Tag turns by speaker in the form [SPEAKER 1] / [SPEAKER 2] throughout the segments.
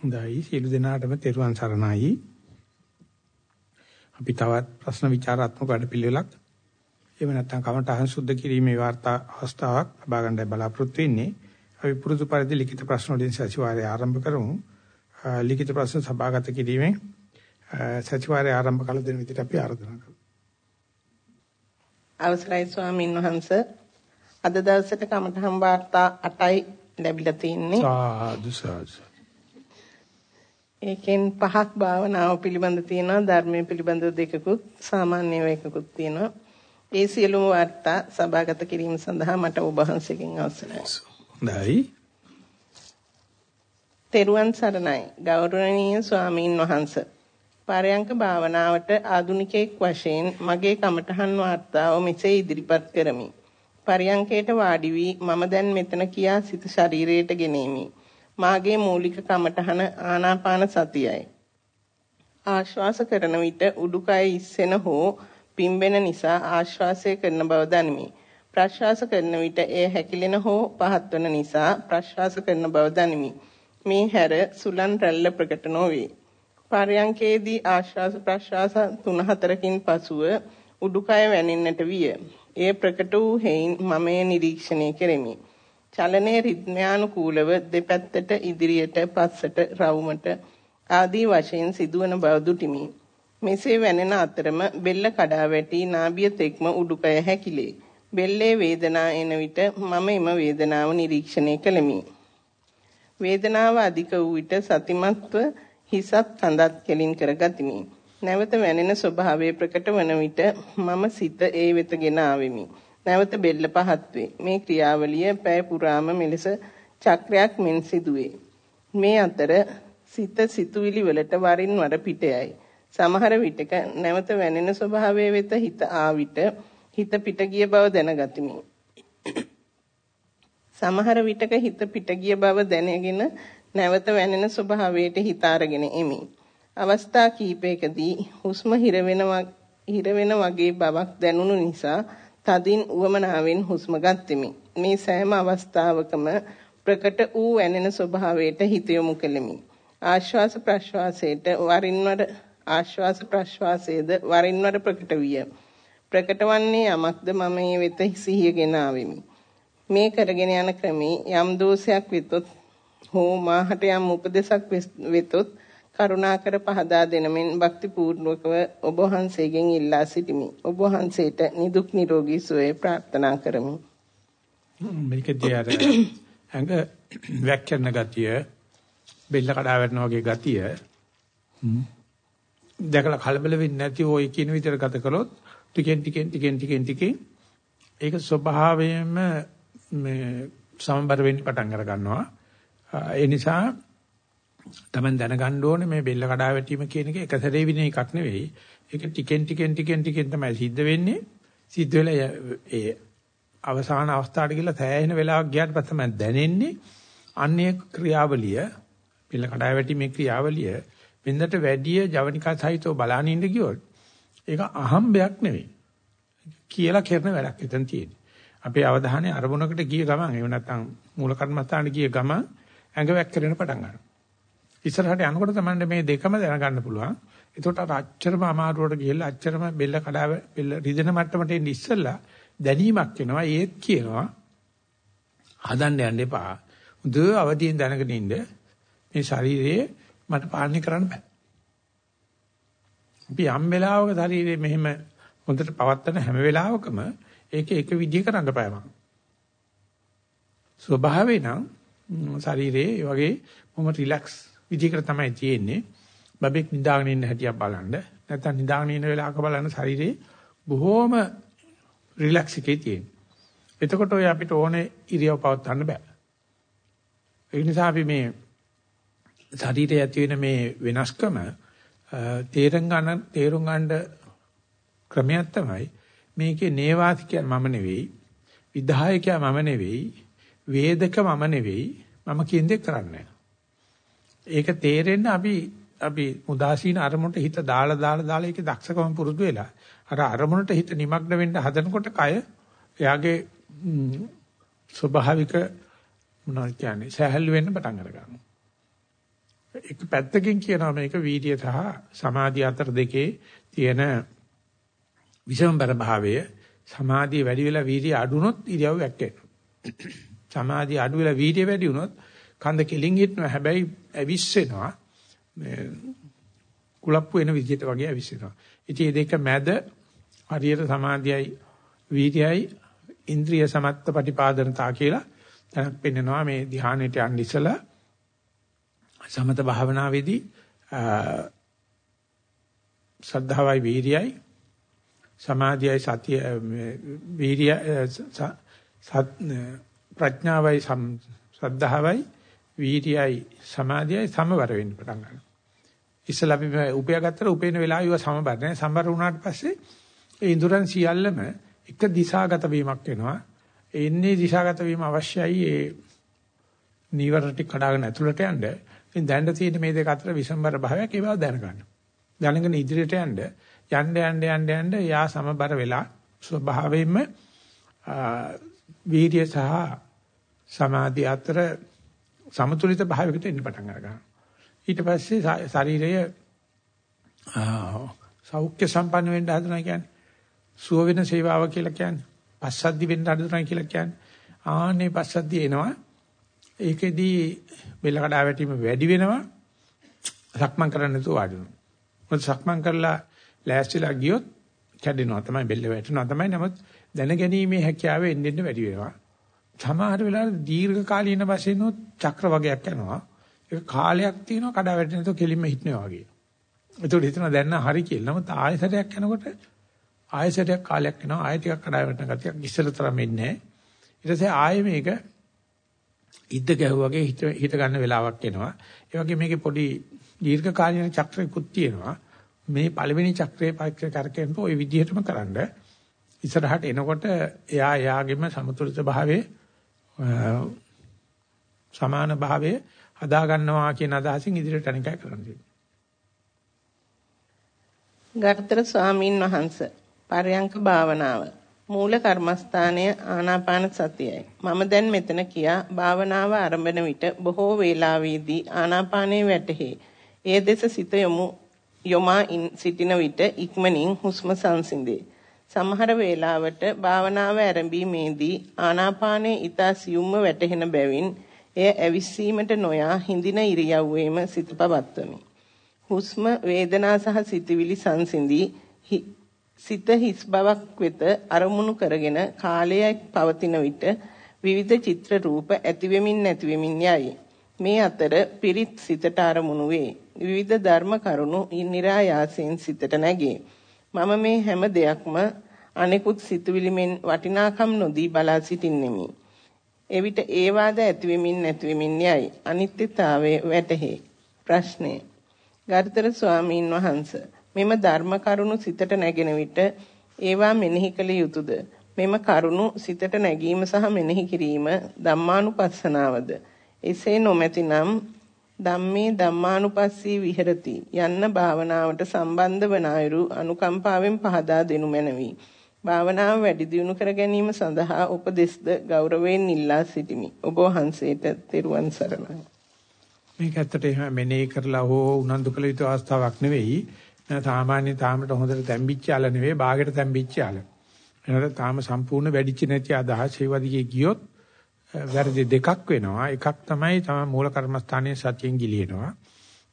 [SPEAKER 1] හොඳයි සියලු දෙනාටම තෙරුවන් සරණයි. අපි තවත් ප්‍රශ්න විචාරාත්මක වැඩපිළිවෙලක් එහෙම නැත්නම් කමටහන් සුද්ධ කිරීමේ වාර්තා අවස්ථාවක් ලබා ගන්නයි බලාපොරොත්තු වෙන්නේ. අපි පුරුදු පරිදි ලිඛිත ප්‍රශ්න වලින් සතිವಾರය ආරම්භ කරමු. ලිඛිත ප්‍රශ්න සභාගත කිරීමෙන් සතිವಾರය ආරම්භ කළ දින විදිහට අපි ආරාධනා කරමු.
[SPEAKER 2] අවසරයි ස්වාමීන් වහන්ස. අද දවසේට කමටහන් වාර්තා 8යි ලැබිලා තින්නේ.
[SPEAKER 1] සාදු සාදු.
[SPEAKER 2] ඒකෙන් පහක් භාවනාව පිළිබඳ තියෙනවා ධර්මයේ පිළිබඳ දෙකකුත් සාමාන්‍ය එකකුත් තියෙනවා. ඒ සියලුම වාර්තා සභාගත කිරීම සඳහා මට ඔබ වහන්සේගෙන් අවසරයි.
[SPEAKER 1] හොඳයි.
[SPEAKER 2] තෙරුවන් සරණයි ගෞරවනීය ස්වාමීන් වහන්සේ. පාරයන්ක භාවනාවට ආදුනිකයෙක් වශයෙන් මගේ කමඨහන් වාර්තාව මෙසේ ඉදිරිපත් කරමි. පරියංකයට වාඩි වී මම දැන් මෙතන කියා සිත ශරීරයට ගෙනෙමි. මාගේ මූලික කමඨහන ආනාපාන සතියයි. ආශ්වාස කරන විට උඩුකය ඉස්සෙන හෝ පිම්බෙන නිසා ආශ්වාසය කරන බව දනිමි. ප්‍රශ්වාස කරන විට එය හැකිලෙන හෝ පහත් වන නිසා ප්‍රශ්වාස කරන බව දනිමි. මේ හැර සුලන් රැල්ල ප්‍රකට නොවේ. පරයන්කේදී ආශ්වාස ප්‍රශ්වාස 3-4කින් පසුව උඩුකය වැනෙන්නට විය. එය ප්‍රකට වූ හේයින් මම නිරීක්ෂණය කෙරෙමි. චලනයේ රිද්මයානුකූලව දෙපැත්තට ඉදිරියට පස්සට රවුමට ආදී වශයෙන් සිදුවන බව දුටිමි. මෙසේ වැනෙන අතරම බෙල්ල කඩා වැටි නාභිය තෙක්ම උඩුකය හැකිලේ. බෙල්ලේ වේදනා එන විට මම එම වේදනාව නිරීක්ෂණය කළෙමි. වේදනාව අධික වූ විට සතිමත්ව හිසත් කඳත් කෙලින් කරගතිමි. නැවත වැනෙන ස්වභාවය ප්‍රකට වන විට මම සිත ඒ වෙතගෙන ආවෙමි. නැවත බෙල්ල පහත් වේ. මේ ක්‍රියාවලිය පැය පුරාම මෙලෙස චක්‍රයක් මෙන් සිදුවේ. මේ අතර සිත සිතුවිලි වලට වරින් වර පිටයයි. සමහර විටක නැවත වැනෙන ස්වභාවය වෙත හිත ආ විට හිත පිට ගිය බව දැනගතිමි. සමහර විටක හිත පිට ගිය බව දැනගෙන නැවත වැනෙන ස්වභාවයට හිත අරගෙන එමි. අවස්ථා කීපයකදී හුස්ම හිර හිර වෙන වගේ බවක් දැනුණු නිසා තදින් උවමනාවෙන් හුස්ම ගත්ෙමි. මේ සෑම අවස්ථාවකම ප්‍රකට වූ වැනෙන ස්වභාවයට හිත යොමු කෙලිමි. ආශ්වාස ප්‍රශ්වාසයට වරින් වර ආශ්වාස ප්‍රශ්වාසයේද වරින් වර ප්‍රකට විය. ප්‍රකට වන්නේ යමක්ද මම මේ වෙත සිහියගෙන ආවෙමි. මේ කරගෙන යන ක්‍රමේ යම් දෝෂයක් වෙතොත් හෝ මාහට යම් උපදේශක් වෙතොත් කරුණාකර පහදා දෙනමින් භක්ති පූර්වකව ඔබ වහන්සේගෙන් ඉල්ලා සිටිමි. ඔබ වහන්සේට නිදුක් නිරෝගී සුවය ප්‍රාර්ථනා කරමි.
[SPEAKER 1] මේකදී අර ඇඟ වැක්කරන ගතිය බෙල්ල කඩා වැටෙන වගේ ගතිය දැකලා කලබල වෙන්නේ නැති ওই කියන විදිහට ගත කළොත් ටිකෙන් ටිකෙන් ටිකෙන් ටිකෙන් ටිකෙන් ඒක ස්වභාවයෙන්ම මේ සමබර වෙන්න පටන් අර ගන්නවා. ඒ නිසා තමයි දැනගන්න ඕනේ මේ බෙල්ල කඩා වැටීම කියන එක එක සැරේ වින එකක් නෙවෙයි. ඒක ටිකෙන් ටිකෙන් ටිකෙන් ටිකෙන් තමයි සිද්ධ වෙන්නේ. සිද්ධ වෙලා ඒ අවසාන අවස්ථාවට ගිහලා සෑහෙන වෙලාවක් ගියාට පස්සේ තමයි දැනෙන්නේ අන්නේ ක්‍රියාවලිය බෙල්ල කඩා වැටීමේ ක්‍රියාවලිය වෙනදට වැඩිය ජවනිකා සහිතව බලන ඉඳ ගියොත් ඒක අහම්බයක් නෙවෙයි. කියලා කරන වැඩක් එතන තියෙන්නේ. අපේ අවධානය අරමුණකට ගිය ගමන් එහෙම නැත්නම් මූල කර්මස්ථානට ගිය ගමන් ඇඟ වැක්කරෙන පටන් ගන්නවා. ඉස්සරහට යනකොට තමයි මේ දෙකම දැනගන්න පුළුවන්. ඒකට අර අච්චරම අමාරුවට ගිහලා අච්චරම බෙල්ල කඩාව බෙල්ල රිදෙන මට්ටමට එන්න ඉස්සෙල්ලා දැනීමක් වෙනවා. ඒත් කියනවා හදන්න යන්න එපා. හොඳ අවදියෙන් දැනගෙන ඉන්න මේ ශරීරයේ මට පාලනය කරන්න බෑ. අපි යම් වෙලාවක ශරීරයේ මෙහෙම හොඳට පවත්තන හැම වෙලාවකම ඒක එක විදිහක රඟපෑමක්. ස්වභාවේ නම් ශරීරයේ වගේ මොම රිලැක්ස් විදිහකට තමයි තියෙන්නේ. බබෙක් නිදාගෙන ඉන්න හැටියක් බලන්න. නැත්නම් නිදාගෙන ඉන්න වෙලාවක බලන්න ශරීරයේ බොහොම රිලැක්ස් එකේ තියෙන. එතකොට ඔය අපිට ඕනේ ඉරියව් පවත්වන්න බෑ. ඒ නිසා අපි මේ ශරීරයේ ඇති වෙන මේ වෙනස්කම තේරුම් ගන්න තේරුම් ගන්න ක්‍රමයක් තමයි මේකේ නේවාසිකයා මම නෙවෙයි විධායකයා මම නෙවෙයි වේදක මම නෙවෙයි මම කියන දේ කරන්නේ ඒක තේරෙන්න අපි අපි උදාසීන අරමුණට හිත දාලා දාලා දාලා ඒකේ දක්ෂකම පුරුදු වෙලා අර අරමුණට හිත නිමග්න වෙන්න හදනකොට කය එයාගේ ස්වභාවික මොනවද කියන්නේ සහැල්ලු වෙන්න පටන් අර ගන්නවා එක පැත්තකින් කියනවා මේක වීර්ය සහ සමාධිය අතර දෙකේ තියෙන විසම්බර භාවය සමාධිය වැඩි වෙලා වීර්ය අඩු වුණොත් ඉරියව් වැක්කෙනවා. සමාධිය අඩු වෙලා වීර්ය වැඩි වුණොත් කඳ කෙලින් හිටනවා. හැබැයි ඇවිස්සෙනවා. මේ කුලප්පු වෙන විදිහට වගේ ඇවිස්සෙනවා. ඉතින් මේ දෙක මැද හරියට සමාධියයි වීර්යයි ඉන්ද්‍රිය සමත්ත ප්‍රතිපාදනතා කියලා දැනක් පෙන්නනවා මේ ධ්‍යානෙට යන්න ඉස්සලා සමත භාවනාවේදී ශ්‍රද්ධාවයි වීර්යයි සමාධියයි සතිය වීර්ය ප්‍රඥාවයි ශ්‍රද්ධාවයි වීර්යයි සමාධියයි සමවර වෙන්න පටන් ගන්නවා. ඉස්සලා අපි උපයාගත්තට උපේන වෙලාව ඉව සමබර නැහැ. සමබර වුණාට පස්සේ ඒ ඉඳුරන් සියල්ලම එක දිශාගත වීමක් වෙනවා. එන්නේ දිශාගත වීම අවශ්‍යයි ඒ නීවරණ ටික කඩාගෙන ඇතුළට යන්න. ඉතින් දැනට තියෙන මේ දෙක අතර විසම්බර භාවයක් ඒවා දැනගන්න. දැනගෙන ඉදිරියට යන්න යන්න යන්න යන්න යන්න යා සමබර වෙලා ස්වභාවයෙන්ම වීර්ය සහ සමාධිය අතර සමතුලිත භාවයකට එන්න පටන් ගන්නවා. ඊට පස්සේ ශරීරය සෞඛ්‍ය සම්පන්න වෙන්න හදනවා කියන්නේ. සුව වෙන සේවාව කියලා කියන්නේ. පස්සද්ධි වෙන්න හදනවා කියලා කියන්නේ. ආනේ පස්සද්ධි එනවා. ඒකෙදී බෙල්ල කඩා වැටීම වැඩි වෙනවා. සක්මන් කරන්න නැතුව වාඩිවෙනවා මොකද සක්මන් කරලා ලෑස්තිලා ගියොත් කැඩෙනවා තමයි බෙල්ල වැටෙනවා තමයි. නමුත් දැනගැනීමේ හැකියාව එන්න වැඩි වෙනවා. සමහර වෙලාවට දීර්ඝ කාලීන වශයෙන් උත් චක්‍ර වගයක් යනවා. ඒක කාලයක් තියෙනවා කඩා වැටෙන තු කෙලින්ම හිටනවා වගේ. ඒකට හිතනවා දැන් නම් හරි කියලා. නමුත් ආයසරයක් යනකොට ආයසරයක් කාලයක් යනවා. ආය ටිකක් කඩා වැටෙන ගතියක් ඉස්සර තරම් එන්නේ ඊට පස්සේ ආයෙ මේක ඉද්ද ගැහුවාගේ හිත හිත ගන්න වෙලාවක් එනවා. ඒ වගේ මේකේ පොඩි දීර්ඝ කාලීන චක්‍රයකුත් තියෙනවා. මේ පළවෙනි චක්‍රයේ පරීක්ෂා කරකෙන්න ওই විදිහටම කරන්න. ඉස්සරහට එනකොට එයා එයාගෙම සමතුලිත භාවයේ සමාන භාවයේ හදා ගන්නවා කියන අදහසින් ඉදිරියට අනිකයි කරන්නේ.
[SPEAKER 2] ගරුතර ස්වාමින් වහන්සේ පරයන්ක භාවනාව මූල කර්මස්ථානය ආනාපාන සතියයි. මම දැන් මෙතන කියා භාවනාව ආරම්භන විට බොහෝ වේලාවෙදී ආනාපානයේ වැටහි. ඒ දෙස සිත යොමු යොමා සිටින විට ඉක්මනින් හුස්ම සංසිඳේ. සමහර වේලාවට භාවනාව ආරම්භීමේදී ආනාපානයේ ඊතා සියුම්ව වැටහෙන බැවින් එය ඇවිස්සීමට නොයා හිඳින ඉරියව්වේම සිත පවත්වමි. හුස්ම වේදනා සහ සිතවිලි සංසිඳී සිත හිස් බවක් වෙත අරමුණු කරගෙන කාලයක් පවතින විට විවිධ චිත්‍ර රූප ඇතිවෙමින් නැතිවෙමින් යයි. මේ අතර පිරිත් සිතට අරමුණු වේ. විවිධ ධර්ම කරුණු නිරායාසයෙන් සිතට නැගේ. මම මේ හැම දෙයක්ම අනෙකුත් සිතුවිලි මෙන් වටිනාකම් නොදී බලා සිටින්නෙමි. එවිට ඒ වාද ඇතිවෙමින් නැතිවෙමින් යයි. අනිත්‍යතාවය වැටහි. ප්‍රශ්නය. ගරුතර ස්වාමීන් වහන්ස මෙම ධර්ම කරුණු සිතට නැගෙන විට ඒවා මෙනෙහි කළ යුතුයද? මෙම කරුණු සිතට නැගීම සහ මෙනෙහි කිරීම ධම්මානුපස්සනාවද? එසේ නොමැතිනම් ධම්මේ ධම්මානුපස්සී විහෙරති යන්න භාවනාවට සම්බන්ධ වන අයුරු අනුකම්පාවෙන් පහදා දෙනු මැනවි. භාවනාව වැඩි දියුණු කර ගැනීම සඳහා උපදෙස්ද ගෞරවයෙන් ඉල්ලා සිටිමි. ඔබ වහන්සේට තෙරුවන් සරණයි.
[SPEAKER 1] මේක ඇත්තට එහෙම මෙනෙහි කරලා හෝ උනන්දු කළ යුතු අවස්ථාවක් නෙවෙයි. සාමාන්‍ය තාමට හොඳට තැම්බිච්ච ආල නෙවෙයි, ਬਾගෙට තැම්බිච්ච ආල. එනකොට තාම සම්පූර්ණ වැඩිච්ච නැති අදහස් ඒවදිගේ ගියොත් වැරදි දෙකක් වෙනවා. එකක් තමයි තම මූල කර්මස්ථානයේ සතියෙන් ගිලිනවා.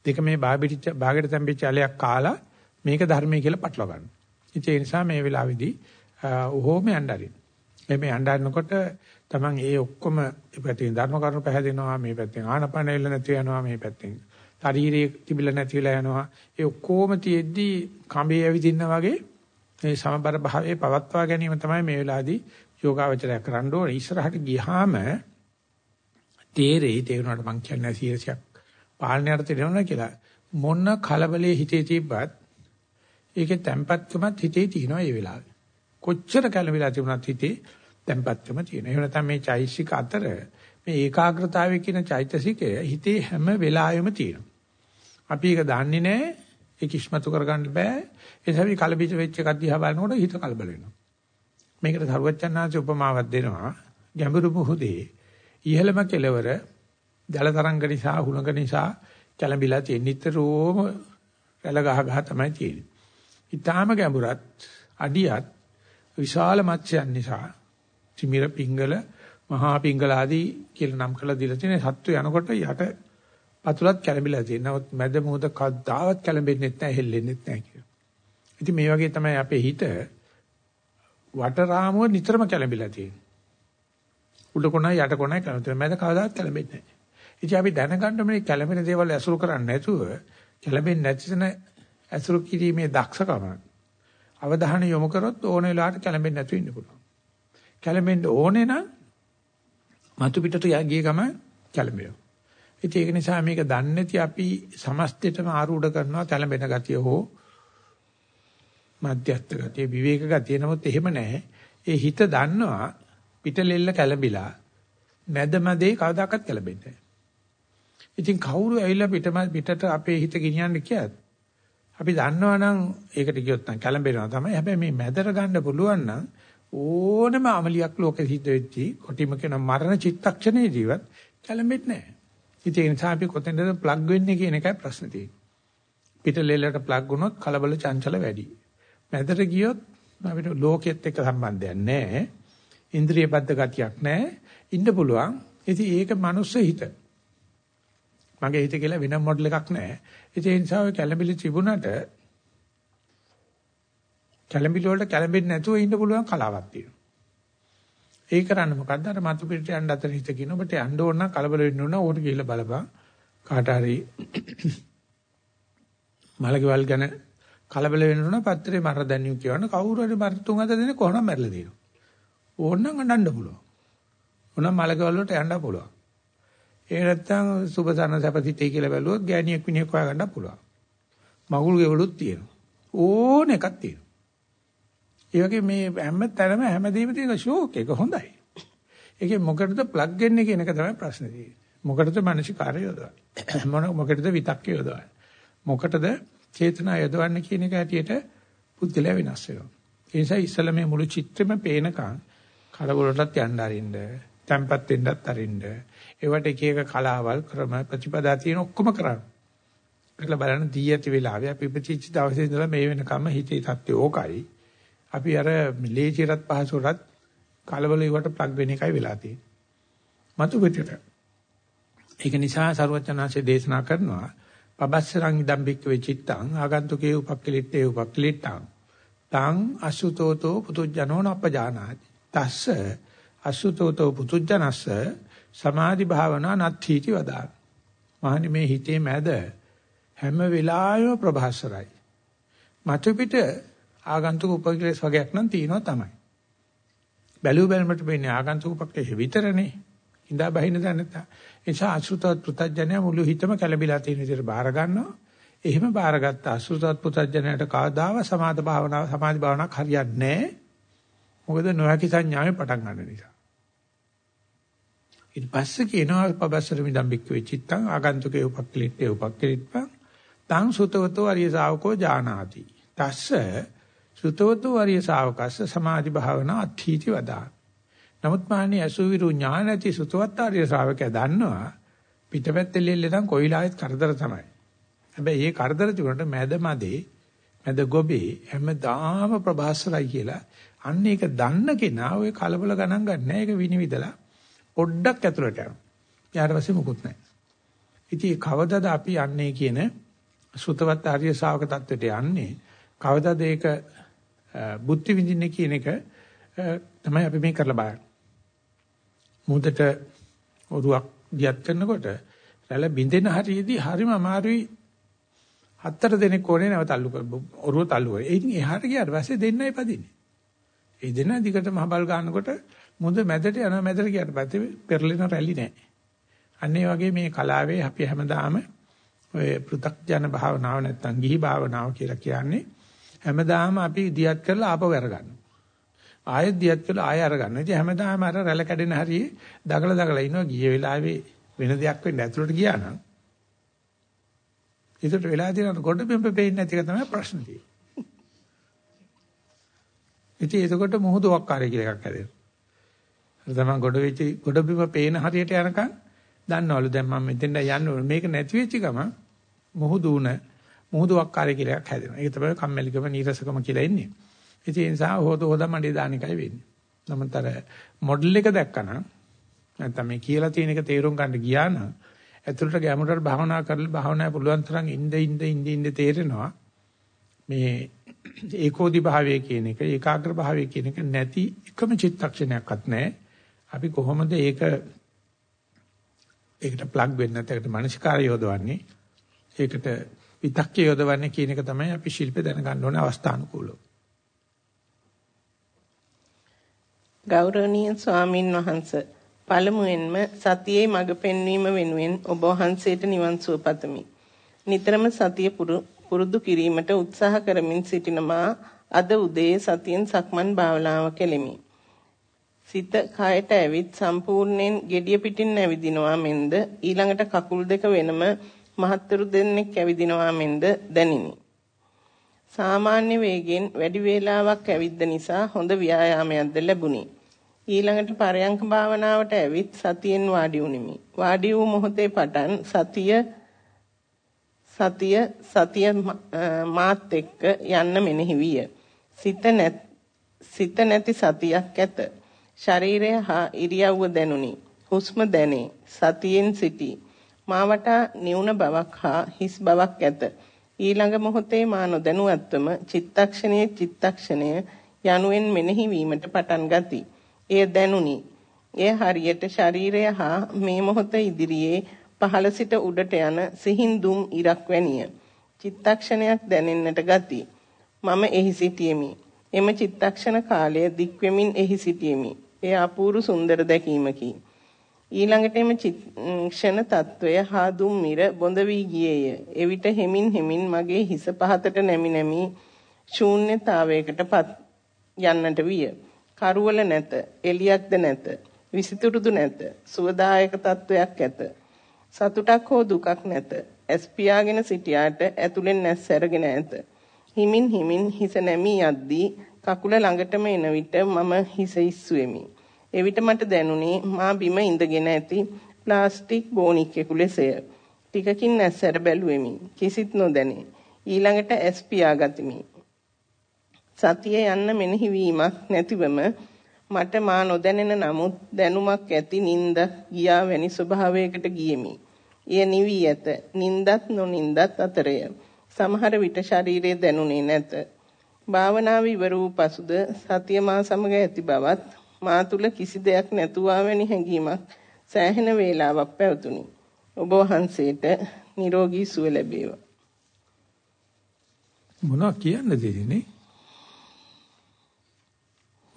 [SPEAKER 1] දෙක මේ බාගෙට බාගෙට තැම්බිච්ච ආලයක් කාලා මේක ධර්මයේ කියලා පටලවා ගන්නවා. ඒ නිසා මේ වෙලාවේදී ඔහොම යන්න ආරින්. මේ යන්න ආරිනකොට තමන් ඒ ඔක්කොම මේ පැත්තෙන් ධර්ම කරුණු පැහැදෙනවා මේ පැත්තෙන් ආනපන එල්ල නැති වෙනවා මේ පැත්තෙන් ශරීරයේ තිබිලා නැති වෙලා යනවා ඒ ඔක්කොම තියෙද්දි කඹේ ඇවිදින්න වගේ මේ සමබර භාවයේ පවත්වා ගැනීම තමයි මේ වෙලාවේදී යෝගාවචරය කරන්න ඕනේ ඉස්සරහට ගියාම තේරෙයි තේරුණාට මං කියන්නේ සීරසියක් පාලනයට තේරෙනවා කියලා මොන කලබලයේ හිතේ තිබ්බත් ඒකේ තැම්පත්කමත් හිතේ තියෙනවා ඒ වෙලාවේ කොච්චර කලබලලා තිබුණත් හිතේ තැම්පත්කම තියෙනවා. එහෙම නැත්නම් මේ චෛසික අතර මේ ඒකාග්‍රතාවය කියන චෛතසිකය හිතේ හැම වෙලාවෙම තියෙනවා. අපි ඒක දන්නේ නැහැ. ඒක ඉස්මතු කරගන්න බෑ. ඒ නිසා මේ කලබිත වෙච්ච එකක් දිහා බලනකොට හිත කලබල වෙනවා. මේකට සරුවච්චන්හන්සේ උපමාවක් දෙනවා. ගැඹුරු මුහුදේ ඉහළම කෙළවර ජල තරංග නිසා හුලඟ නිසා කැළඹිලා තියෙන නිතරම රැළ ගහ ගහ තමයි තියෙන්නේ. ඊටාම ගැඹුරත් අඩියත් විශාල මත්ස්‍යයන් නිසා චිමිර පිංගල මහා පිංගල ආදී කියලා නම් කරලා දීලා තියෙන සත්තු යනකොට යට පතුලත් කැළඹිලා තියෙනවා. නමුත් මැද මොහොත කද්දාවත් කැළඹෙන්නේ නැහැ, හෙල්ලෙන්නේ නැහැ කියලා. ඉතින් මේ වගේ තමයි අපේ හිත වටරාමුව නිතරම කැළඹිලා තියෙන්නේ. උඩ කොනයි යට කොනයි කැළඹෙන්නේ. මැද කවදාවත් කැළඹෙන්නේ නැහැ. ඉතින් අපි දැනගන්න මේ කැළඹෙන දේවල් ඇසුරු කරන්නේ නැතුව කැළඹෙන්නේ නැතින ඇසුරු කිරීමේ දක්ෂකම අවධානය යොමු කරොත් ඕන වෙලාවට කැළඹෙන්නේ නැතුව ඉන්න පුළුවන්. කැළඹෙන්න ඕනේ නම් මතු පිටට ගිය ගම කැළඹෙනවා. ඉතින් ඒක නිසා මේක දන්නේ නැති අපි සමස්තෙටම ආරූඪ කරනවා කැළඹෙන ගතිය හෝ මධ්‍යස්ථ ගතිය විවේක ගතිය නමුත් එහෙම නැහැ. ඒ හිත දන්නවා පිටලෙල්ල කැළඹිලා මැදමදේ කවදාකවත් කැළඹෙන්නේ නැහැ. ඉතින් කවුරු ඇවිල්ලා පිටම පිටට අපේ හිත ගෙනියන්න කියත් අපි දන්නවනම් ඒකට කියොත් නම් කැළඹෙනවා තමයි. හැබැයි මේ මැදට ගන්න පුළුවන් නම් ඕනම අමලියක් ලෝකෙ සිද්ධ වෙච්චි කොටිම කියන මරණ චිත්තක්ෂණේදීවත් කැළඹෙන්නේ නැහැ. ඉතින් ඒ නිසා අපි කොතෙන්ද ප්ලග් වෙන්නේ කියන එකයි ප්‍රශ්නේ තියෙන්නේ. පිටලෙලට ප්ලග් වුණොත් කලබල චංචල වැඩි. මැදට ගියොත් අපිට ලෝකෙත් එක්ක සම්බන්ධයක් නැහැ. ඉන්ද්‍රිය බද්ධ ගතියක් නැහැ. ඉන්න පුළුවන්. ඉතින් ඒක මනුස්ස හිත. මගේ හිත කියලා වෙන මොඩල් එකක් නැහැ. ඒ නිසා ඔය කැළඹිලි තිබුණට කැළඹිලි වලට කැළඹෙන්නේ නැතුව ඉන්න පුළුවන් කලාවක් තියෙනවා. ඒ කරන්න මොකද්ද? අර මතු පිට යන්න අතර හිත කියන ඔබට යන්න ඕන නම් කලබල වෙන්න ඕන ඕකට ගිහිල්ලා බලපන්. කාට හරි මලකෙවල් ගැන කලබල වෙන්න ඕන පත්‍රේ මර දැනියු කියවන කවුරු හරි මර තුන් හතර දෙනෙක් කොහොම මැරලා දෙනවා. ඕනනම් අඬන්න පුළුවන්. ඕනනම් මලකෙවල් වලට යන්න පුළුවන්. ඒ නැත්තම් සුබසරණ සැපසිතේ කියලා බැලුවොත් ගෑණියෙක් මිනිහෙක් හොයාගන්න පුළුවන්. මගුල් ගෙවලුත් තියෙනවා. ඕන එකක් තියෙනවා. ඒ වගේ මේ හැම තැනම හැමදේම තියෙන ෂෝක් එක හොඳයි. ඒකේ මොකටද ප්ලග් වෙන්නේ කියන එක තමයි ප්‍රශ්නේ තියෙන්නේ. මොකටද මානසිකාරය යොදවන්නේ? මොන මොකටද විතක්ක යොදවන්නේ? මොකටද චේතනා යොදවන්නේ කියන එක ඇටියට පුද්ගලයා වෙනස් වෙනවා. ඒ නිසා ඉස්සල මේ මුළු චිත්‍රෙම පේනකන් කලබලටත් යන්න අරින්න, තැම්පත් වෙන්නත් අරින්න. ඒවට එක එක කලාවල් ක්‍රම ප්‍රතිපදා තියෙන ඔක්කොම කරන්න. ඒකලා බලන්න දී ඇති වෙලාවේ අපි ප්‍රතිචිත දවසේ ඉඳලා මේ වෙනකම් හිතේ තත්ත්වය ඕකයි. අපි අර ලේචිරත් පහසුරත් කලබල ඉවට ප්ලග් වෙන එකයි වෙලා තියෙන්නේ. මතු පිටට. ඒක නිසා සරුවචනාංශය දේශනා කරනවා පබස්සරං ඉදම් බික්ක වෙචිත්තං ආගන්තුකේ උපක්කලිට්ඨේ උපක්කලිට්ඨං තං අසුතෝතෝ පුතුජනෝ නප්පජානාති. තස්ස අසුතෝතෝ පුතුජනස්ස සමාධි භාවනා නත්ථීති වදාන. මහනි මේ හිතේ මැද හැම වෙලාවෙම ප්‍රභාසරයි. මතු පිට ආගන්තුක උපක්ලේශ වගේක් නම් තියෙනවා තමයි. බැලු බැලමට වෙන්නේ ආගන්තුක උපක්ලේශ විතරනේ. ඉඳා බහින්න දන්නේ නැත්නම්. ඒ නිසා අසුතවත් පුතඥය මුළු හිතම කැළඹිලා තියෙන විදිහට බාර ගන්නවා. එහෙම බාරගත්ත අසුතවත් පුතඥයට කවදාව සමාධි භාවනාව සමාධි භාවනාවක් හරියන්නේ නැහැ. මොකද නොහැකි සංඥාවේ පටන් ගන්න නිසා. ඊට පස්සේ කියනවා පබස්සර මිදම් බික්ක වෙචිත්තං ආගන්තුකේ උපක්ලිට්ඨේ උපක්ලිට්ඨං තං සුතවතෝ අරිය ශාවකෝ ජානාති. තස්ස සුතවතු වරිය ශාවකස්ස සමාධි භාවනා අත්ථීති වදා. නමුත් මාන්නේ අසුවිරු ඥාන ඇති සුතවත් ආර්ය ශ්‍රාවකයා දන්නවා පිටපැත්තේ ලෙල්ලෙන් කොයිලාවෙත් කරදර තමයි. හැබැයි මේ කරදර තිබුණාට මැද මදේ මැද ගොබේ හැමදාම ප්‍රභාසරයි කියලා අන්න ඒක දන්න කෙනා ඔය කලබල ගණන් ගන්න ඒක විනිවිදලා පොඩ්ඩක් ඇතුළට යනවා. ඊට පස්සේ මුකුත් නැහැ. ඉතින් කවදද අපි යන්නේ කියන සුතවත් ආර්ය ශ්‍රාවක තත්වයට යන්නේ? කවදද ඒක බුද්ධ විඳින්නේ කියන එක තමයි අපි මේ කරලා බලන්නේ. මුහුදට ඔරුවක් දියත් කරනකොට රැළ බින්දෙන හරියේදී හරිම අමාරුයි හතර දෙනෙක් ඕනේ නැව තල්ලු කර ඔරුව තල්ලු කරේ. ඒ ඉතින් එහාට ගියාට පස්සේ දෙන්නයි පදින්නේ. ඒ දෙන්න දිගට මහබල් ගන්නකොට මුහුද මැදට යනවා මැදට ගියාට පස්සේ පෙරලෙන රැලි නැහැ. අන්න ඒ වගේ මේ කලාවේ අපි හැමදාම ඔය පෘථග්ජන භාවනාව නැත්තම් ගිහි භාවනාව කියලා කියන්නේ හැමදාම අපි දියත් කරලා ආපහු අරගන්නවා. ආයෙත් දියත් කරලා ආයෙ අරගන්නවා. ඉතින් හැමදාම අර රැළ කැඩෙන හරියේ දගල දගල ඉනවා ගිය වෙලාවේ වෙන දෙයක් වෙන්න ඇතුළට ගියා නම්. ඒකට වෙලා තියෙන කොට බිම්බ පේන්නේ නැති එක තමයි ප්‍රශ්නේ තියෙන්නේ. ඉතින් එතකොට මොහොතක් කාර්ය කියලා එකක් හැදෙනවා. අර තමයි ගොඩ වෙච්ච ගොඩ බිම පේන හරියට යනකම් දන්නවලු දැන් මම මෙතෙන්ට යන්න ඕනේ. මේක නැති වෙච්ච ගමන් මුහුදුන මුහුදුවක් කාර්ය කියලා එකක් හැදෙනවා. ඒක තමයි කම්මැලිකම නීරසකම කියලා එන්නේ. ඒ නිසා හොද හොද මඩේ දාන එකයි වෙන්නේ. නමුත් අර මොඩල් එක දැක්කනම් නැත්නම් මේ කියලා තියෙන එක තේරුම් ගන්න ගියා නම් ඇතුළට ගැඹුරට භාවනා කරලා භාවනා පුළුවන් තරම් ඉඳ ඉඳ ඉඳ ඉඳ තේරෙනවා මේ ඒකෝදි භාවය කියන එක ඒකාග්‍ර භාවය කියන එක නැති එකම චිත්තක්ෂණයක්වත් නැහැ. අපි කොහොමද ඒක ඒකට ප්ලග් වෙන්නේ නැත්නම් ඒකට මානසිකාරය යොදවන්නේ ඒකට විතක්කය යොදවන්නේ කියන එක තමයි අපි ශිල්පේ දැනගන්න ඕනේ අවස්ථානුකූලව.
[SPEAKER 2] ගෞරවනීය ස්වාමින් වහන්සේ පළමුවෙන්ම සතියේ මඟ පෙන්වීම වෙනුවෙන් ඔබ වහන්සේට නිවන් සුව පතමි. නිතරම සතිය පුරුදු කිරීමට උත්සාහ කරමින් සිටින මා අද උදේ සතියෙන් සක්මන් භාවනාව කෙලිමි. සිත කයට ඇවිත් සම්පූර්ණයෙන් gediya පිටින් ඇවිදිනවා මෙන්ද ඊළඟට කකුල් දෙක වෙනම මහත්තුරු දෙන්නෙක් ඇවිදිනවා මෙන්ද දැනිනි. සාමාන්‍ය වේගෙන් වැඩි වේලාවක් ඇවිද්ද නිසා හොඳ ව්‍යායාමයක්ද ලැබුණි. ඊළඟට පරයන්ක භාවනාවට ඇවිත් සතියෙන් වාඩි වුනිමි. වාඩි වූ මොහොතේ පටන් සතිය සතිය සතිය මාත් එක්ක යන්න මෙනෙහි විය. සිත නැත් සිත නැති සතියක් ඇත. ශරීරය හා ඉරියව්ව දැනුනි. හුස්ම දැනේ. සතියෙන් සිටී. මා වටා නිවුන බවක් හා හිස් බවක් ඇත. ඊළඟ මොහොතේ මා නොදැනුවත්වම චිත්තක්ෂණයේ චිත්තක්ෂණය යනුවෙන් මෙනෙහි වීමට පටන් ගති. එය දැනුනි. එය හරියට ශරීරය හා මේ මොහොත ඉදිරියේ පහළ සිට උඩට යන සිහින් දුම් ඉරක් වැනිය. චිත්තක්ෂණයක් දැනෙන්නට ගති. මම එහි සිටියෙමි. එම චිත්තක්ෂණ කාලය දික් වෙමින් එහි සිටියෙමි. එය අපූරු සුන්දර දැකීමකි. ඊළඟට එම ක්ෂණ తত্ত্বය හා දුම් මිර බොඳ වී ගියේය. එවිට හෙමින් හෙමින් මගේ හිස පහතට නැමි නැමි ශූන්‍යතාවයකටපත් යන්නට විය. කරවල නැත, එලියක්ද නැත, විසිතුරුදු නැත, සුවදායක තත්වයක් ඇත. සතුටක් හෝ දුකක් නැත. ඇස් පියාගෙන සිටියාට ඇතුලෙන් ඇස් සැරගෙන ඇත. හිමින් හිමින් හිස නැමී යද්දී කකුල ළඟටම එන විට මම හිස ඉස්සුවෙමි. එවිට මට දැනුනේ මා බිම ඉඳගෙන ඇති ප්ලාස්ටික් බෝනික්කෙකු ලෙසය. ටිකකින් ඇස්සර බැලුවෙමි. කිසිත් නොදැනේ. ඊළඟට ඇස් පියාගතිමි. සතිය යන්න මෙනෙහි වීමක් නැතිවම මට මා නොදැනෙන නමුත් දැනුමක් ඇති නින්ද ගියා වැනි ස්වභාවයකට ගියෙමි. එය නිවි ඇත. නින්දත් නොනින්දත් අතරය. සමහර විට ශරීරයේ දැනුනේ නැත. භාවනාව ඉවර වූ පසුද සතිය මා සමග ඇති බවත් මා තුල කිසි දෙයක් නැතුවා වැනි හැඟීමක් සෑහෙන වේලාවක් පැවතුණි. ඔබ වහන්සේට නිරෝගී සුව ලැබේවා.
[SPEAKER 1] මොනවා කියන්නද දෙන්නේ?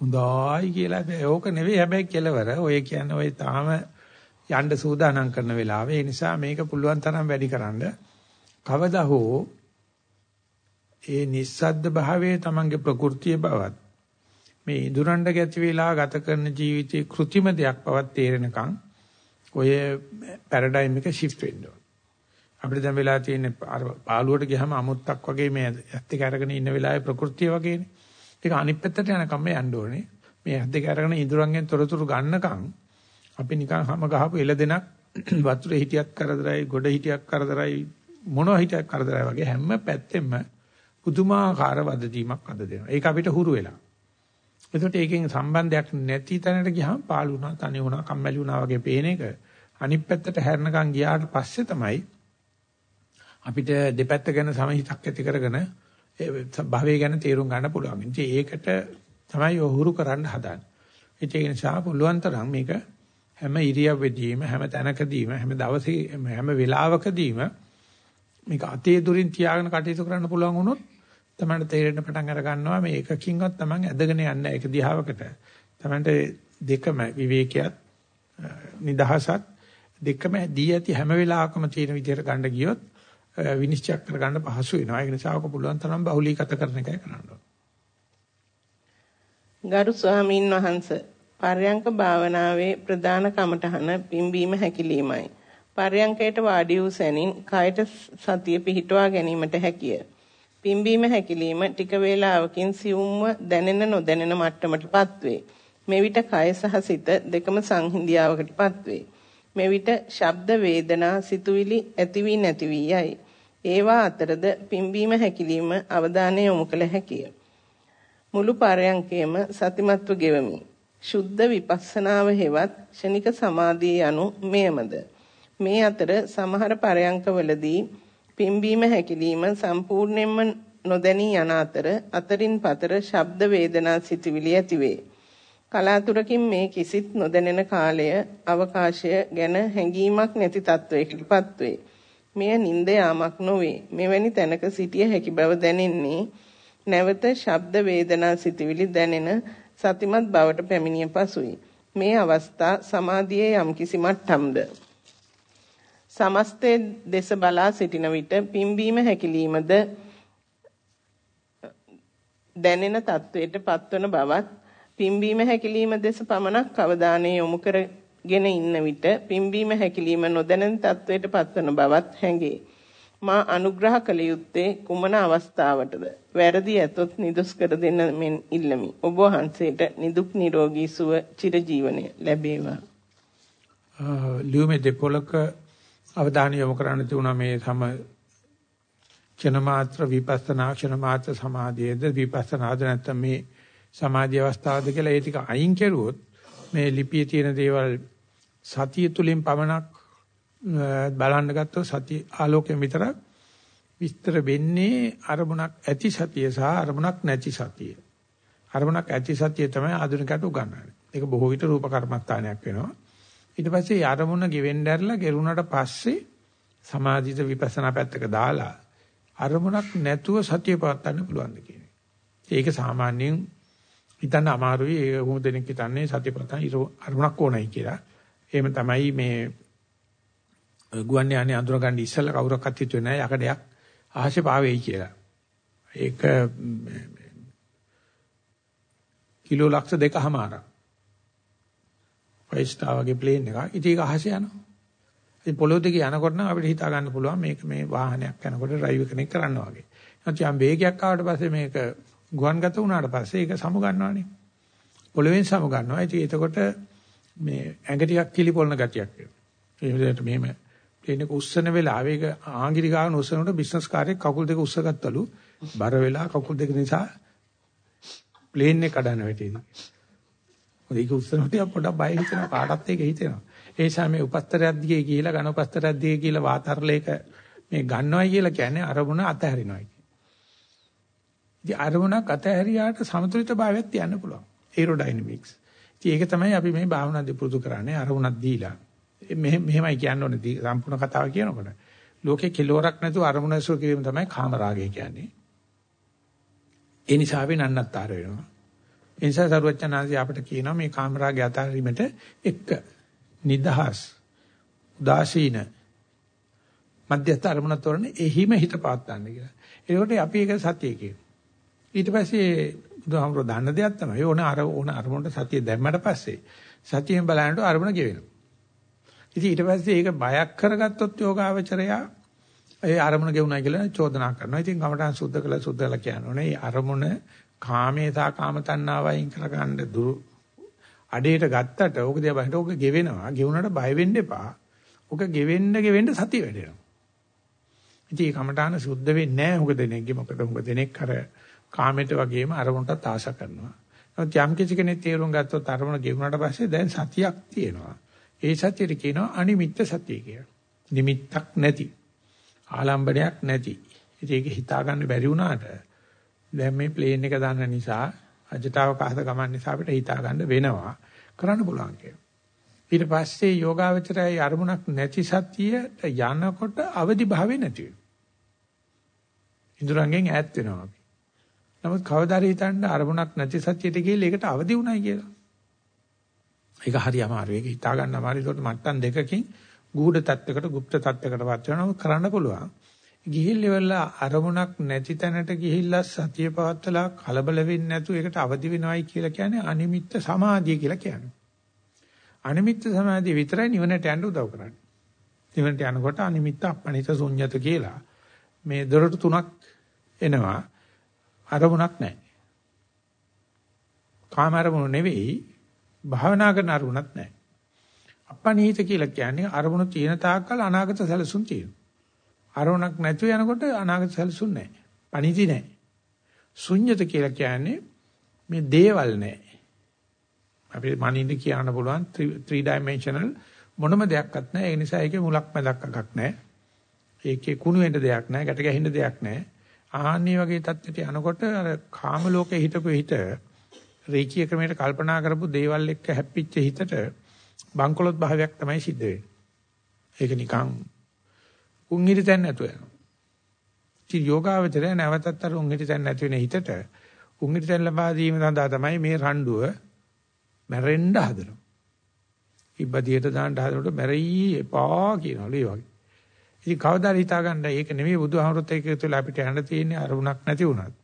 [SPEAKER 1] හොඳයි කියලා ඕක නෙවෙයි හැබැයි කෙලවර. ඔය කියන්නේ ඔය තාම යන්න සූදානම් කරන වෙලාවේ ඒ නිසා මේක පුළුවන් තරම් වැඩිකරනද කවදා හෝ ඒ නිස්සද්ද භාවයේ Tamange ප්‍රകൃතිය බවත් මේ ඉදුරණ්ඩ ගැති වෙලා ගත කරන ජීවිතේ કૃතිම දෙයක් බවත් තේරෙනකන් ඔය පැරඩයිම් එක shift වෙන්න ඕන. අපිට දැන් වෙලා තියෙන්නේ පාළුවට ගියහම අමුත්තක් වගේ මේ ඇත්ත එක අරගෙන ඉන්න වෙලාවේ ප්‍රകൃතිය වගේනේ. ඒක අනිත් පැත්තට යනකම් මේ යන්න ඕනේ. මේ ඇස් දෙක අරගෙන ඉඳුරංගෙන් තොරතුරු ගන්නකම් අපි නිකන් හැම ගහපු එළ දෙනක් වතුරේ හිටියක් කරදරයි, ගොඩ හිටියක් කරදරයි, මොනවා හිටියක් කරදරයි වගේ හැම පැත්තෙම පුදුමාකාර වදදීමක් අද දෙනවා. ඒක අපිට හුරු වෙලා. එතකොට ඒකෙන් සම්බන්ධයක් නැති තැනට ගියාම පාළු වුණා, තනි වුණා, කම්මැලි වුණා වගේ පේන එක අනිත් පැත්තට හැරෙනකන් ගියාට පස්සේ තමයි අපිට දෙපැත්ත ගැන සමහිතක් ඇති කරගෙන භවය ගැන තේරුම් ගන්න පුළුවන්. ඉතින් ඒකට තමයි ඔහුරු කරන්න හදන්නේ. ඒ නිසා පුළුවන් තරම් මේක හැම ඉරියව්වෙදීම හැම තැනකදීම හැම දවසේ හැම වෙලාවකදීම මේක අතේ දුරින් තියාගෙන කටයුතු කරන්න පුළුවන් වුණොත් තමයි තේරෙන්න පටන් අර ගන්නවා මේ එකකින්වත් Taman ඇදගෙන යන්නේ ඒක දිහාවකට. Tamanට දෙකම විවේකයක් නිදහසක් දෙකම දී ඇති හැම වෙලාවකම තියෙන විදිහට ගන්න ගියොත් විනිශ්චය කරගන්න පහසු වෙනවා. ඒක නිසා ඔක පුළුවන් තරම් බහුලීගත කරන එකයි කරන්න
[SPEAKER 2] ගරු ස්වාමීන් වහන්ස පර්යංක භාවනාවේ ප්‍රධාන කමඨහන පිම්බීම හැකිලීමයි. පර්යංකයට වාඩි වූ සැනින් කයට සතිය පිහිටුවා ගැනීමට හැකිය. පිම්බීම හැකිලිම ටික වේලාවකින් සියුම්ව දැනෙන නොදැනෙන මට්ටමටපත් වේ. මෙවිට කය සහ සිත දෙකම සංහිඳියාවකටපත් වේ. මෙවිට ශබ්ද වේදනා සිතුවිලි ඇති වී නැති වී යයි. ඒවා අතරද පිම්බීම හැකිලිම අවධානය යොමු කළ හැකිය. මුළු පරයන්කේම සතිමත්ව ගෙවමි. ශුද්ධ විපස්සනාව හෙවත් ක්ෂණික සමාධිය යනු මෙයමද. මේ අතර සමහර පරයන්කවලදී පිම්බීම හැකිලිම සම්පූර්ණයෙන්ම නොදැනී යන අතර අතරින් පතර ශබ්ද වේදනා සිතුවිලි ඇතිවේ. කලාතුරකින් මේ කිසිත් නොදැනෙන කාලය අවකාශය ගැන හැඟීමක් නැති තත්වයකටපත් වේ. මෙය නිନ୍ଦ යාමක් නොවේ. මෙවැනි තැනක සිටිය හැකි බව දැනෙන්නේ නැවත ශබ්ද වේදනා සිතුවිලි දැනෙන සතිමත් බවට පැමිණිය පසුයි. මේ අවස්ථා සමාධියේ යම්කිසි මට්ටම්ද සමස්තයේ දෙස බලා සිටින විට පිම්බීම හැකිලීමද දැනෙන තත්වයට පත්වන බවත් පිම්බීම හැකිලිම දෙස පමණක් අවධානය යොමු කරගෙන ඉන්න විට පිම්බීම හැකිලිම නොදැනෙන තත්වයට පත්වන බවත් හැඟේ. මා අනුග්‍රහ කළ යුත්තේ කුමන අවස්ථාවටද? වැරදි ඇතොත් නිදොස් කර දෙන්න මෙන් ඉල්ලමි. ඔබ වහන්සේට නිදුක් නිරෝගී සුව චිරජීවනය ලැබේවා.
[SPEAKER 1] ලියුමේ දෙපොලක අවධානය යොමු කරන්න තිබුණා මේ සම ක්ෂණ මාත්‍ර විපස්සනා ක්ෂණ මාත්‍ර සමාධියද විපස්සනාද නැත්නම් මේ සමාධි අවස්ථාවද කියලා ඒ ටික අයින් කෙරුවොත් මේ ලිපියේ තියෙන දේවල් සතිය තුලින් පමණක් බලන්න ගත්තොත් සතිය ආලෝකයෙන් විතරක් විස්තර වෙන්නේ අරමුණක් ඇති සතිය සහ අරමුණක් නැති සතිය. අරමුණක් ඇති සතිය තමයි ආධුනිකයට උගන්වන්නේ. ඒක බොහෝ විට රූප කර්මස්ථානයක් වෙනවා. ඊට පස්සේ අරමුණ ගෙවෙන්න ඇරලා ගෙරුණාට පස්සේ සමාධිත විපස්සනා පැත්තක දාලා අරමුණක් නැතුව සතිය පවත්වන්න පුළුවන් ද කියන්නේ. ඒක සාමාන්‍යයෙන් හිතන්න අමාරුයි ඒ වුණ දෙනෙක් හිතන්නේ සතිපතන අරමුණක් ඕනයි කියලා. එහෙම තමයි මේ ගුවන් යානේ අඳුර ගන්න ඉස්සෙල්ලා කවුරක්වත් හිතුවේ නැහැ යකඩයක් අහසේ පාවෙයි කියලා. ඒක කිලෝ ලක්ෂ දෙකමාරක්. ෆයිස්ටා වගේ ප්ලේන් එකක්. ඉතින් ඒක අහසේ යනවා. ඉතින් පොළොව දිගේ යනකොට නම් අපිට හිතා ගන්න පුළුවන් මේක මේ වාහනයක් යනකොට ඩ්‍රයිව් කෙනෙක් කරනවා වගේ. නැත්නම් යම් වේගයක් ආවට පස්සේ මේක ගුවන්ගත වුණාට පස්සේ ඒක සමු ගන්නවානේ. පොළවෙන් සමු ගන්නවා. ඉතින් එතකොට මේ ඇඟ ටිකක් කිලිපොළන ගතියක් එනවා. ඒ විදිහට මෙහෙම ප්ලේන් එක උස්සන වෙලාවේ ඒක ආංගිරි ගාන උස්සනකොට බිස්නස් කාර්යයක් කකුල් දෙක උස්සගත්තලු. බර වෙලා කකුල් දෙක නිසා ප්ලේන් එක කඩන වැටේදී. මොකද ඒක උස්සනකොට පොඩක් බය හිතෙනවා කාටත් ඒක හිතෙනවා. ඒ නිසා මේ උපස්තරයක් දිගේ කියලා ඝන උපස්තරයක් දිගේ කියලා වාතරලයක මේ ගන්නවයි කියලා කියන්නේ අරමුණ අතහැරිනවයි. ඉතින් අරමුණක් අතහැරියාට සමතුලිත භාවයක් තියන්න පුළුවන්. ඒරෝඩයිනමික්ස්. ඉතින් ඒක තමයි අපි මේ භාවනාදී පුරුදු කරන්නේ අරමුණක් දීලා. මෙහෙම මෙහෙමයි කියන්න ඕනේ සම්පූර්ණ කතාව කියනකොට. ලෝකේ කිලෝරක් නැතුව අරමුණ සුව කිරීම තමයි කාමරාගය කියන්නේ. ඒ නිසා අපි නන්නත්තර වෙනවා. ඒ නිසා සරුවචනාංශي අපිට කියනවා මේ කාමරාගය අතහැරීමට එක නිදහස් උදාසීන මධ්‍යස්ථ අරමුණ තෝරන එහිම හිත පාත් ගන්න කියලා. ඒකට අපි ඒක සතිය කියනවා. ඊට පස්සේ බුදුහාමුදුරුවෝ දන්න දෙයක් තමයි ඕන අර ඕන අරමුණට සතිය දැම්මට පස්සේ සතියෙන් බලනකොට අරමුණ ගෙවෙනවා. ඉතින් ඊට පස්සේ ඒක බයක් කරගත්තොත් යෝගාවචරයා ඒ අරමුණ ගෙවුණා කියලා චෝදනා කරනවා. ඉතින් කමඨාන් සුද්ධ කළා සුද්ධලා කියනෝනේ මේ අරමුණ කාමේ සහ කාම තණ්හාවයින් කරගන්න දුරු අඩේට ගත්තට ඕක දිහා බලනකොට ඕක ගෙවෙනවා. ගෙවුනට බය වෙන්න එපා. ඕක ගෙවෙන්න ගෙවෙන්න සතිය වැඩෙනවා. ඉතින් මේ කමඨාන සුද්ධ වෙන්නේ නැහැ. මොකද දෙනෙක්ගේ මොකද මොකද දෙනෙක් අර කාමයට වගේම අරමුණටත් ආශා කරනවා. නමුත් යම් කිසි කෙනෙක් තේරුම් ගත්තොත් අරමුණ ගෙවුනට පස්සේ දැන් සතියක් තියෙනවා. ඒ සතියට කියනවා අනිමිත්ත සතිය කියලා. නිමිත්තක් නැති. ආලම්බණයක් නැති. ඉතින් ඒක හිතා ගන්න බැරි වුණාට දැන් මේ ප්ලේන් එක දාන්න නිසා අජටවකාශ ගමන් නිසා අපිට හිතා ගන්න වෙනවා. කරන්න පුළුවන් කියලා. ඊට පස්සේ යෝගාවචරයේ අරමුණක් නැති සතියට යනකොට අවදි භාවය නැති වෙනවා. ඉඳුරංගෙන් ඈත් වෙනවා අපි. නමුත් කවදාද හිතන්න අරමුණක් නැති සත්‍යයට ගිහිල්ලා ඒකට අවදි වුණයි කියලා. ඒක හරි අමාරුයි. ඒක හිතා ගන්න අමාරුයි. ඒකට මට්ටම් දෙකකින් ගුඪ තත්ත්වයකට, গুপ্ত තත්ත්වයකට වත් වෙනවා කරන්න පුළුවන්. ගිහිල්ලා අරමුණක් නැති තැනට ගිහිල්ලා සතිය පවත්තලා කලබල වෙන්නේ නැතුව ඒකට අවදි වෙනවයි කියලා කියන්නේ අනිමිත්ත සමාධිය කියලා කියන්නේ. අනිමිත්ත සමාධිය විතරයි නිවනට යන්න උදව් කරන්නේ. නිවනට යනකොට අනිමිත්ත අපනිත ශුන්්‍යත කියලා මේ දොරටු තුනක් එනවා. අරමුණක් නැහැ. කාම අරමුණු නෙවෙයි භාවනා කරන අරමුණක් නැහැ. අපනිහිත කියලා කියන්නේ අරමුණු තියෙන තාක්කල් අනාගත සැලසුම් තියෙනවා. අරමුණක් නැතුව යනකොට අනාගත සැලසුම් නැහැ. පණිදි නැහැ. ශුන්්‍යත කියලා කියන්නේ මේ දේවල් නැහැ. අපි මනින්න කියන්න පුළුවන් 3 dimensional මොනම දෙයක්වත් නැහැ. ඒ නිසා ඒකේ මුලක් මැදක් අගක් නැහැ. ඒකේ කුණු වෙන්න දෙයක් නැහැ. ගැට ගැහින්න දෙයක් නැහැ. ආහන්නේ වගේ தත්ත්වයට යනකොට අර කාම ලෝකේ හිටපු හිත රේකී ක්‍රමයට කල්පනා කරපු දේවල් එක්ක හැප්පිච්ච හිතට බංකොලොත් භාවයක් තමයි සිද්ධ වෙන්නේ. ඒක නිකන් උන්හිරි තැන් නැතුව යනවා. ඉතින් යෝගාවචරය නැවතත් අර උන්හිරි තැන් නැති වෙන හිතට උන්හිරි තැන් ලබා දීම සඳහා තමයි මේ රණ්ඩුව මැරෙන්න හදනවා. ඉබ්බදියට දාන්න හදනකොට මැරෙයි එපා කියනවලු ඒ වගේ. ඉතින් කවදාද හිතා ගන්න ඒක නෙමෙයි බුදුහාමුදුරුත් එක්ක තුල අපිට යන්න තියෙන්නේ අරුණක් නැති වුණත්.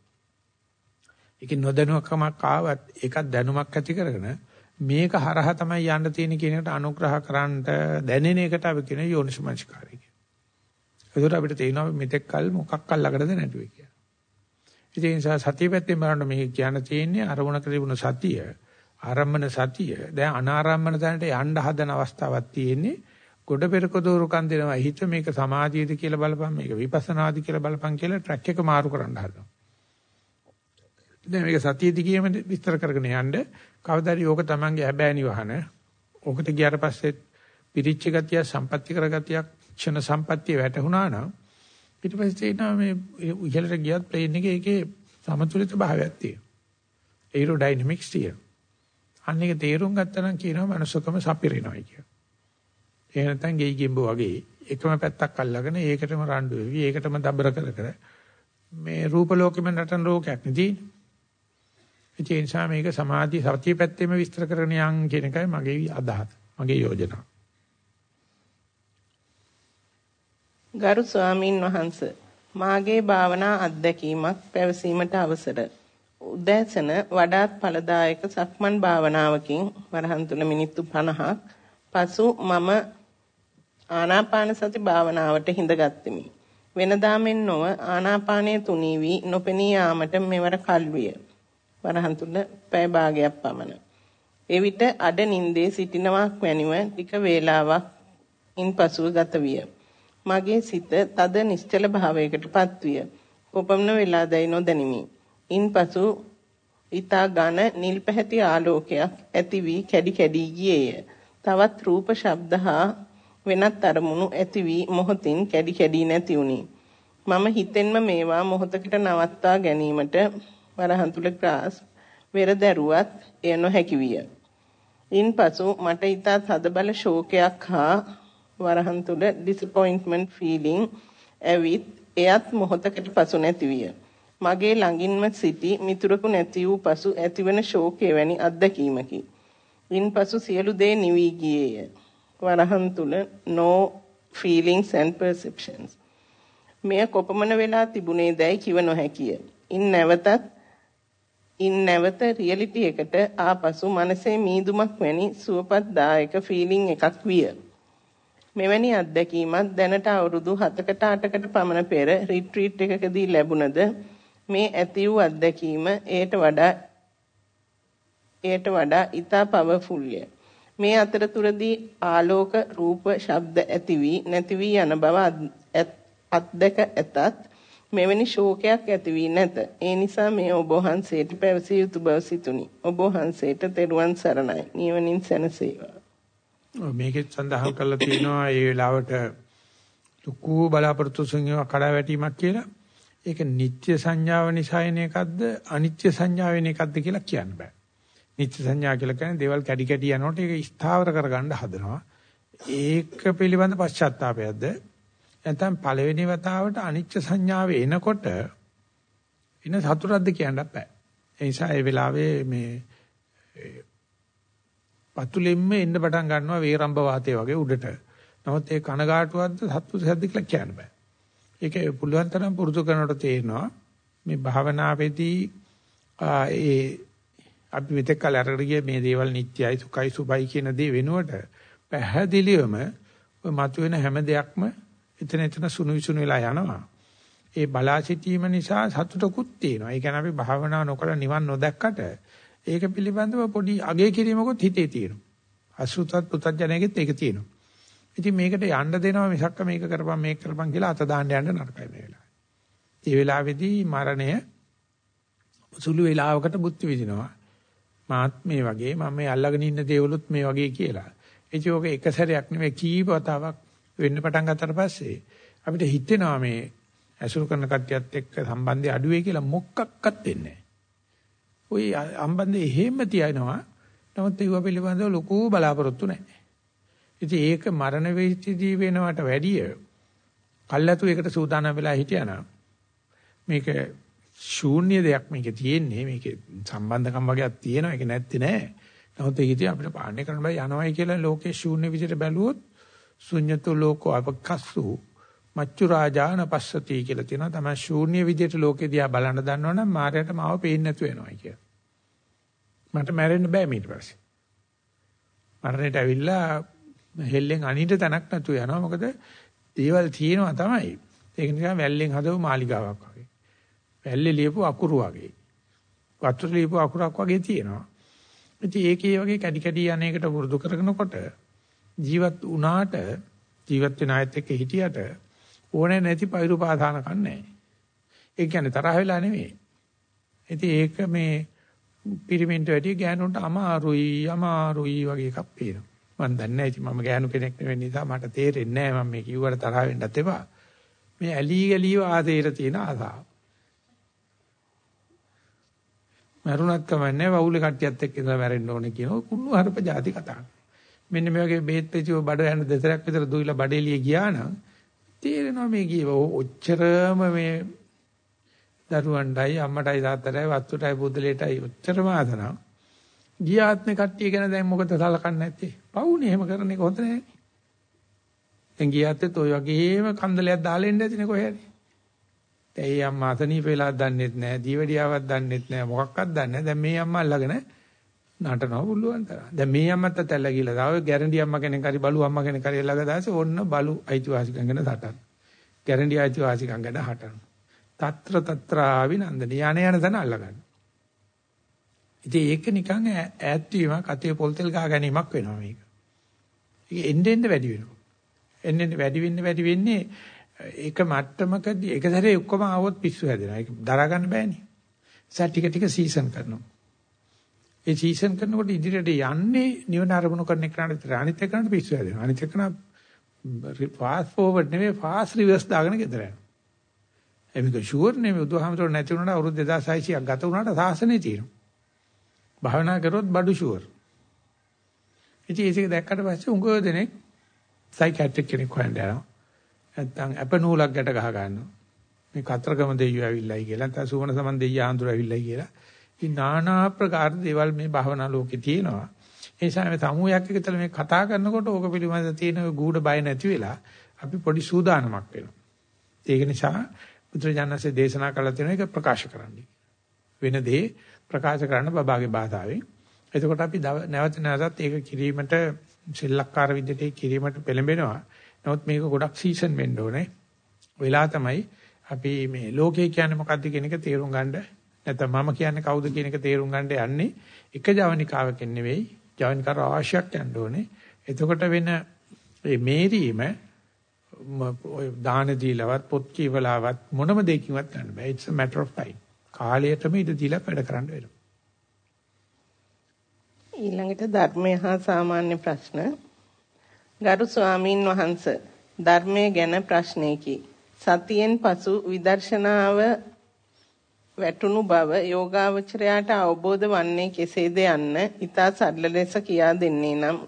[SPEAKER 1] ඒක නොදැනුවකමක් ආවත් ඒකත් දැනුමක් ඇති කරගෙන මේක හරහා තමයි යන්න තියෙන්නේ කියන එකට අනුග්‍රහ කරන්න දැනෙන එකට අපි කියන යෝනිසමංස්කාරය කියන. ඒකට අපිට තේරෙනවා මෙතෙක් කල් මොකක් අල්ලකටද නැටුවේ කියලා. ඒ නිසා සතිය පැත්තෙන් බලනකොට මේක කියන්න තියෙන්නේ අරමුණක තිබුණු සතිය, ආරම්මන සතිය දැන් අනාරම්මන තැනට යන්න හදන අවස්ථාවක් තියෙන්නේ. ගොඩ පෙරක දෝරුකම් දෙනවා හිත මේක සමාධියද කියලා බලපන් මේක විපස්සනාද කියලා බලපන් කියලා ට්‍රැක් එක මාරු කරන්න හදනවා. දැන් මේක සතිය දිගේම විස්තර කරගෙන යන්න කවදාරි ඕක තමන්ගේ හැබෑනි වහන ඕකට ගියාට පස්සේ පිරිච්ච ගතිය සම්පත්‍ති කරගතියක් ක්ෂණ සම්පත්තිය වැටුණා නම් ඊට පස්සේ එනවා මේ ඉහළට ගියත් ප්ලේන් එකේ ඒකේ සමතුලිත භාවයක් තියෙනවා. ඒරෝඩයිනමික්ස් තියෙනවා. අන්න එක තේරුම් ගත්තා නම් කියනවා මනුස්සකම සපිරෙනවා කියලා. එහෙ නැත්නම් ගෙයි ගෙම්බ වගේ එකම පැත්තක් අල්ලගෙන ඒකටම රණ්ඩු වෙවි ඒකටම දබර කර කර මේ රූප ලෝකෙම නටන ලෝකයක් නෙදී. ඒ නිසා මේක සමාධි සත්‍ය පැත්තෙම විස්තර කරගෙන යන් කියන එකයි මගේ අදහස. මගේ යෝජනාව.
[SPEAKER 2] ගරු ස්වාමින් වහන්සේ මාගේ භාවනා අත්දැකීමක් පැවසීමට අවසර. උදෑසන වඩාත් ඵලදායක සක්මන් භාවනාවකින් වරහන් තුන මිනිත්තු 50ක් පසු මම ආනාපාන සති භාවනාවට හිඳගත්ෙමි. වෙනදා මෙන් නොව ආනාපානය තුනී වී නොපෙනී යාමට මෙවර කල් විය. වරහන් තුන පැය භාගයක් පමණ. එවිට අඩ නින්දේ සිටිනවක් වැනිව ටික වේලාවක් ඉන්පසුව ගත විය. මගේ සිත තද නිශ්චල භාවයකටපත් විය. කොපමණ වෙලාදයි නොදැනිමි. ඉන්පසු ඊතා ඝන නිල් පැහැති ආලෝකයක් ඇති වී කැඩි කැඩි ගියේය. තවත් රූප ශබ්ද හා වෙනත් අරමුණු ඇති වී මොහොතින් කැඩි කැඩි නැති වුනි. මම හිතෙන්ම මේවා මොහොතකට නවත්තා ගැනීමට වරහන් තුල ක්‍රාස් වෙර දැරුවත් එය නොහැකි විය. ඉන්පසු මට ඊටත් හදබල ශෝකයක් හා වරහන් තුල disappointment feeling ඇවිත් එයත් මොහොතකට පසු නැති විය. මගේ ළඟින්ම සිටි මිතුරකු නැති වූ පසු ඇතිවන ශෝකය වැනි අත්දැකීමකි. ඉන්පසු සියලු දේ නිවි ගියේය. වරහන් තුල no feelings and perceptions. මෙය කොපමණ වෙලා තිබුණේ දැයි කිව නොහැකිය. ඉන් නැවතත් ඉන් නැවත රියැලිටි එකට ආපසු මනසේ මීදුමක් වැනි සුවපත්දායක ෆීලිං එකක් විය. මෙවැනි අත්දැකීමක් දැනට අවුරුදු 7කට 8කට පමණ පෙර රිට්‍රීට් එකකදී ලැබුණද මේ ඇති වූ අත්දැකීම එයට වඩා එයට වඩා ඊටා පවර්ෆුල්ය. මේ අතරතුරදී ආලෝක රූප ශබ්ද ඇති වී නැති වී යන බව අත්දැක ඇතත් මෙවැනි ශෝකයක් ඇති වී නැත. ඒ නිසා මේ ඔබ වහන්සේට පැවසිය යුතු බව සිතුනි. ඔබ වහන්සේට තෙරුවන් සරණයි. නිවනින් සැනසේවා.
[SPEAKER 1] මේකෙත් සඳහන් කරලා තියෙනවා ඒ වෙලාවට ලুকু බලාපොරොත්තු සංයම කඩාවැටීමක් කියලා. ඒක නිත්‍ය සංඥාව නිසා එන එකක්ද අනිත්‍ය සංඥාව වෙන එකක්ද කියලා කියන්න බෑ. නිත්‍ය සංඥා කියලා කියන්නේ දේවල් කැඩි කැඩි යනකොට ඒක ස්ථාවර කරගන්න හදනවා. ඒක පිළිබඳ පශ්චාත්තාවයක්ද? නැත්නම් පළවෙනි වතාවට අනිත්‍ය සංඥාව එනකොට ඉන සතුටක්ද කියන්න බෑ. ඒ නිසා ඒ වෙලාවේ මේ පතුලෙන්න එන්න පටන් ගන්නවා වේරම්බ වාතය වගේ උඩට. නමුත් ඒ කනගාටුවක්ද සත්පුරුෂ සද්ද කියලා කියන්න බෑ. ඒක පුළුවන් තරම් පුරුදු කරනකොට තේරෙනවා මේ භාවනාවේදී ඒ අපි මෙතෙක් කල අරගෙන ගිය මේ දේවල් නිට්ටයයි සුඛයි සුබයි කියන දේ වෙනුවට පැහැදිලිවම ඔය මතුවෙන හැම දෙයක්ම එතන එතන සුණු විසුණු වෙලා යනවා. ඒ බලා සිටීම නිසා සතුටකුත් තියෙනවා. ඒ කියන්නේ අපි භාවනා නොකර නිවන් නොදැක්කට ඒක පිළිබඳව පොඩි අගය කිරීමකුත් හිතේ තියෙනවා. අසුතත් පුතඥයෙකුත් ඒක තියෙනවා. ඉතින් මේකට යන්න දෙනවා මිසක්ක මේක කරපන් මේක කරපන් කියලා අත දාන්න යන්න නරකයි මේ වෙලාවේ. ඒ වෙලාවේදී මරණය සුළු වේලාවකට බුද්ධ විදිනවා. මාත් මේ වගේ මම මේ අල්ලගෙන ඉන්න දේවලුත් මේ වගේ කියලා. ඉතින් ඔක එක සැරයක් නෙවෙයි කීප වතාවක් වෙන්න පටන් ගත්තට පස්සේ අපිට හිතෙනවා මේ ඇසුරු කරන කට්ටියත් එක්ක සම්බන්ධය අඩු වෙයි කියලා මොකක්වත් වෙන්නේ නැහැ. ওই සම්බන්ධය එහෙම තියනවා. නමුත් ඒව පිළිබඳව ලොකු බලාපොරොත්තු නැහැ. ඉතින් ඒක මරණ වේදිතී වෙනවට වැඩිය කල්ැතු එකට සූදානම් වෙලා හිටියානම් මේක ශූන්‍ය දෙයක් මේකේ තියෙන්නේ මේකේ සම්බන්ධකම් වගේක් තියෙනවා ඒක නැත්තේ නෑ. නමුත් ඒක ඉතින් අපිට පාලනය කරන්න බෑ යනවායි කියලා ලෝකේ ශූන්‍ය විදිහට බැලුවොත් ශුන්‍යතු ලෝකෝ අපකස්සු මච්චු රාජාන පස්සති කියලා තියෙනවා. තමයි ශූන්‍ය විදිහට ලෝකේ දිහා බලන්න දන්නවනම් මායයට මාව පේන්නේ නැතු වෙනවා කියලා. මට මැරෙන්න බෑ ඊට පස්සේ. මරණයට ඇවිල්ලා හෙල්ලෙන් අනිට තැනක් නැතු යනවා. මොකද දේවල් තියෙනවා තමයි. ඒක නිකන් වැල්ලෙන් හදපු මාලිගාවක් වගේ. වැල්ලේ ලියපු අකුරු වගේ. වතුර ලියපු අකුරක් වගේ තියෙනවා. ඉතින් ඒකේ වගේ කැඩි කැඩි යන්නේකට වරුදු කරගෙනකොට ජීවත් වුණාට ජීවත් වෙන අයත් එක්ක හිටියට ඕනේ නැති පෛරු පාදාන කන්නේ. ඒ කියන්නේ තරහ වෙලා නෙමෙයි. ඉතින් ඒක මේ පිරිමින්ට වැඩි ගෑනුන්ට අමාරුයි අමාරුයි වගේ එකක් පේනවා. මම දන්නේ නැහැ ඉතින් මම ගෑනු කෙනෙක් නෙවෙයි නිසා මට තේරෙන්නේ නැහැ මම මේ කිව්වට තරහ වෙන්නත් එපා. මේ ඇලි ගලිය ආදේට තියෙන ආසාව. මරුණත් කමන්නේ වවුලේ කට්ටියත් එක්ක ඉඳලා මැරෙන්න ඕනේ කියන කුණු හරප જાති කතා. මෙන්න මේ වගේ බෙහෙත් පෙතිව බඩ යන දෙතරක් විතර දුවිලා බඩේලිය ගියා නම් තේරෙනවා මේ ගියේ ඔච්චරම මේ දරුවන්ටයි අම්මටයි තාත්තටයි වත්තුටයි බුදලේටයි ඔච්චරම ආදරම් ගියාත්මේ කට්ටිය ගැන දැන් මොකද සලකන්නේ නැත්තේ? පවුනේ එහෙම කරන එක හොඳ නැහැ. දැන් ගියාත්ත් ඔය වගේම කන්දලයක් දාලා ඉන්න ඇතිනේ කොහේ හරි. දැන් ඒ අම්මා අසනීප වෙලා දන්නෙත් නැහැ, දීවැඩියාවක් දන්නෙත් නැහැ, මොකක්වත් දන්නේ නැහැ. දැන් මේ අම්මා අල්ලගෙන නටනවා පුළුවන් තරම්. දැන් මේ අම්මත් තැල්ල ගිහලා දාව ගැරන්ටි අම්මා කෙනෙක් හරි බලු අම්මා කෙනෙක් හරි ළඟ දාසේ ඔන්න බලු අයිතිවාසිකම් ගැන සටන්. ගැරන්ටි අයිතිවාසිකම් ගැන හටන. తත්‍ර తත්‍රා විනන්දන යانے යන තැන අල්ලගන්න. ඉතින් ඒක නිකන් ඈත් වීමක් අතේ පොල් තෙල් ගහ ගැනීමක් වෙනවා මේක. ඒක එන්න එන්න වැඩි වෙනවා. එන්න එන්න වැඩි වෙන්න වැඩි වෙන්නේ ඒක මට්ටමකදී එක සැරේ ඔක්කොම ආවොත් පිස්සු හැදෙනවා. ඒක දරා ගන්න බෑනේ. සෑ ටික ටික සීසන් කරනවා. ඒ සීසන් කරනකොට ඉදිරියට යන්නේ නිවන අරමුණු කරන එකට විතර අනිත් එකකට පිස්සු හැදෙනවා. අනිත් එකන ෆාස්ට් ෆෝවර්ඩ් නෙවෙයි ෆාස්ට් රිවර්ස් දාගෙන ගෙදර යනවා. එමෙක ෂුවර් නෙවෙයි බුදුහාමතුරු නැති වුණාට අවුරුදු 2600ක් ගත වුණාට සාසනේ තියෙනවා. භාවනා කරොත් බඩු ෂුවර්. ඉතින් ඒක දැක්කට පස්සේ උංගව දෙනෙක් සයිකියාට්‍රික් කෙනෙක් හොයන්න යනවා. නැත්තම් අප නූලක් ගැට ගහ ගන්නවා. මේ කතරගම දෙයියෝ ඇවිල්ලායි කියලා නැත්නම් සුවන සමන් දෙයියා ආන්දර ඇවිල්ලායි කියලා. ඉතින් নানা ආකාර දේවල් මේ භවනා ලෝකේ තියෙනවා. ඒ නිසා මේ සමූහයක් එකතල මේ කතා කරනකොට ඕක පිළිබඳ තියෙන ගුඪ බය නැති වෙලා අපි පොඩි සූදානමක් වෙනවා. ඒක නිසා බුදුරජාණන්සේ දේශනා කළ තියෙන එක ප්‍රකාශ කරන්න. වෙන දේ ප්‍රකාශ කරන්න බබාගේ භාෂාවෙන්. එතකොට අපි නැවත නැවතත් ඒක කිරීමට සෙල්ලක්කාර විදිහට කිරීමට පෙළඹෙනවා. නමුත් මේක ගොඩක් සීසන් වෙන්න ඕනේ. වෙලා තමයි අපි මේ ලෝකේ කියන්නේ මොකද්ද කියන එක තේරුම් ගන්න නැත්නම් මම කියන්නේ කවුද කියන එක තේරුම් ගන්න යන්නේ එක ජවනිකාවකින් නෙවෙයි ජවනිකා රාශියක් යන්න ඕනේ. එතකොට වෙන මේ මේරීම ඔය දාන දීලවත් පොත් කියවලාවත් මොනම දෙයකින්වත් ගන්න බෑ. it's a matter of time. කාලයටම ඉඳ දීලා වැඩ කරන්න වෙනවා.
[SPEAKER 2] ඊළඟට ධර්මය හා සාමාන්‍ය ප්‍රශ්න. ගරු ස්වාමීන් වහන්ස ධර්මයේ ගැන ප්‍රශ්නයකි. සතියෙන් පසු විදර්ශනාව වැටුණු බව යෝගාවචරයාට අවබෝධ වන්නේ කෙසේද යන්න ඊතා සරල ලෙස කියා දෙන්නේ නම්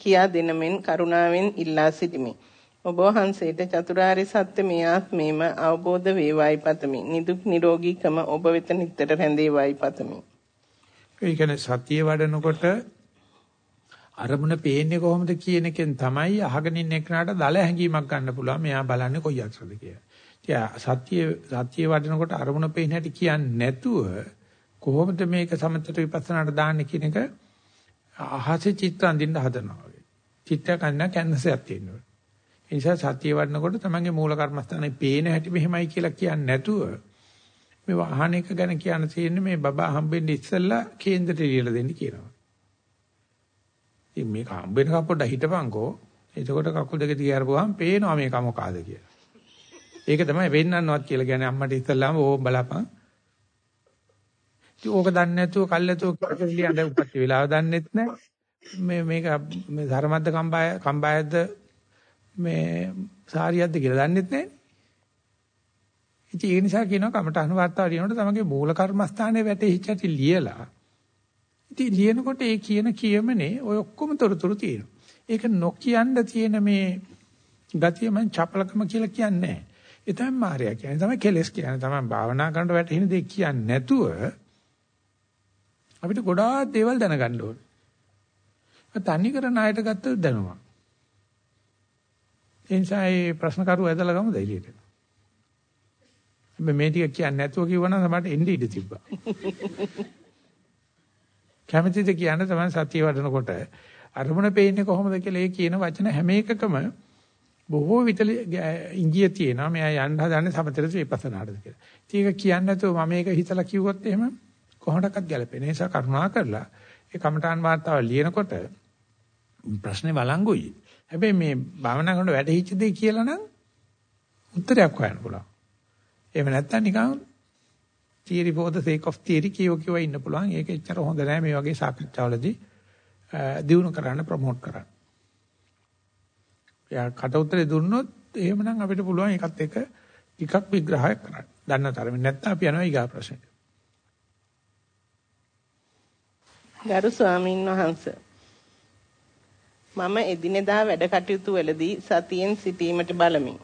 [SPEAKER 2] කියා දෙනමෙන් කරුණාවෙන් ඉල්ලා සිටිමි. ඔබ වහන්සේට චතුරාර්ය සත්‍ය මේ ආත්මේම අවබෝධ වේවායි පතමි. නිදුක් නිරෝගීකම ඔබ වෙත නිතර රැඳේවායි පතමි.
[SPEAKER 1] ඒ කියන්නේ සතිය වඩනකොට අරමුණ පේන්නේ කොහොමද කියන එකෙන් තමයි අහගෙන ඉන්න එකනට දල හැංගීමක් ගන්න පුළුවන්. මෙයා බලන්නේ කොයි අක්ෂරද කියලා. සත්‍ය සත්‍ය වඩනකොට අරමුණ පේන හැටි කියන්නේ නැතුව කොහොමද මේක සමතට විපස්සනාට දාන්නේ කියන එක අහසේ චිත්‍ර අඳින්න හදනවා වගේ. චිත්‍ර කන්න කැන්වස් එකක් තියෙනවා. ඒ නිසා සත්‍ය වඩනකොට තමන්ගේ මූල කර්මස්ථානේ පේන හැටි මෙහෙමයි කියලා කියන්නේ නැතුව මේ වාහන එක ගැන කියන්න තියෙන්නේ මේ බබා හම්බෙන්න ඉස්සෙල්ලා කේන්දරට ලියලා දෙන්න කියනවා. ඉතින් මේක හම්බෙනකම් පොඩ්ඩක් හිටපන්කෝ. එතකොට කකුල් දෙක දිගාරපුවාම පේනවා මේක මොකಾದ කියලා. ඒක තමයි වෙන්නන්නවත් කියලා කියන්නේ අම්මට ඉස්සල්ලාම ඕම් බලපන්. ඉතින් ඕක දන්නේ නැතුව කල්ැතුව කිරකෙලිය අඳ උපත්ති වෙලාව දන්නෙත් නැහැ. මේ මේක මේ ධර්මද්ද කම්බාය කම්බායද්ද මේ සාරියද්ද කියලා දන්නෙත් නැහැ. ඉතින් ඒ නිසා කියනවා කමට අනුවර්තාව ලියනකොට තමගේ මූල කර්මස්ථානයේ වැටෙහිච්ච ඇති ලියලා. ඉතින් ලියනකොට ඒ කියන කියමනේ ඔය ඔක්කොම තොරතුරු තියෙනවා. ඒක නොකියන්න තියෙන මේ ගතිය මම චපලකම කියලා කියන්නේ නැහැ. ඒ තමයි මායя කියන්නේ. තමයි කෙලස් කියන්නේ. තමයි භාවනා කරනකොට වැටෙන දේ කියන්නේ නැතුව අපිට ගොඩාක් දේවල් දැනගන්න ඕනේ. තනි කර ණයට ගත්ත දැනුමක්. ඒ නිසා මේ ප්‍රශ්න කරුව ඇදලා ගමුද එළියට? මේ ටික කියන්නේ නැතුව කිව්වනම් සමහරට එන්නේ ඉඳ තිබ්බා. කැමැතිද කියන්න තමයි සතිය වඩනකොට අරමුණ පේන්නේ කොහොමද කියලා ඒ කියන වචන හැම එකකම බොහෝ විතල ඉංගිය තියෙනවා මෙයා යන්න හදන්නේ සමතලස විපස්සනාටද කියලා. ඉතින් ඒක කියන්නේ නැතුව මම මේක හිතලා කිව්වොත් එහෙම කොහොමඩක්වත් ගැලපෙන්නේ. ඒ නිසා කරුණා කරලා ඒ කමඨාන් වාර්තාව ලියනකොට ප්‍රශ්නේ වළංගුයි. හැබැයි මේ භාවනා කරනකොට වැටහිච්ච දේ කියලා නම් උත්තරයක් හොයන්න පුළුවන්. එහෙම නැත්නම් නිකන් theory for the sake of theory කියව කියව ඉන්න පුළුවන්. ඒක එච්චර හොඳ නෑ මේ වගේ සාකච්ඡාවලදී දිනු කරන්න ප්‍රොමෝට් කරන්න. එයා කට උත්තරේ දුන්නොත් එහෙමනම් අපිට පුළුවන් ඒකත් එක්ක ටිකක් විග්‍රහයක් කරන්න. දන්න තරමින් නැත්නම් අපි යනවා ඊගා ප්‍රශ්නෙට.
[SPEAKER 2] ගරු ස්වාමීන් වහන්සේ මම එදිනෙදා වැඩ කටයුතු වලදී සතියෙන් සිටීමට බලමි.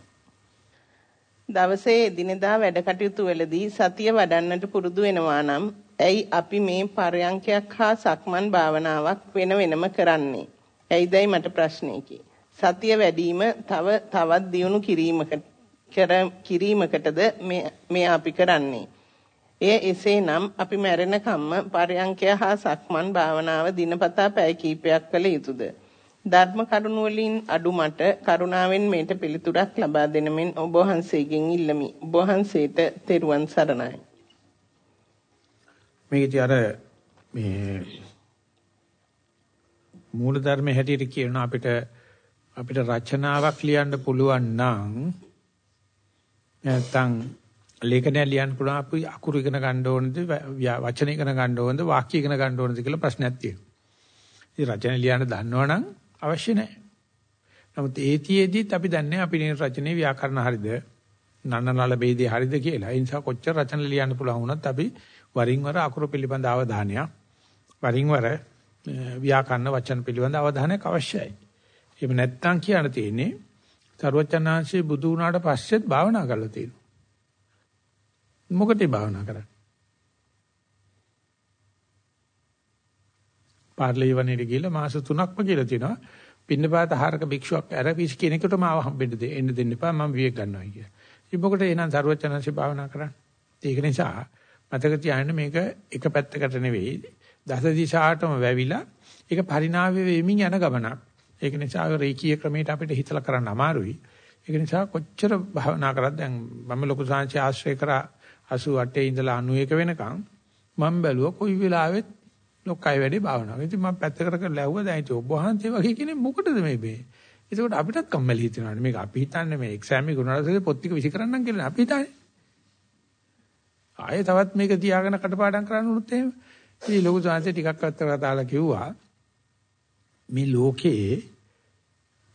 [SPEAKER 2] දවසේ එදිනෙදා වැඩ කටයුතු වලදී සතිය වඩන්නට පුරුදු වෙනවා නම් ඇයි අපි මේ පරයන්කයක් හා සක්මන් භාවනාවක් වෙන වෙනම කරන්නේ? ඇයිදයි මට ප්‍රශ්නයකි. සතිය වැඩිම තව තවත් දියුණු කිරීමකට කිරීමකටද මේ අපි කරන්නේ. එය එසේනම් අපි මැරෙන කම්ම පරයන්කය හා සක්මන් භාවනාව දිනපතා පැය කිහිපයක් කළ යුතුයද? ධර්ම කරුණ වලින් අඩු මට කරුණාවෙන් මේට පිළිතුරක් ලබා දෙන මෙන් ඔබ වහන්සේගෙන් ඉල්ලමි. ඔබ වහන්සේට තෙරුවන් සරණයි.
[SPEAKER 1] මේකදී අර මේ මූල ධර්මයේ හැටියට කියන අපිට අපිට රචනාවක් ලියන්න පුළුවන් නම් නැත්නම් ලේඛනයක් ලියන්න පුළුවන් අපි අකුරු ඉගෙන ගන්න ඕනද වචන ඉගෙන ගන්න ඕනද වාක්‍ය ඉගෙන ගන්න ඕනද කියලා ප්‍රශ්නයක් තියෙනවා. ඉතින් රචන ලියන්න දන්නවනම් අවශ්‍ය නැහැ. නමුත් ඒතියෙදිත් අපි දන්නේ අපි මේ රචනයේ ව්‍යාකරණ හරිද නන්නනල ભેදේ හරිද කියලා. ඒ නිසා කොච්චර රචන ලියන්න පුළුවන් වුණත් අපි වරින් වර අකුරු පිළිබඳ අවධානයක් වරින් වර ව්‍යාකරණ වචන පිළිබඳ අවධානයක් අවශ්‍යයි. එහෙම නැත්නම් කියන්න තියෙන්නේ සරුවචනාංශයේ බුදු වුණාට පස්සෙත් භාවනා කරලා තියෙනවා. මොකටද භාවනා කරන්නේ? පාර්ලිමේන්තුවේ ගිහලා මාස 3ක්ම කියලා තියෙනවා. පින්නපාත ආහාරක භික්ෂුවක් අර විශ් කෙනෙකුට මාව හම්බෙන්න දෙන්න එන්න දෙන්න එපා මම විවේක ගන්නවා කියලා. ඉතින් මොකටද එහෙනම් සරුවචනාංශේ භාවනා කරන්නේ? ඒක නිසා මතක තියාගන්න මේක එක පැත්තකට නෙවෙයි දස දිශාටම වැවිලා ඒක පරිණාමය වෙමින් යන ගමනක්. ඒක නිසා රේකී ක්‍රමයට අපිට හිතලා කරන්න අමාරුයි. ඒක නිසා කොච්චර භාවනා කරත් දැන් මම ලොකු සංහසේ ආශ්‍රය කරා 88 ඉඳලා 91 වෙනකන් මම බැලුවා කොයි වෙලාවෙත් ලොක්කයි වැඩි භාවනාව. ඉතින් මම පැත්තකට කරලා ඇහුවා දැන් ඉතින් ඔබ වහන්සේ වගේ කෙනෙක් මොකටද මේ මේ? ඒකෝට අපිටත් කම්මැලි හිතෙනවානේ. මේක අපි හිතන්නේ මේ එක්සෑම් එක උනාට පොත් ටික විසි කරන්නම් කියලා අපි හිතන්නේ. ආයේ තවත් මේක තියාගෙන කටපාඩම් කරන්න උනොත් එහෙම. ඉතින් ලොකු සංහසේ ටිකක් අත්තර දාලා කිව්වා මේ ලෝකේ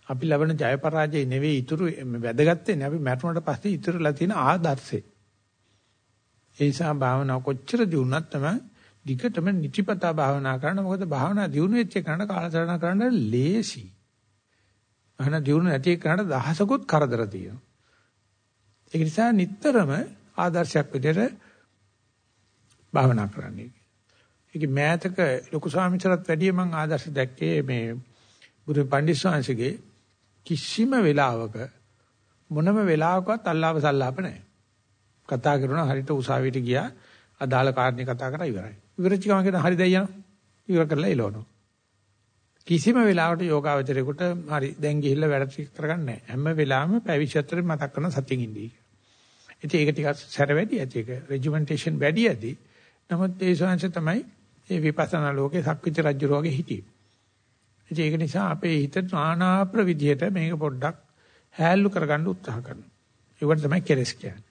[SPEAKER 1] අපි ලබන ජය පරාජය නෙවෙයි ඉතුරු වැදගත් වෙන්නේ අපි මැරුණට පස්සේ ඉතුරුලා තියෙන ආදර්ශේ. ඒ නිසා භාවනාව කොච්චර දියුණුවක් තමයි දිගටම නිතිපතා භාවනා කරන්න මොකද භාවනා දියුණු වෙච්ච කෙනාට කාලසටහන කරන්න ලේසි. භාවනා දියුණු නැති කෙනාට දහසකුත් කරදර තියෙනවා. ඒ නිසා නිටතරම ආදර්ශයක් විදිහට භාවනා කරන්නේ. ඒක මෑතක ලොකු ස්වාමීන්චරත් වැඩිය මම ආදර්ශ දැක්කේ මේ බුදු පණ්ඩිත ස්වාමීන්ගේ කිසිම වෙලාවක මොනම වෙලාවකවත් අල්ලාව සල්ලාප නැහැ. කතා කරනවා හරියට උසාවියට ගියා අදාළ කාරණේ කතා කරලා ඉවරයි. ඉවරච්ච ගමන් කියන හරි දැන් යනවා. ඉවර කරලා එළවනවා. කිසිම වෙලාවකට යෝගාවචරේකට හරි දැන් ගිහිල්ලා වැඩ ටික කරගන්නේ නැහැ. හැම වෙලාවෙම පැවිච්චතර මතක් කරන සතියින් ඉඳී. ඉතින් ඒක ටිකක් සැර වැඩි ඇති ඒක රෙජිමෙන්ටේෂන් වැඩි ඇති. නමුත් ඒ ශාංශ තමයි මේ විපස්සනා ලෝකේ සක්විති රජු රෝගේ හිටියේ. ඉතින් ඒක නිසා අපේ හිත নানা ප්‍රවිධියට මේක පොඩ්ඩක් හැල්ලු කරගන්න උත්සාහ කරනවා. ඒකට තමයි කෙලස් කියන්නේ.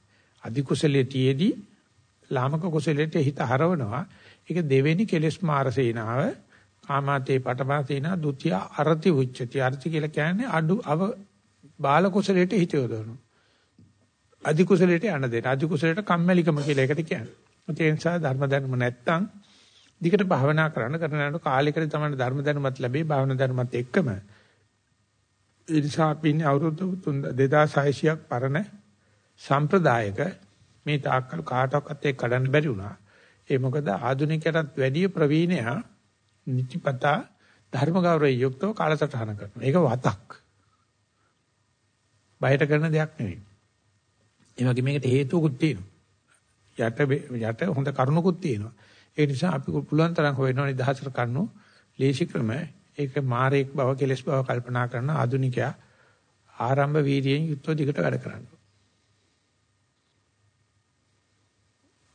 [SPEAKER 1] අධි කුසලයේ තියේදී ලාමක කුසලයට හිත හරවනවා. ඒක දෙවෙනි කෙලස් මාරසේනාව කාමාතේ පටමාතේනා ဒ ුතිය අරති උච්චති. අරති කියලා කියන්නේ අඩු අව බාල කුසලයට හිත යොදවනවා. අධි කුසලයට යන්න දෙන්න. අධි කුසලයට කම්මැලිකම කියලා එකට කියන්නේ. ඒ නිසා ධර්ම ධර්ම නැත්තම් දිගට භාවනා කරන්න කරන යනකොට කාලයකට තමයි ධර්ම ධර්මත් ලැබෙයි භාවනා ධර්මත් එක්කම. ඒ නිසා අපි ඉන්නේ අවුරුදු 2600ක් පරණ සම්ප්‍රදායක මේ තාක්කල් කාටවත් ඒක කඩන්න බැරි වුණා. ඒ මොකද ආධුනිකයටත් වැඩි ප්‍රවීණයා නිතිපතා ධර්ම ගෞරවයෙන් යුක්තව කාලසටහන කරනවා. ඒක වතක්. බයට කරන දෙයක් නෙවෙයි. ඒ වගේ මේකට හේතුකුත් තියෙනවා. යට යට හොඳ කරුණකුත් තියෙනවා. ඒ නිසා අපි පුළුවන් තරම් හොයනවා නිදහසට කන්නු ලේසි ක්‍රම ඒක මාරේක් බව කෙලස් බව කල්පනා කරන ආධුනිකයා ආරම්භ වීර්යයෙන් යුක්තව දිගට වැඩ කරනවා.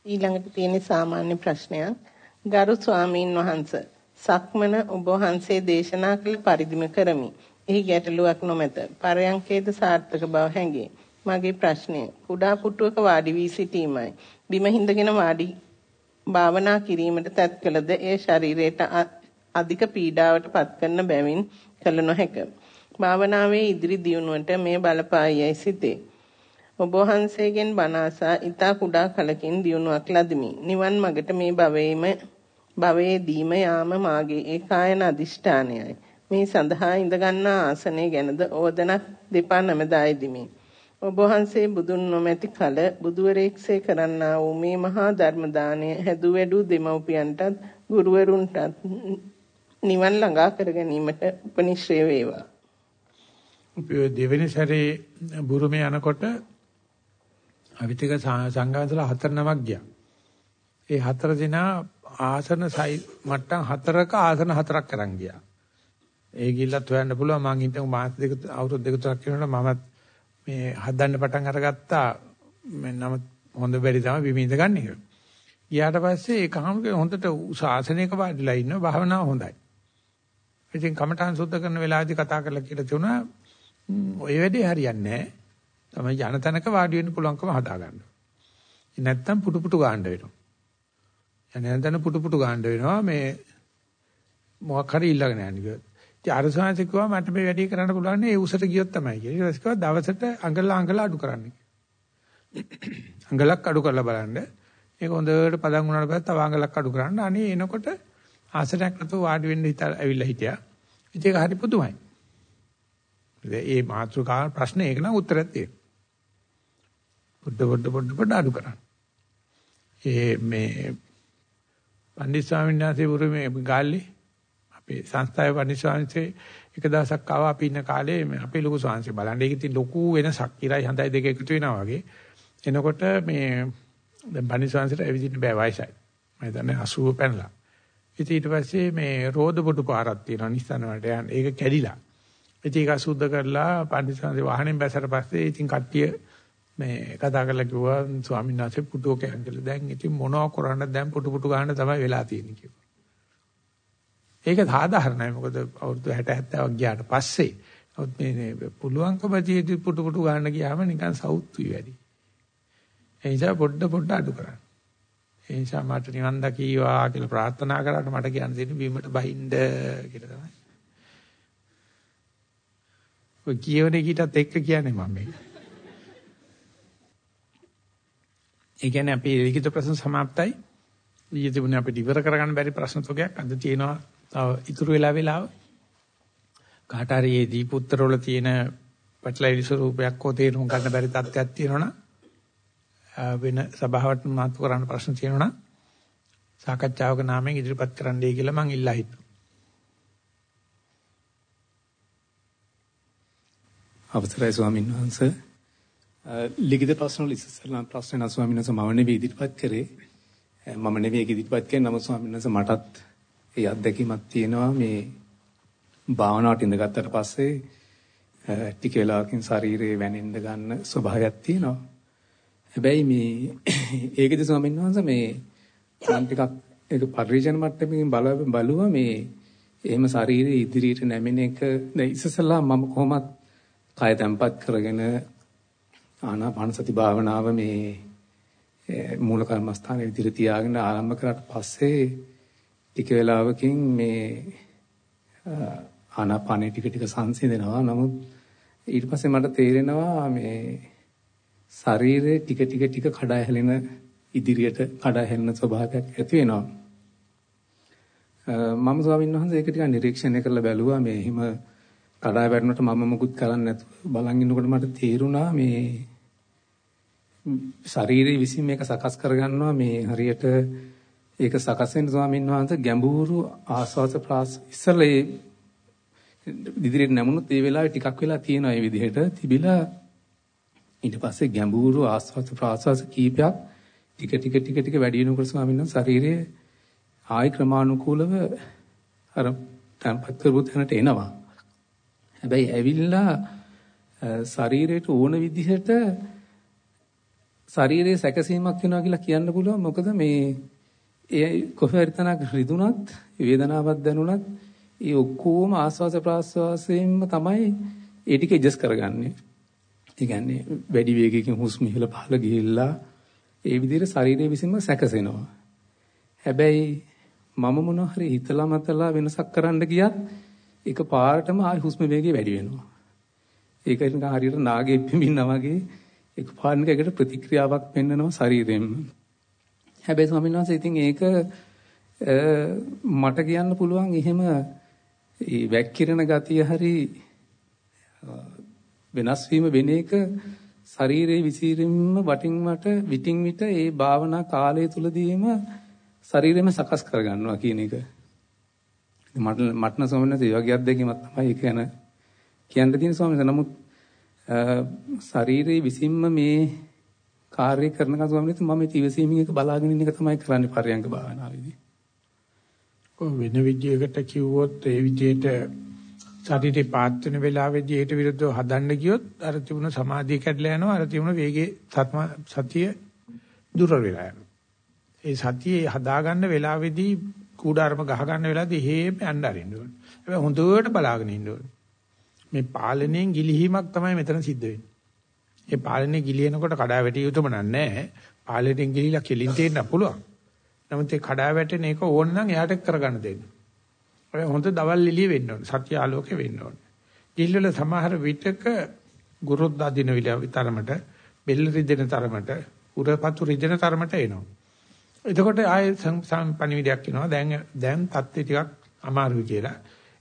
[SPEAKER 2] ඊළඟට තියෙන සාමාන්‍ය ප්‍රශ්නයක් ගරු ස්වාමීන් වහන්ස සක්මන ඔබ වහන්සේ දේශනා කළ පරිදිම කරමි. එහි ගැටලුවක් නොමැත. පරයන්කේද සාර්ථක බව හැඟේ. මගේ ප්‍රශ්නය කුඩා පුටුවක වාඩි වී සිටීමයි. බිම හිඳගෙන වාඩි භාවනා කිරීමට තත් කළද එය ශරීරයට අධික පීඩාවට පත් කරන බැවින් කළ නොහැක. භාවනාවේ ඉදිරි දියුණුවට මේ බලපායයි සිතේ. ඔබ වහන්සේගෙන් බණ අසා ඊතා කුඩා කලකින් දියුණුවක් ලදිමි. නිවන් මගට මේ භවයේම භවයේදීම යාම මාගේ ඒකායන අදිෂ්ඨානයයි. මේ සඳහා ඉඳ ගන්නා ආසනය ගැනද ඕදනක් දෙපා නමදායිදිමි. ඔබ වහන්සේ බුදුන් නොමැති කල බුදුවරයෙක්සේ කරන්නා වූ මේ මහා ධර්ම දාණය හැදු වැඩු දෙමව්පියන්ටත් ගුරුවරුන්ටත් නිවන් ළඟා කර ගැනීමට උපනිශ්‍රේ වේවා.
[SPEAKER 1] අපි දෙවෙනි සැරේ බුරුමේ යනකොට අවිතික සංඝාසල හතර නමක් ගියා. ඒ හතර දිනා ආසන සයි මට්ටම් හතරක ආසන හතරක් කරන් ගියා. ඒ ගිල්ලත් හොයන්න පුළුවන් මං හිතමු මාස දෙක අවුරුදු දෙක තුනක් යනකොට මමත් මේ හදන්න පටන් අරගත්තා නම හොඳ බැරි තමයි බිම ඉඳ ගන්න එක. ගියාට පස්සේ ඒ කහමක හොඳට ශාසනයක වාඩිලා ඉන්නවා භාවනාව හොඳයි. ඉතින් කමඨාන් සුද්ධ කරන වෙලාවේදී කතා කරලා කියලා තුනා ඔය වැඩේ හරියන්නේ නැහැ. තමයි යන තැනක වාඩි වෙන්න පුළුවන්කම හදා ගන්න. නැත්තම් පුටු පුටු ගන්න වෙනවා. යන තැන පුටු පුටු ගන්න වෙනවා මේ මොකක් හරි ඊළඟ නෑනේ. ඉතින් අර සාංශ කිව්වා මට මේ වැඩේ කරන්න පුළුවන් නේ ඒ උසට ගියොත් තමයි කියලා. ඊට පස්සේ කිව්වා දවසට අඟල අඟල අඩු කරන්න අඟලක් අඩු කරලා බලන්න. ඒක හොඳට පදන් වුණාට පස්සේ තව අඟලක් අඩු කරන්න. අනේ එනකොට ආසනයක් නැතුව වාඩි වෙන්න හිත ඇවිල්ලා හිටියා. ඉතින් ඒක හරි පුදුමයි. ඒ මාතෘකා ප්‍රශ්නේ ඒක නම් උත්තරයක් තියෙනවා. පොඩ පොඩ පොඩ පොඩ අඩු කරන්න. ඒ මේ පණ්ඩිත ස්වාමීන් වහන්සේ බුරුමේ ගාල්ලේ අපේ සංස්ථාවේ පණ්ඩිත ස්වාමීන්සේ එක දවසක් ආවා අපි ඉන්න කාලේ අපේ ලොකු ස්වාමීන්සේ බලන්න ඒක ඉතින් ලොකු වෙනසක් ඉරයි හඳයි දෙක එකතු වෙනවා වගේ. එනකොට මේ දැන් පණ්ඩිත ස්වාමීන්සට ඇවිදින්න බෑ වයසයි. මම හිතන්නේ 80 පැනලා. ඉතින් ඊට පස්සේ මේ රෝද පොඩු පාරක් තියෙනවා නිස්සන වලට යන්න. ඒක කැඩිලා. ඉතින් ඒක සුද්ධ කරලා පණ්ඩිත ස්වාමීන්සේ වාහනේ බැසට පස්සේ ඉතින් කට්ටිය මේ කතා කරලා කිව්වා ස්වාමීන් වහන්සේ පුටුව කැංගල දැන් ඉතින් මොනව කරන්නද දැන් පුටු පුටු ගන්න තමයි වෙලා තියෙන්නේ කිව්වා. ඒක සාධාරණයි මොකද අවුරුදු 60 70ක් ගියාට පස්සේ අවුත් මේ පුළුවන්කම ජීවිත පුටු පුටු ගන්න ගියාම නිකන් සවුත්තුයි වැඩි. ඒ නිසා පොඩ පොඩ අඩු කරන්න. ඒ නිසා මට නිවන් දකීවා කියලා ප්‍රාර්ථනා කරාට මට කියන්න දෙන්නේ බීමට බහින්න කියලා තමයි. ඔය කියවනේ කීටත් එක්ක කියන්නේ මම මේක. ඒ කියන්නේ අපි ලිඛිත ප්‍රශ්න સમાප්තයි. ඊයේ තිබුණේ අපිට ඉවර කරගන්න බැරි ප්‍රශ්න තුනක් අද තියෙනවා. තව ඉතුරු වෙලා වෙලාව. කාට හරි මේ දීපුත්‍රවල තියෙන පැටලයිලි ස්වරූපයක් හෝ තේරුම් ගන්න බැරි තත්ත්වයක් තියෙනවනම් වෙන සභාවට මාතු කරන්න ප්‍රශ්න තියෙනවනම් සාකච්ඡාවක නාමයෙන් ඉදිරිපත් කරන්නයි කියලා මම ඉල්ලා හිටිනවා.
[SPEAKER 3] අවසරයි ස්වාමීන් වහන්සේ ලිඛිත ප්‍රශ්න වල ඉස්සෙල්ලා ප්‍රශ්න ස්වාමීන් වහන්සේ මම නෙවෙයි ඉදිරිපත් කරේ. මම නෙවෙයි ඉදිරිපත් කරේ නමුත් ස්වාමීන් වහන්සේ මටත් ඒ අත්දැකීමක් තියෙනවා මේ භාවනාවට ඉඳගත්තට පස්සේ ටික වෙලාවකින් ශරීරයේ වැනෙන්න ගන්න ස්වභාවයක් තියෙනවා. හැබැයි මේ ඒකද ස්වාමීන් වහන්සේ මේ මම ටිකක් ඒක පරිශන මට්ටමින් බල බලුවා මේ එහෙම ශරීරයේ ඉදිරියට නැමෙන එක දැන් ඉස්සසලා මම කොහොමත් කය තැම්පත් කරගෙන ආනාපාන සති භාවනාව මේ මූල කර්මස්ථානයේ විදිහට තියාගෙන ආරම්භ කරාට පස්සේ ටික වෙලාවකින් මේ ආනාපානෙ ටික ටික සංසිඳෙනවා. නමුත් ඊට පස්සේ මට තේරෙනවා මේ ශරීරයේ ටික ටික ටික කඩා හැලෙන ඉදිරියට කඩා හැලෙන ස්වභාවයක් ඇති වෙනවා. මම ස්වාමීන් වහන්සේ ඒක ටිකක් නිරීක්ෂණය කරලා බැලුවා මේ හිම කඩා වැටුණට මම මොකුත් කරන්නේ නැතුව බලන් ඉන්නකොට මට තේරුණා මේ ශරීරයේ විසින් මේක සකස් කරගන්නවා මේ හරියට ඒක සකස් වෙන ස්වාමීන් වහන්සේ ගැඹුරු ආස්වාස ප්‍රාස ඉස්සලා ඉදිරියට නැමුණොත් ඒ වෙලාවේ ටිකක් වෙලා තියෙනවා මේ විදිහට තිබිලා ඊට පස්සේ ගැඹුරු ආස්වාස ප්‍රාස්වාස කීපයක් ටික ටික ටික ටික වැඩි වෙනකොට ස්වාමීන් වහන්සේ ශරීරයේ ආයි ක්‍රමානුකූලව අර තැම්පත් කරපු තැනට එනවා. හැබැයි ඇවිල්ලා ශරීරයට ඕන විදිහට ශරීරයේ සැකසීමක් වෙනවා කියලා කියන්න පුළුවන්. මොකද මේ ඒ කොහේ හරි තනක් රිදුනත් වේදනාවක් දැනුණත් ඒ ඔක්කොම ආස්වාස ප්‍රාස්වාසයෙන්ම තමයි ඒ ටික ඇඩ්ජස්ට් කරගන්නේ. ඒ කියන්නේ වැඩි වේගයකින් හුස්ම ඉහළ පහළ ගිහිල්ලා ඒ විදිහට ශරීරයේ විසින්ම සැකසෙනවා. හැබැයි මම මොන හරි හිතලා මතලා වෙනසක් කරන්න ගියත් ඒක පාරටම ආයි හුස්ම වේගය වැඩි වෙනවා. ඒක නිකන් හරියට නාගේ පිඹින්නා වගේ ඒක පාරණකයකට ප්‍රතික්‍රියාවක් පෙන්වනවා ශරීරයෙන්ම. හැබැයි ස්වාමීන් වහන්සේ ඉතින් ඒක මට කියන්න පුළුවන් එහෙම ඒ වැක්කිරෙන ගතිය හරි වෙනස් වීම වෙන එක ශරීරයේ විසිරීම වටින් වට විටින් විට ඒ භාවනා කාලය තුලදීම ශරීරෙම සකස් කරගන්නවා කියන එක. මට මට නම් ස්වාමීන් වහන්සේ ඒ වගේ අත්දැකීමක් තමයි ඒක ගැන කියන්න තියෙන ස්වාමීන් වහන්සේ. නමුත් ශරීරයේ විසින්ම මේ කාර්ය කරන කම ස්වාමීන් වහන්සේ මම ඉතිවිසීමින් එක බලාගෙන ඉන්න එක තමයි කරන්නේ පරියංග භාවනාවේදී.
[SPEAKER 1] වෙන විදියකට කිව්වොත් ඒ විදියට ශරීරේ පාත් වෙන වෙලාවේදී ඊට විරුද්ධව හදන්න ගියොත් අර තිබුණ සමාධිය කැඩලා යනවා අර තිබුණ වේගේ සතිය දුර වෙලා යනවා. ඒ සතියේ හදාගන්න වෙලාවේදී කූඩාරම ගහ ගන්න වෙලාවේදී හේම යන්න අරින්න ඕනේ. හැබැයි හොඳට බලාගෙන ඉන්න ඕනේ. මේ පාලනයෙන් ගිලිහීමක් තමයි මෙතන සිද්ධ වෙන්නේ. ඒ පාලනේ ගිලිනකොට කඩා වැටිය යුතුම නෑ. පාලනයෙන් ගිලිලා කෙලින් තේන්න පුළුවන්. නමුත් ඒ කඩා වැටෙන එක ඕන නම් එයාට කරගන්න දෙන්න. ඔය හොඳ දවල් එළිය වෙන්න ඕනේ. සත්‍ය ආලෝකේ වෙන්න ඕනේ. ගිල්වල සමහර විටක ගුරුත් අදින විතරමට බෙල්ල රිදෙන තරමට උරපතු රිදෙන තරමට එනවා. එතකොට ආයේ සම්පණිවිඩයක් එනවා. දැන් දැන් தත්ත්වය ටිකක් අමාරුයි කියලා.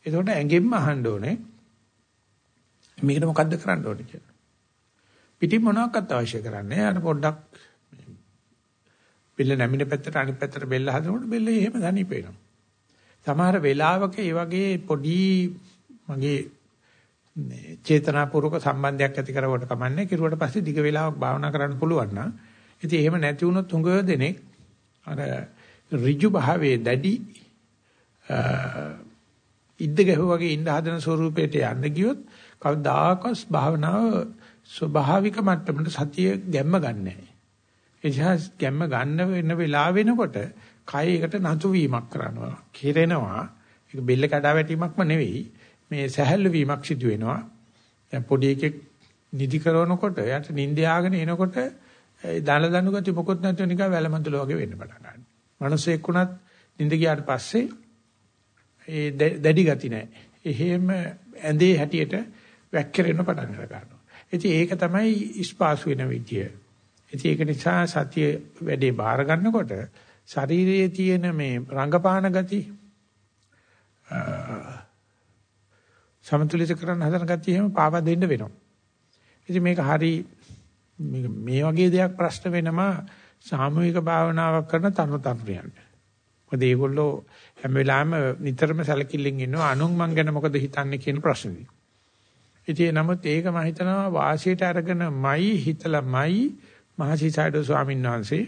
[SPEAKER 1] එතකොට ඇඟෙන්ම අහන්න ඕනේ. මේකට මොකද්ද කරන්න ඕනේ කියලා. පිටින් මොනවාක්වත් අවශ්‍ය කරන්නේ. අර පොඩ්ඩක් බෙල්ල නැමින පැත්තට අනිත් පැත්තට බෙල්ල හදනකොට බෙල්ල එහෙම දණීප වෙනවා. සමහර වෙලාවක ඒ වගේ පොඩි මගේ චේතනාපූර්වක සම්බන්ධයක් ඇති කරවට කමන්නේ කිරුවට පස්සේ දිග වේලාවක් භාවනා කරන්න පුළුවන් නම් ඉතින් එහෙම නැති වුණොත් හුඟ දෙනෙක් අර ඍජු භාවයේ දැඩි ඉද්ද ගැහුවාගේ ඉන්න හදන ස්වරූපයට යන්න ගියොත් කවදාකවත් භාවනාව ස්වභාවික මට්ටමට සතිය ගැම්ම ගන්නෑ. එනිසා ගැම්ම ගන්න වෙන වෙලාව වෙනකොට කයයකට නතු වීමක් කරනවා. කිරෙනවා. ඒක බෙල්ල කඩා වැටීමක්ම නෙවෙයි. මේ සැහැල්ලු වීමක් සිදු වෙනවා. දැන් පොඩි එකෙක් නිදි කරනකොට යට නිින්ද යාගෙන එනකොට දාන දනු ගති මොකොත් නැතුව නිකන් වැලමඳුල වගේ වෙන්න පටන් ගන්නවා. මිනිස්සෙක් උනත් නිින්ද ගියාට පස්සේ ඒ දැඩි ගති නැහැ. එහෙම ඇඳේ හැටියට වැක්කිරෙන්න පටන් ගන්නවා. ඉතින් ඒක තමයි ස්පාසු වෙන විදිය. ඉතින් ඒක නිසා සතිය වැඩේ බාර ගන්නකොට ශරීරයේ තියෙන මේ රංගපාන ගති සමතුලිත කරන්න හදන ගතිය එහෙම පාවා දෙන්න වෙනවා. ඉතින් මේක හරි මේ වගේ දෙයක් ප්‍රශ්න වෙනවා සාමූහික භාවනාවක් කරන තරුණ තරුණියන්ට. මොකද ඒගොල්ලෝ හැම වෙලාවෙම නිතරම සැලකිල්ලෙන් ඉන්නවා අනුන් මං ගැන මොකද හිතන්නේ කියන ප්‍රශ්නේ. ඉතින් නමුත් ඒක මම හිතනවා වාසියට අරගෙනමයි හිතලාමයි මහසිසාරද ස්වාමීන් වහන්සේ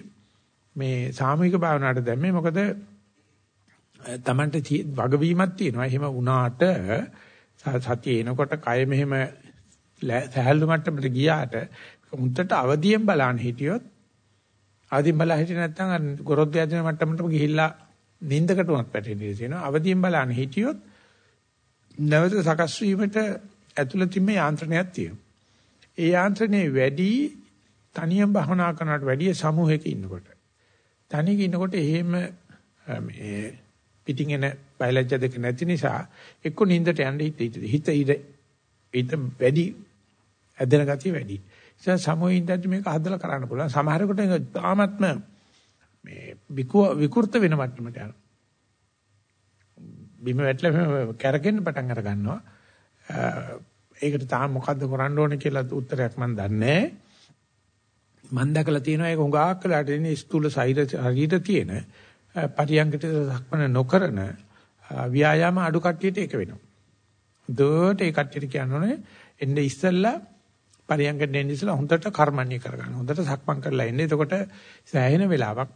[SPEAKER 1] මේ සාමූහික භාවනාවට දැම්මේ මොකද Tamanට වගවීමක් තියෙනවා. එහෙම වුණාට සතිය එනකොට කය මෙහෙම සහැල්ලු මට්ටමට ගියාට මුත්තට අවදියෙන් බලන්න හිටියොත් අවදියෙන් බලලා හිටියේ නැත්නම් අර ගොරොද්ද යදින මට්ටමටම ගිහිල්ලා නිින්දකට උනත් පැටෙන්නේ තියෙනවා. අවදියෙන් බලන්න හිටියොත් නැවත සකස් වීමට ඇතුළතින්ම යාන්ත්‍රණයක් තියෙනවා. ඒ යාන්ත්‍රණේ වැඩි තනියම භවනා කරනවට වැඩිය සමූහයක ඉන්නකොට. තනියක ඉන්නකොට එහෙම මේ පිටින් එන බයලජ්‍ය දෙක නැති නිසා එක්ක නින්දට යන්න හිත හිත හිත වැඩි ඇදෙන ගතිය වැඩි. ඒ සමෝහින් ඉඳද්දි මේක හදලා කරන්න පුළුවන්. සමහරකට ඒක තාමත්ම මේ විකෘත වෙන මට්ටමට යනවා. බිම වැටලා කැරකෙන්න පටන් අර ගන්නවා. ඒකට තාම මොකද්ද කරන්න ඕනේ කියලා උත්තරයක් මම දන්නේ නැහැ. මම දැකලා තියෙනවා ඒක හුඟක් කලට ඉන්නේ ස්තුල ශරීර තියෙන පරියංගිත සක්මන නොකරන ව්‍යායාම අඩු කට්ටියට ඒක වෙනවා. දුවට ඒ කට්ටියට කියනෝනේ එන්නේ ඉස්සෙල්ලා පරියංගිට එන්නේ ඉස්සෙල්ලා හොඳට කර්මන්නේ කරගන්න. හොඳට සක්මන් කරලා එන්නේ. එතකොට සෑහෙන වෙලාවක්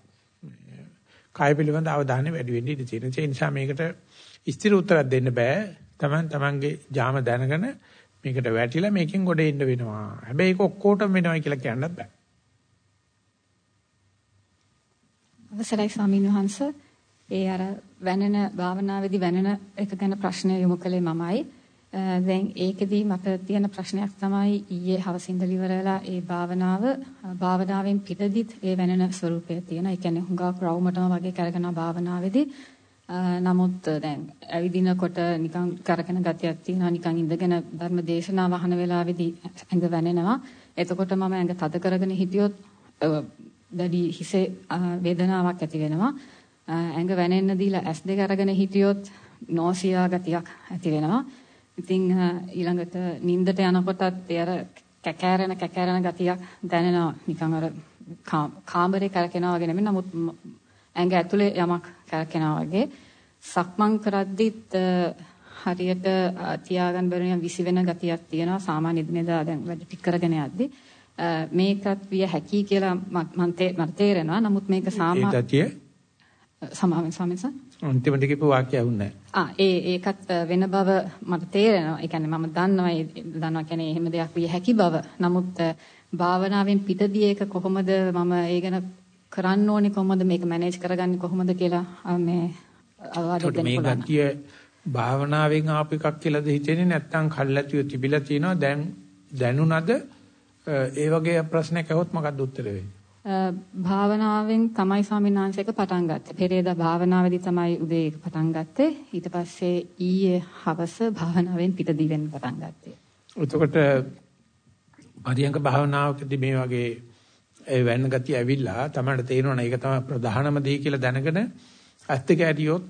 [SPEAKER 1] කාය පිළිබඳ අවධානය වැඩි වෙන්න ඉඩ තියෙනවා. ඒ නිසා මේකට ස්ථිර උත්තරයක් දෙන්න බෑ. Taman tamanගේ ජාම දැනගෙන මේකට වැටිලා මේකෙන් ගොඩ එන්න වෙනවා. හැබැයි ඒක ඔක්කොටම වෙනවා කියලා කියන්නත් බෑ.
[SPEAKER 4] අවසරයි ස්වාමීන් වහන්ස ඒ අර වැනෙන භාවනාවේදී වැනෙන එක ගැන ප්‍රශ්නය යොමු කළේ මමයි. දැන් ඒකෙදී මට තියෙන ප්‍රශ්නයක් තමයි ඊයේ හවස ඉඳලා ඉවරලා ඒ භාවනාව භාවනාවෙන් පිටදිත් ඒ වැනෙන ස්වરૂපය තියෙන. ඒ කියන්නේ හුඟක් රවුමටම වගේ කරගෙන භාවනාවේදී නමුත් දැන් ඇවිදිනකොට නිකන් කරගෙන ගතියක් තියෙනවා නිකන් ඉඳගෙන ධර්ම දේශනාව අහන වෙලාවේදී ඇඟ වැනෙනවා. එතකොට මම ඇඟ තද කරගෙන හිටියොත් දැඩි හිසේ වේදනාවක් ඇති වෙනවා. ඇඟ වැනෙන්න දීලා ඇස් දෙක අරගෙන හිටියොත් නෝසියා ගතියක් ඇති වෙනවා. ඉතින් ඊළඟට නිින්දට යනකොටත් ඒ අර කැකෑරෙන කැකෑරෙන ගතියක් දැනෙනවා. නිකන් අර කාමරේ කරකිනවා වගේ නෙමෙයි. නමුත් ඇඟ ඇතුලේ යමක් කරකිනවා වගේ. සක්මන් කරද්දිත් හරියට තියාගන්න බැරි නම් විසි වෙන ගතියක් තියෙනවා. සාමාන්‍ය දිනදා දැන් වැඩ ටික කරගෙන යද්දී. මේකත් විය හැකි කියලා මම තේරෙනවා. නමුත් මේක සාමා
[SPEAKER 1] ඒ තතිය
[SPEAKER 4] සමාවෙන් ස්වාමීන් වහන්සේ
[SPEAKER 1] අන්තිමට කියපු වාක්‍යය වුණේ
[SPEAKER 4] ආ ඒ ඒකත් වෙන බව මට තේරෙනවා. ඒ කියන්නේ මම දන්නවා දන්නවා කියන්නේ එහෙම දෙයක් විය හැකි බව. නමුත් භාවනාවෙන් පිටදී ඒක කොහොමද මම ඒ ගැන කරන්න ඕනේ කොහොමද මේක මැනේජ් කරගන්නේ කොහොමද කියලා මේ අවවාද දෙන්න
[SPEAKER 1] පුළුවන්. මේ ගතිය භාවනාවෙන් ආපු එකක් කියලාද හිතෙන්නේ නැත්නම් කල්ැතිය තිබිලා තියෙනවා දැන් දැනුණද ඒ වගේ ප්‍රශ්නයක් අහුවොත් මොකක්ද උත්තරේ වෙන්නේ?
[SPEAKER 4] භාවනාවෙන් තමයි ස්වාමීන් වහන්සේක පටන් ගත්තේ. පෙරේදා භාවනාවේදී තමයි උදේ ඒක පටන් ගත්තේ. ඊට පස්සේ ඊයේ හවස භාවනාවෙන් පිටදී වෙන්න පටන් ගත්තේ.
[SPEAKER 1] එතකොට පරියංග භාවනාවකදී මේ වගේ ඒ වෙන්න ගතිය ඇවිල්ලා තමයි තේරෙනවා ඒක තමයි ප්‍රධානම දේ කියලා දැනගෙන ඇත්ත කැඩියොත්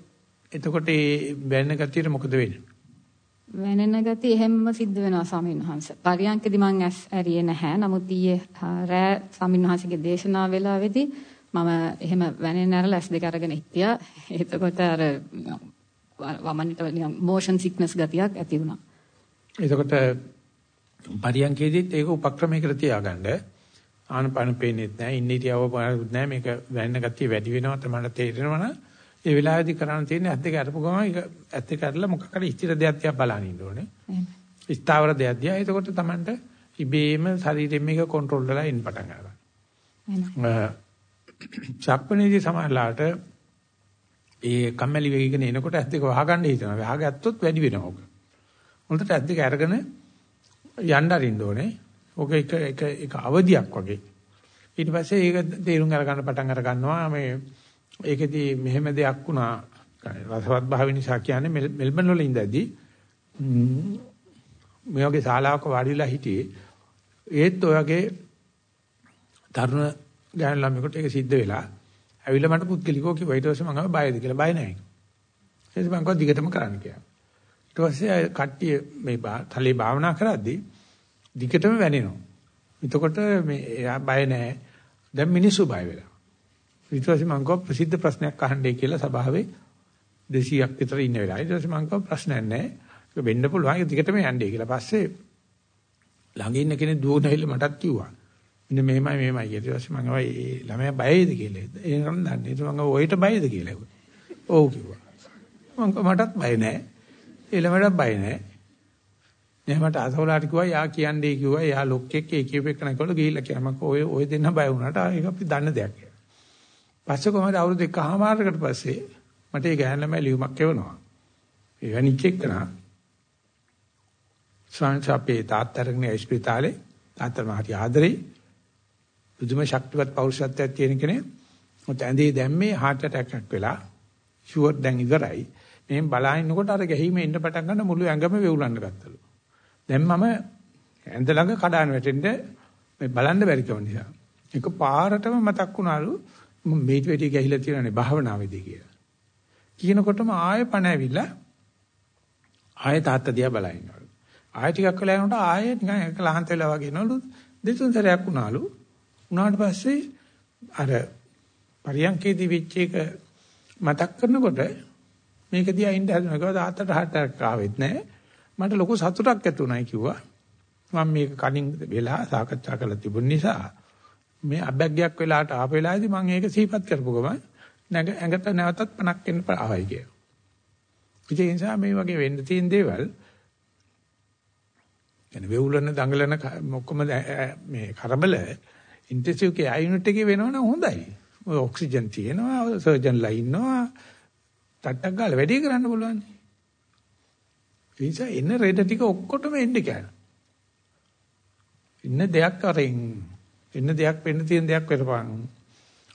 [SPEAKER 1] එතකොට ඒ වෙන්න ගතියට මොකද වෙන්නේ?
[SPEAKER 4] වෙනෙන ගතිය එහෙම්ම සිද්ධ වෙනවා ස්වාමීන් වහන්සේ. පරියන්කදී මං ඇස් ඇරියේ නැහැ. නමුත් ඊයේ රෑ ස්වාමීන් වහන්සේගේ දේශනාව වෙලාවේදී මම එහෙම වෙනෙන ඇරලා ඇස් දෙක අරගෙන හිටියා. එතකොට අර වමනිට නිකන් motion sickness ගතියක් ඇති වුණා.
[SPEAKER 1] එතකොට පරියන්කේදීත් ඒක උපක්‍රමයකට තියාගන්න ආනපන පේන්නේ නැහැ. ඉන්නේ තියව නැහැ. මේක වෙන්න ගතිය වැඩි වෙනවා තමයි තේරෙනවනේ. ඒ වෙලාවේදී කරන්න තියෙන්නේ ඇත්ත දෙක අරපු ගමන් ඒක ඇත්ත දෙක අරලා මොකක් හරි ස්ථිර දෙයක් තියා බලන්න ඉන්න ඕනේ. ස්ථාවර දෙයක් දිහා. එතකොට Tamanට ඉබේම ශරීරයෙන් මේක කන්ට්‍රෝල් වෙලා ඉන්න පටන් ගන්නවා. චක්පනේදී සමහරලාට ඒ කම්මැලි වෙගෙන එනකොට ඇත්ත දෙක වහගන්න හිතනවා. වහගත්තොත් වැඩි වෙනවා. උන්ට ඇත්ත දෙක අරගෙන යන්න අරින්න ඕනේ. ඔක එක එක එක අවදියක් වගේ. ඊට පස්සේ ඒක තේරුම් අරගන්න පටන් අර ගන්නවා මේ ඒකෙදි මෙහෙම දෙයක් වුණා රසවත් භාව නිසා කියන්නේ මෙල්බන් වල ඉඳදී මේ වගේ ශාලාවක වාඩිලා හිටියේ ඒත් ඔයගේ තරුණ ගෑනු ළමයෙකුට ඒක සිද්ධ වෙලා ඇවිල්ලා මට පුත්කලිකෝ කිව්වා ඊට පස්සේ මම බයද කියලා බය නැහැ. ඊට පස්සේ මම කිව්වා දිගටම කරන්න කියලා. ඊට පස්සේ කට්ටිය මේ තලේ භාවනා කරද්දී දිගටම වැනෙනවා. එතකොට මේ එයා බය නැහැ. දැන් මිනිස්සු බය වෙලා. ඊට පස්සේ මම ගෝ ප්‍රසිද්ධ ප්‍රශ්නයක් අහන්නයි කියලා සභාවේ 200ක් විතර ඉන්න වෙලාව. ඊට පස්සේ මම ගෝ ප්‍රශ්නයක් නැහැ. ඒක වෙන්න පුළුවන්. ඒක දිගටම යන්නේ කියලා. පස්සේ ළඟ ඉන්න කෙනෙක් දුවනහිල්ල මටත් කිව්වා. මෙන්න මෙහෙමයි මෙහෙමයි කියලා. ඊට පස්සේ මම ගා ඒ ළමයා බයයිද කියලා. ඒක නම් දන්නේ. ඊට මම ගා ඔයට බයද කියලා ඇහුවා. ඔව් කිව්වා. මම මටත් බය නැහැ. ඒ ළමයාට බය නැහැ. නෑ මට අසවලාට කිව්වා යා කියන්නේ කිව්වා යා ලොක්කෙක් ඒ කියප එක නැකවල ගිහිල්ලා කියලා මම ඔය ඔය දෙන්න බය වුණාට ඒක අපි දන්න දෙයක්. පස්සේ කොහමද අවුරුදු එකමාරකට පස්සේ මට ඒ ගෑනම ලියුමක් එවනවා. ඒ වැනිච් එක්කන ස්වාමීන් අපේ තාත්තරගෙන ස්පිතාලේ තාත්තම හරි ආදරේ බුදුම ශක්තිවත් පෞරුෂත්වයක් තියෙන කෙනෙක්. මොකද ඇඳේ දැම්මේ heart attack එකක් වෙලා ෂුවර් දැන් ඉවරයි. මෙහෙන් බලහින්නකොට අර ගැහිම එන්න පටන් ගන්න මුළු ඇඟම වෙවුලන්න ගත්තලු. දැන් මම ඇඳ ළඟ කඩාන වැටෙන්න මේ බලන්න බැරි කම නිසා. එක පාරටම මතක් වුණාලු මේට වෙටි ගහිලා තියෙනනේ භාවනාවේදී කියලා. කියනකොටම ආයෙ පණ ඇවිල්ලා ආයෙ තාත්තා දිහා බලහිනවලු. ආයෙ ටිකක් වෙලා යනකොට ආයෙ නිකන් එක ලහන්ත වෙලා වගේ නලු දෙතුන් සැරයක් වුණාලු. උනාට පස්සේ අර පරියන්කේදී වෙච්ච එක මතක් කරනකොට මේක දිහා ඉඳ හදනවා කිව්වා තාත්තට හටක් ආවෙත් නැහැ. මට ලොකු සතුටක් ඇති වුණායි කිව්වා. මම මේක කලින් වෙලා සාකච්ඡා කරලා තිබුණ නිසා මේ අභ්‍යග්යක් වෙලාට ආපු වෙලාවේදී මම ඒක සිහිපත් කරපු ගමන් නැග ඇඟට නැවතත් පණක් එන්න ආවයි කියලා. ඒ නිසා මේ වගේ වෙන්න තියෙන දේවල් يعني වෙවුලන දඟලන ඔක්කොම මේ කරබල ඉන්ටෙන්සිව් කේ යුනිට් එකේ වෙනවනම් හොඳයි. ඔය ඔක්සිජන් තියෙනවා, සර්ජන්ලා ඉන්නවා. ටට්ටක් ගාලා වැඩේ කරන්න පුළුවන්. ඒ නිසා එන රෙඩ ටික ඔක්කොටම එන්න කියනවා. ඉන්න දෙයක් අරින් ඉන්න දෙයක් වෙන්න තියෙන දෙයක් කරපන්.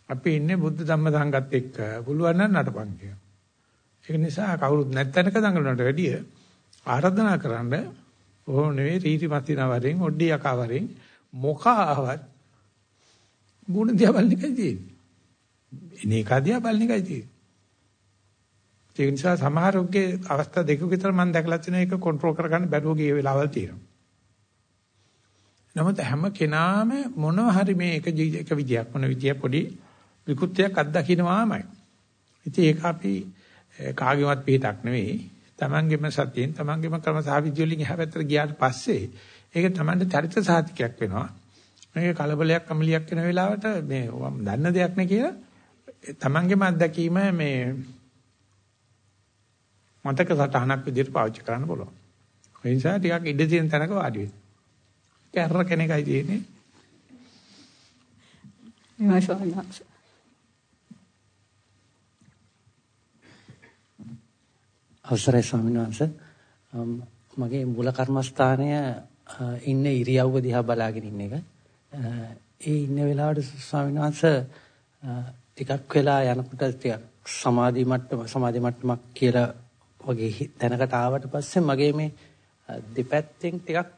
[SPEAKER 1] අපි ඉන්නේ බුද්ධ ධම්ම සංගත් එක්ක පුළුවන් නම් නටපන් කියන. ඒක නිසා කවුරුත් නැත්තනක දඟලනට වැඩිය ආරාධනා කරන්න ඕම නෙවෙයි රීටි මතිනා වරෙන් ඔඩ්ඩි යකා වරෙන් මොකාවත් බුණ දිහා බලන එකයි තියෙන්නේ. එනේ කදියා බලන එකයි තියෙන්නේ. ඒ නිසා සමහරෝගේ අවස්ථා දෙක විතර මම දැකලා තියෙන එක කන්ට්‍රෝල් කරගන්න බැරුව ගිය වෙලාවල් තියෙනවා. නමුත් හැම කෙනාම මොනවා හරි මේ එක එක විදියක් මොන විදියක් පොඩි විකෘතියක් අත්දකින්නවාමයි. ඉතින් ඒක අපි කාගේවත් පිටක් නෙවෙයි. Tamangeම සතියෙන් Tamangeම ක්‍රම සාවිද්‍ය වලින් එහා පැත්තට ගියාට පස්සේ ඒක Tamanට චරිත සාධකයක් වෙනවා. මේක කලබලයක් අමලියක් වෙන වෙලාවට මේ දන්න දෙයක් නේ කියලා Tamangeම අත්දැකීම මේ මතක සටහනක් විදිහට පාවිච්චි කරන්න පුළුවන්. ඒ නිසා ටිකක් ඉඩ තියෙන තැනක වාඩි වෙන්න. කැරර කෙනෙක්යි තියෙන්නේ.
[SPEAKER 4] මේ ස්වාමීන් වහන්සේ.
[SPEAKER 5] අවසරයි ස්වාමීන් වහන්සේ. මගේ මූල කර්මස්ථානය ඉන්න ඉරියව්ව දිහා බලාගෙන ඉන්න එක. ඒ ඉන්න වෙලාවට ස්වාමීන් වහන්සේ ටිකක් වෙලා යනකොට ටිකක් සමාධි මට්ටම සමාධි මට්ටමක් කියලා වගේ තැනකට ආවට පස්සේ මගේ මේ දෙපැත්තෙන් ටිකක්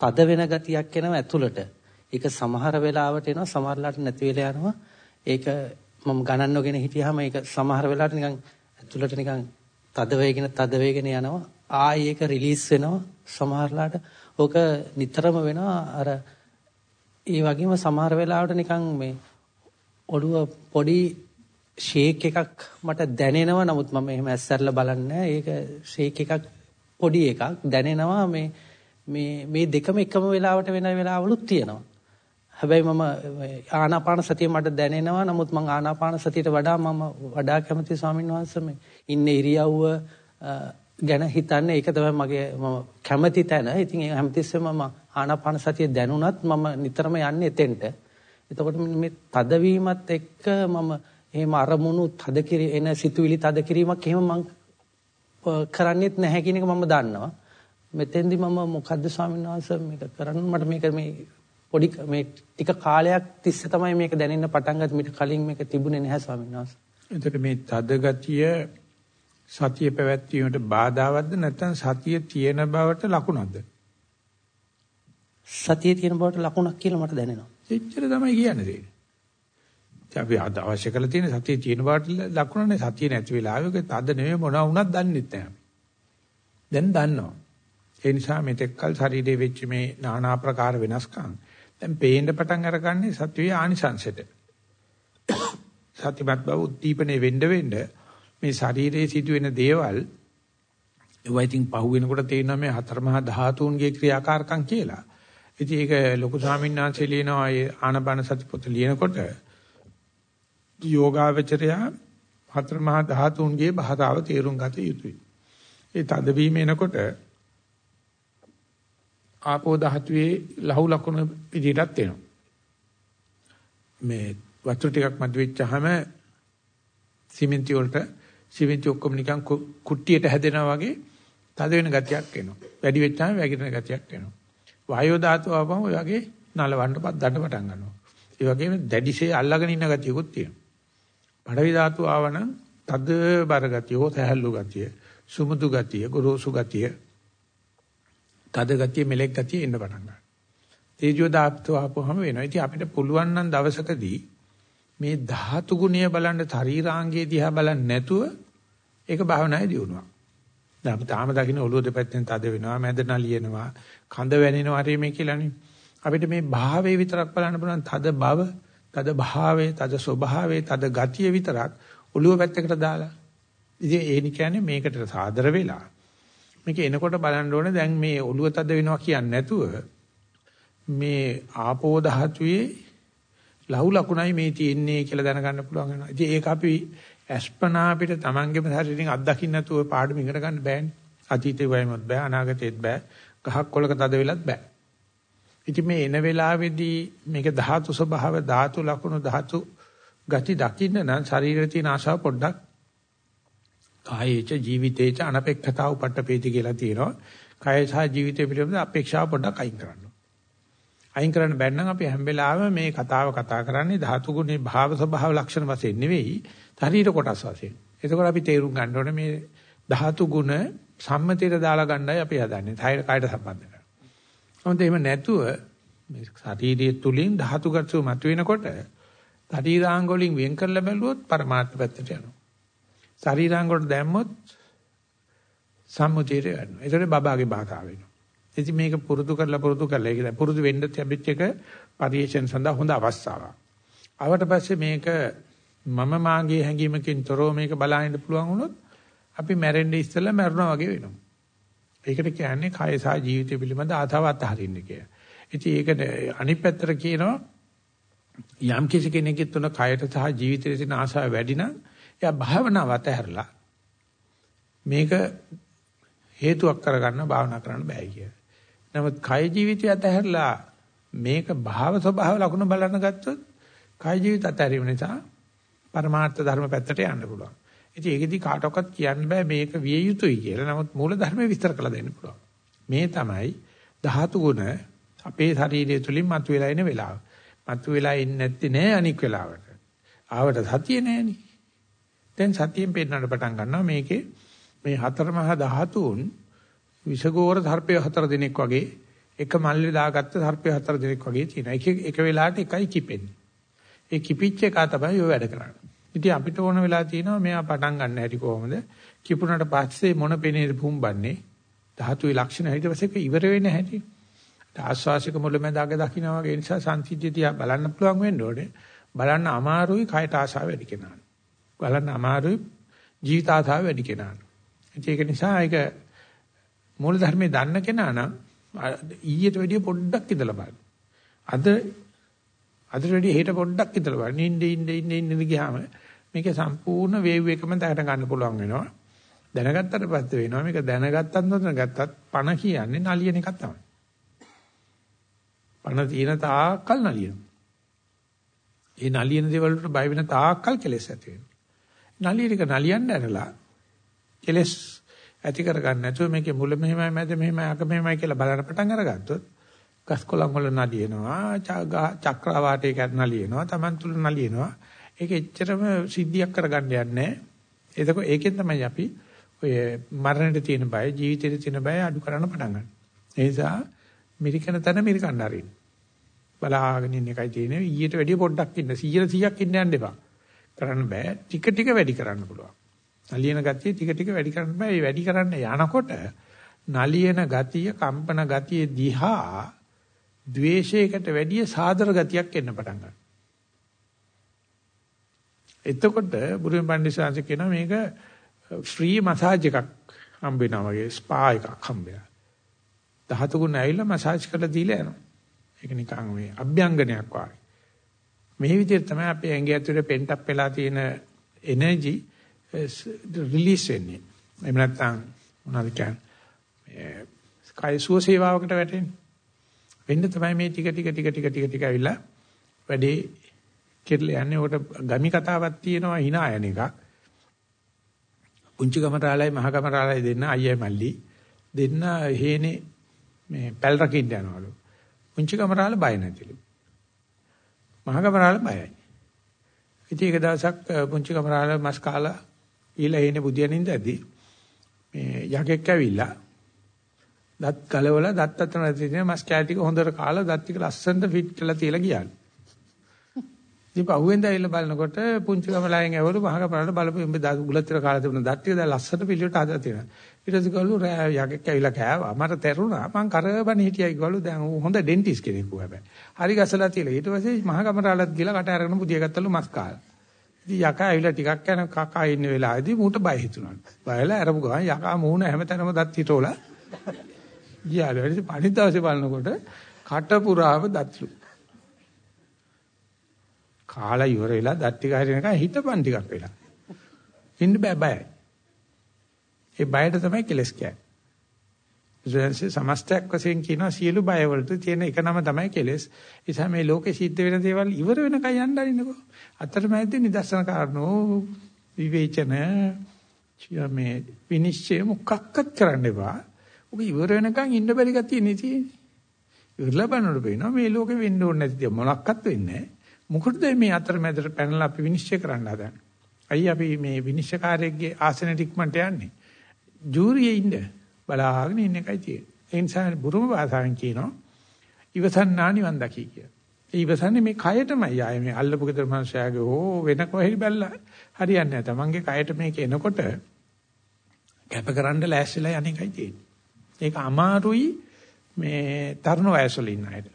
[SPEAKER 5] තද වෙන ගතියක් එනවා ඇතුළට. ඒක සමහර වෙලාවට එනවා සමහරලාට නැති වෙලා යනවා. ඒක මම ගණන් නොගෙන හිටියාම ඒක සමහර වෙලාවට නිකන් ඇතුළට නිකන් තද වේගෙන තද වේගෙන යනවා. ආයි ඒක රිලීස් වෙනවා සමහරලාට. ඕක නිතරම වෙනවා අර ඒ වගේම සමහර වෙලාවට නිකන් මේ ඔළුව පොඩි ෂේක් එකක් මට දැනෙනවා නමුත් මම එහෙම ඇස්සරලා බලන්නේ ඒක ෂේක් එකක් පොඩි එකක් දැනෙනවා මේ මේ මේ දෙකම එකම වෙලාවට වෙන වෙලාවලුත් තියෙනවා. හැබැයි මම ආනාපාන සතිය මට දැනෙනවා. නමුත් මම ආනාපාන සතියට වඩා මම වඩා කැමති ස්වාමීන් වහන්සේ මේ ඉන්න ඉරියව්ව ගැන හිතන්නේ ඒක තමයි මගේ මම කැමති තැන. ඉතින් ඒ හැමතිස්සෙම මම ආනාපාන සතිය දැනුණත් මම නිතරම යන්නේ එතෙන්ට. එතකොට මේ තදවීමත් එක්ක මම එහෙම අරමුණු තද කිරි එන සිතුවිලි තද කිරීමක් එහෙම මම කරන්නේත් නැහැ කියන එක මම දන්නවා. මෙතෙන්දි මම මොකද්ද ස්වාමීන් වහන්සේ මේක කරන්න මට මේක මේ පොඩි මේ ටික කාලයක් තිස්සේ තමයි මේක දැනෙන්න පටන් ගත්තේ මිට කලින් මේක තිබුණේ නැහැ ස්වාමීන් වහන්සේ.
[SPEAKER 1] එතකොට මේ තද ගතිය සතිය පැවැත්වීමට බාධාවත්ද නැත්නම් සතිය තියෙන බවට ලකුණක්ද?
[SPEAKER 5] සතිය තියෙන බවට ලකුණක් කියලා මට දැනෙනවා.
[SPEAKER 1] එච්චර තමයි කියන්නේ. අපි අවශ්‍ය කරලා තියෙන සතිය තියෙන බවට ලකුණනේ සතිය නැති වෙලාවක තද නෙමෙයි මොනවා වුණත් දන්නේ නැහැ. දැන් දන්නවා. ඒ නිසා මෙතෙක්කල් ශරීරයේ වෙච්ච මේ নানা ආකාර වෙනස්කම් දැන් පේන්න පටන් අරගන්නේ සත්වයේ ආනිසංශයට. සත්‍යමත් බව උද්දීපනේ වෙන්න වෙන්න මේ ශරීරයේ සිදුවෙන දේවල් ඒවා ඉතින් පහු වෙනකොට තේරෙනවා මේ හතර මහා ධාතුන්ගේ ක්‍රියාකාරකම් කියලා. ඉතින් ඒක ලොකු ස්වාමීන් වහන්සේ ලියනවා ඒ ආනබන සති පොත ලියනකොට යෝගාවචරය හතර මහා ධාතුන්ගේ භාතාව තේරුම් ගත යුතුයි. ඒ තදවීම එනකොට ආපෝ ධාතුවේ ලහු ලකුණු විදිහටත් එනවා. මේ වතුර ටිකක් මැද වෙච්චාම සිමෙන්ති වලට සිමෙන්ති ඔක්කොම නිකන් කුට්ටියට හැදෙනවා වගේ තද වෙන ගතියක් එනවා. වැඩි වෙච්චාම වැగిරෙන ගතියක් එනවා. වායෝ ධාතුව ආවම ඔය වගේ නලවන්න පද්දන්න පටන් ගන්නවා. ඒ වගේම දැඩිසේ අල්ලගෙන ඉන්න ගතියකුත් තියෙනවා. පඩවි ධාතුව ආවනම් තද බර ගතිය, හෝ සහැල්ලු ගතිය, සුමුදු ගතිය, ගොරෝසු ගතිය, තද ගතිය, මෙලෙක් ගතිය එන්න පටන් ගන්නවා. තේජෝ ධාතුව ආපුවම වෙනවා. ඉතින් අපිට පුළුවන් නම් දවසකදී මේ ධාතු ගුණය බලන්න ශරීරාංගයේ දිහා බලන්නේ නැතුව ඒක භාවනායේ දියුණුවක්. දැන් අපි තාම දකින්න ඔළුව දෙපැත්තෙන් තද වෙනවා, මැද නලියනවා, කඳ වැනෙනවා හරි මේ කියලානේ. අපිට මේ භාවයේ විතරක් බලන්න පුළුවන් තද බව, තද භාවයේ, තද ස්වභාවයේ, තද ගතිය විතරක් ඔළුව පැත්තකට දාලා. ඉතින් ඒ කියන්නේ මේකට සාදර වෙලා මේක එනකොට බලන්න ඕනේ දැන් මේ ඔළුව තද වෙනවා කියන්නේ නැතුව මේ ආපෝ ධාතුවේ ලහු ලකුණයි මේ තියෙන්නේ කියලා දැනගන්න පුළුවන් වෙනවා. ඉතින් ඒක අපි අස්පනා අපිට Tamangeම ශරීරයෙන් අත්දකින්න නැතුව පාඩම ඉගෙන ගන්න බෑනේ. අතීතේ වයමත් බෑ අනාගතේත් බෑ. ගහක් කොලක තද වෙලත් බෑ. ඉතින් මේ එන වෙලාවේදී මේක ධාතු ස්වභාව ධාතු ලකුණු ධාතු ගති දකින්න නම් ශරීරයේ තියෙන ආශාව පොඩ්ඩක් කායේච ජීවිතේච අනපේක්ෂතාව උපට්ඨපේති කියලා තියෙනවා. කාය සහ ජීවිතය පිළිබඳ අපේක්ෂාව පොඩ්ඩක් අයින් කරන්න. අයින් කරන්න බැන්නම් අපි හැම වෙලාවෙම මේ කතාව කතා කරන්නේ ධාතු ගුණේ භාව ස්වභාව ලක්ෂණ වශයෙන් නෙවෙයි ශරීර කොටස් වශයෙන්. එතකොට අපි තේරුම් ගන්න ඕනේ මේ ධාතු ගුණ සම්මතයට දාලා ගන්නයි අපි හදන්නේ. කායයට කායට සම්බන්ධ කරලා. මොකද එහෙම නැතුව මේ ශරීරයේ තුලින් ධාතු ගතු මතුවෙනකොට ශරීරාංග වලින් වෙන් කරලා බැලුවොත් පරමාර්ථ පැත්තට යනවා. ශරීරාංග වලට දැම්මොත් සම්මුතියට යනවා. ඒතකොට බබාගේ භාෂාව වෙනවා. ඉතින් මේක පුරුදු කරලා පුරුදු කරලා ඒක දැන් පුරුදු වෙන්න තිබිච්ච එක පරිේශන සඳහා හොඳ අවස්ථාවක්. ආවට පස්සේ මේක මම මාගේ හැඟීමකින් තොරව මේක බලහින්න පුළුවන් වුණොත් අපි මැරෙන්න ඉස්සෙල්ලා මැරුණා වගේ වෙනවා. ඒකට කියන්නේ කය සහ ජීවිතය පිළිබඳ ආතාව අත්හරින්න කියලා. ඉතින් ඒකට අනිත් පැත්තට කියනවා යම් කිසි කෙනෙකුට තුන කයට සහ ජීවිතයට තියෙන ආසාව වැඩි නම් එයා භාවනාව අතහැරලා මේක හේතුවක් කරගන්න භාවනා කරන්න බෑ කියලා. නමුත් කය ජීවිතය අතහැරලා මේක භාව ස්වභාව ලකුණු බලන්න ගත්තොත් කය ජීවිත අතහැරීම නිසා පරමාර්ථ ධර්ම පැත්තට යන්න පුළුවන්. ඉතින් ඒකෙදි කාටවත් කියන්න බෑ මේක විය යුතුයි කියලා. නමුත් මූල ධර්මයේ විස්තර කළ දෙන්න පුළුවන්. මේ තමයි ධාතු ගුණ අපේ ශරීරය තුලින් මතුවලා එන වෙලාව. මතුවලා ඉන්නේ නැත්තේ නෑ අනික් වෙලාවට. ආවට සතිය නෑනේ. දැන් සතියෙන් පෙන්නන්න පටන් ගන්නවා මේකේ මේ හතර මහා ධාතුන් විෂගෝර සර්පය හතර දිනක් වගේ එක මල්ලේ දාගත්ත සර්පය හතර දිනක් වගේ තියෙනවා. එක එක වෙලාවට එකයි කිපෙන්නේ. ඒ කිපිච්ච එක තමයි ඔය වැඩ කරන්නේ. ඉතින් අපිට ඕන වෙලා තියෙනවා මෙයා පටන් ගන්න හැටි කොහොමද? කිපුණට පස්සේ මොන පෙනේ පුම්බන්නේ? ධාතුවේ ලක්ෂණ හැටියට පස්සේ ඉවර වෙන්නේ හැටි. ආස්වාසික මුලමඳාග දකින්න වගේ නිසා සංසිද්ධිය දිහා බලන්න පුළුවන් වෙන්න ඕනේ. බලන්න අමාරුයි කයට ආසාව වැඩි කෙනාට. බලන්න අමාරුයි ජීවිත ආසාව වැඩි කෙනාට. ඒක නිසා ඒක මූල ධර්මයේ දන්න කෙනා නම් ඊට වැඩිය පොඩ්ඩක් ඉඳලා බලන්න. අද අදට වැඩිය හෙට පොඩ්ඩක් ඉඳලා බලන්න. ඉන්නේ ඉන්නේ ඉන්නේ ඉන්නේ ගියාම මේක සම්පූර්ණ වේව් එකම දැනට ගන්න පුළුවන් වෙනවා. දැනගත්තට පස්සේ වෙනවා මේක දැනගත්තත් නොදැනගත්තත් පණ කියන්නේ නලියන එකක් තමයි. පණ තියෙන තාක්කල් නලියන. ඒ නලියන දේවල් වලට බය වෙන තාක්කල් කෙලෙස් ඇති වෙනවා. නලියන එක නලියන්න ඇරලා කෙලෙස් ඇති කරගන්න නැතුව මේකේ මුල මෙහෙමයි මැද මෙහෙමයි අග මෙහෙමයි කියලා බලන්න පටන් අරගත්තොත් ගස් කොළන් වල නලියනවා චක්‍රවාටේ කරන නලියනවා Taman තුල නලියනවා ඒක එච්චරම සිද්ධියක් කරගන්න යන්නේ එතකො ඒකෙන් තමයි අපි ඔය මරණයට තියෙන බය ජීවිතේට තියෙන බය අඩු කරන්න පටන් ගන්න. ඒ නිසා මිරිකන තැන මිරිකන්න ආරින්න. බලාගෙන ඉන්න එකයි තියෙන්නේ ඊට වැඩිය පොඩ්ඩක් ඉන්න 100 100ක් ඉන්න යන්න එපා. කරන්න බෑ ටික ටික වැඩි කරන්න පුළුවන්. නලියන ගතිය ටික ටික වැඩි කරන්න බෑ. ඒ වැඩි කරන්න යනකොට නලියන ගතිය, කම්පන ගතිය දිහා ද්වේෂයකට වැඩිය සාදර ගතියක් එන්න පටන් ගන්නවා. එතකොට බුදුන් පඬිස්සාංශ කියනවා මේක ෆ්‍රී මසාජ් එකක් හම්බ වෙනවා වගේ ස්පා එකක් හම්බ වෙනවා. ධාතු ගුණ ඇවිල්ලා මසාජ් කරලා දීලා යනවා. ඒක නිකන් මේ අභ්‍යංගනයක් වගේ. මේ විදිහට තමයි අපේ ඇඟේ ඇතුලේ පෙන්ටප් වෙලා තියෙන එනර්ජි රිලීස් වෙන්නේ. එහෙම නැත්නම් මොනවද කියන්නේ? කය සුව සේවාවකට වැටෙන්නේ. වෙන්න තමයි මේ ටික ටික ටික ටික ටික ටික ඇවිල්ලා වැඩේ කෙරලා යන්නේ. උකට ගමි කතාවක් තියෙනවා hina යන එකක්. පුංචි ගමරාලයි මහ ගමරාලයි දෙන්න අයියයි මල්ලි දෙන්න හේනේ මේ පැල් රකින්න යනවලු. පුංචි කමරාල බය නැතිලු. මහ කමරාල බයයි. ඉතින් එක දවසක් පුංචි කමරාල මස් කාලා ඊළ හේනේ බුදියන ඉඳදී මේ යකෙක් ඇවිල්ලා දත් ගලවලා දත් අතර තියෙන මස් කෑලි ටික හොඳට කාලා දත් ටික ලස්සනට ෆිට කරලා තියලා ගියාලු. ඉතින් පහුවෙන්ද ඇවිල්ලා බලනකොට පුංචි කමලායෙන් ඇවරු මහ කමරාලට බලපු උඹ බුලත්තර කාලා තිබුණ දත් ටික දැන් ලස්සනට පිළිවෙලට හදලා තියෙනවා. ඊට පස්සේ ගලු යකෙක් ඇවිල්ලා කෑවා. මට තැරුණා. මං කරබන හිටියයි ගලු දැන් හොඳ ඩෙන්ටිස් කෙනෙක් වුණා හැබැයි. හරි ගසලා තියලා ඊට පස්සේ මහ කමරාලත් ගිහලා කට අරගෙන පුදිය ගත්තලු මස් කාලා. ඉතින් යකා ඇවිල්ලා ටිකක් යන කකා ඉන්න වෙලාවේදී මූට බය හිතුණා. බයලා අරපු ගමන් යකා මූණ හැමතැනම දත් හිටෝලා. ගියාලු. ඊට පස්සේ පණිත් දවසේ බලනකොට කට පුරාම දත්ලු. කාලා ඉවර වෙලා දත් ටික හරිනකන් හිටපන් ටිකක් වෙලා. ඉන්න බෑ බයයි. ඒ බයට තමයි කෙලස් කියන්නේ. ඉතින් සමස්තයක් වශයෙන් කියනවා සියලු බය වලට තියෙන එක නම තමයි කෙලස්. ඒ නිසා මේ ලෝකේ සිද්ධ වෙන දේවල් ඉවර වෙනකන් යන්න අරින්නකෝ. අතරමැද්දේ නිදර්ශන කාරණෝ විවේචන මේ විනිශ්චය මොකක්වත් කරන්න එපා. ඔක ඉවර වෙනකන් ඉන්න බැරි ගතිය නේ තියෙන්නේ. ඉවරලා බලනකොට පේනවා මේ ලෝකෙ වෙන්න ඕනේ නැති දේ මොනක්වත් වෙන්නේ නැහැ. මොකටද මේ අතරමැදට පැනලා අපි විනිශ්චය කරන්න හදන්නේ? අයි අපි මේ විනිශ්චයකාරයෙක්ගේ ආසනෙට ඉක්මනට යන්නේ. ජූරියේ ඉන්න බලාගෙන ඉන්න එකයි තියෙන්නේ. ඒ නිසා බුරුම භාෂාවෙන් කියනවා ඉවසන්නා නිවන් දකි කියලා. ඒ ඉවසන්නේ මේ කයටමයි ආයේ මේ අල්ලපු ගෙදර මනුස්සයාගේ ඕ වෙන කොහෙරි බැලලා හරියන්නේ නැහැ. තමන්ගේ කයට මේක එනකොට කැපකරන්න ලෑස්තිලා යන්නේකයි තියෙන්නේ. ඒක අමාරුයි මේ තරුණ වයසවල ඉන්න අයට.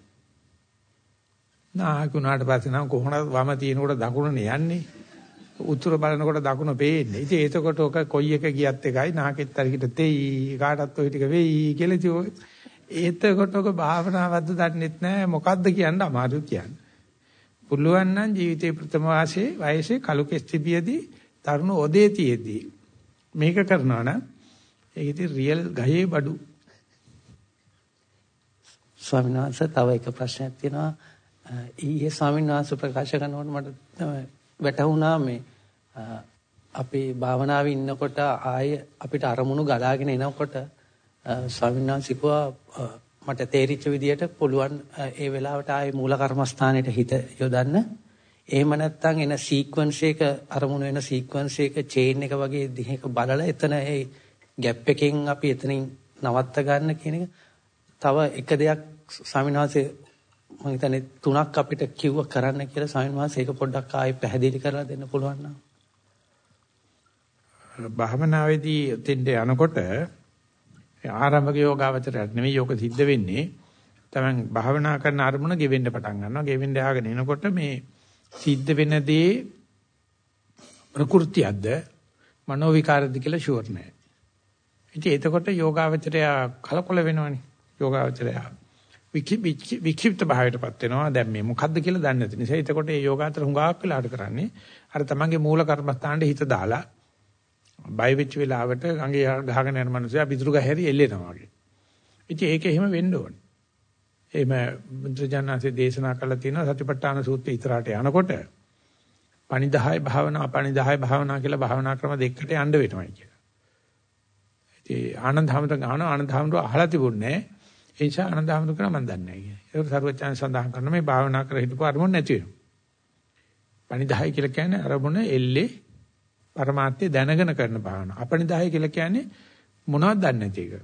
[SPEAKER 1] නාකුණාට පස්සේ නම් කොහොමද වම තියෙනකොට දකුණනේ යන්නේ. උතුර බලනකොට දකුණ පේන්නේ. ඉතින් එතකොට ඔක කොයි එක ගියත් එකයි නාකෙත් අරිකට තෙයි කාටත් ඔය ටික වෙයි කියලා ඉතින් එතකොට ඔක භාවනාවක්ද දන්නෙත් නැහැ මොකද්ද කියන්න අමාරු කියන්නේ. පුළුවන් නම් ජීවිතේ ප්‍රථම වාසයේ වයසේ කලු කෙස්ටිබියදී තරුණ ඔදේතියෙදී මේක කරනවා නම් ඒක ඉතින් රියල් ගහේ බඩු.
[SPEAKER 5] ස්වාමීන් වහන්සේ තව එක ප්‍රශ්නයක් තියෙනවා. ඊයේ ස්වාමීන් වහන්සේ ප්‍රකාශ කරනකොට මට වැටහුණා මේ අපේ භාවනාවේ ඉන්නකොට ආය අපිට අරමුණු ගලාගෙන එනකොට ස්වාමීන් වහන්සේ මට තේරිච්ච විදියට පුළුවන් ඒ වෙලාවට ආයේ මූල කර්මස්ථානෙට හිත යොදන්න. එහෙම නැත්නම් එන සීක්වන්ස් එක අරමුණු වෙන සීක්වන්ස් එක චේන් එක වගේ දිහක බලලා එතන ඒ ગેප් එකෙන් අපි එතනින් නවත්ත ගන්න කියන එක තව එක දෙයක් ස්වාමීන් වහන්සේ මම හිතන්නේ තුනක් අපිට කිව්ව කරන්න කියලා ස්වාමීන් වහන්සේ ඒක පොඩ්ඩක් ආයෙ පැහැදිලි කරලා දෙන්න පුළුවන් නම්
[SPEAKER 1] භාවනාවේදී දෙන්න යනකොට ආරම්භක යෝගාවචරයට නෙමෙයි යෝග සිද්ධ වෙන්නේ. තමන් භාවනා කරන අරමුණ ගෙවෙන්න පටන් ගන්නවා. ගෙවෙන්න ආගෙන එනකොට මේ සිද්ධ වෙන දේ ප්‍රകൃතියක්ද මනෝ විකාරද කියලා ෂුවර් නෑ. ඉතින් එතකොට යෝගාවචරය කලකොල වෙනවනේ. යෝගාවචරය වික්ෂිප්ත භාවයටපත් වෙනවා. දැන් මේ මොකද්ද කියලා දන්නේ නැති නිසා එතකොට මේ යෝගාචර හුඟක් වෙලාට කරන්නේ අර තමන්ගේ මූල කර්මස්ථානයේ හිත දාලා බය වෙච්ච වෙලාවට ගඟේ ගහගෙන යන මිනිස්සයා පිටුරු ගහරි එල්ලෙනවා වගේ. ඉතින් ඒක එහෙම වෙන්න ඕනේ. එහෙම බුදුජානනාංශයේ දේශනා කළා තියෙනවා සතිපට්ඨාන සූත්‍රය ඉතරාට යනකොට පණිදාය භාවනා අපණිදාය භාවනා කියලා භාවනා ක්‍රම දෙකකට යන්න වෙනවයි කියලා. ඉතින් ආනන්ද හැමත ගාන ආනන්ද හැමත අහලා තිබුණේ ඒ නිසා ආනන්ද හැමත කරා මම දන්නේ නැහැ කියලා. ඒක සරුවචාන් සඳහන් කරන මේ භාවනා කර හිටපු අරමුණ නැති වෙනවා. පණිදාය කියලා කියන්නේ අරමුණ එල්ලේ පරමාර්ථය දැනගෙන කරන භාවනාව. අපනිදාය කියලා කියන්නේ මොනවද දන්නේ නැති එක.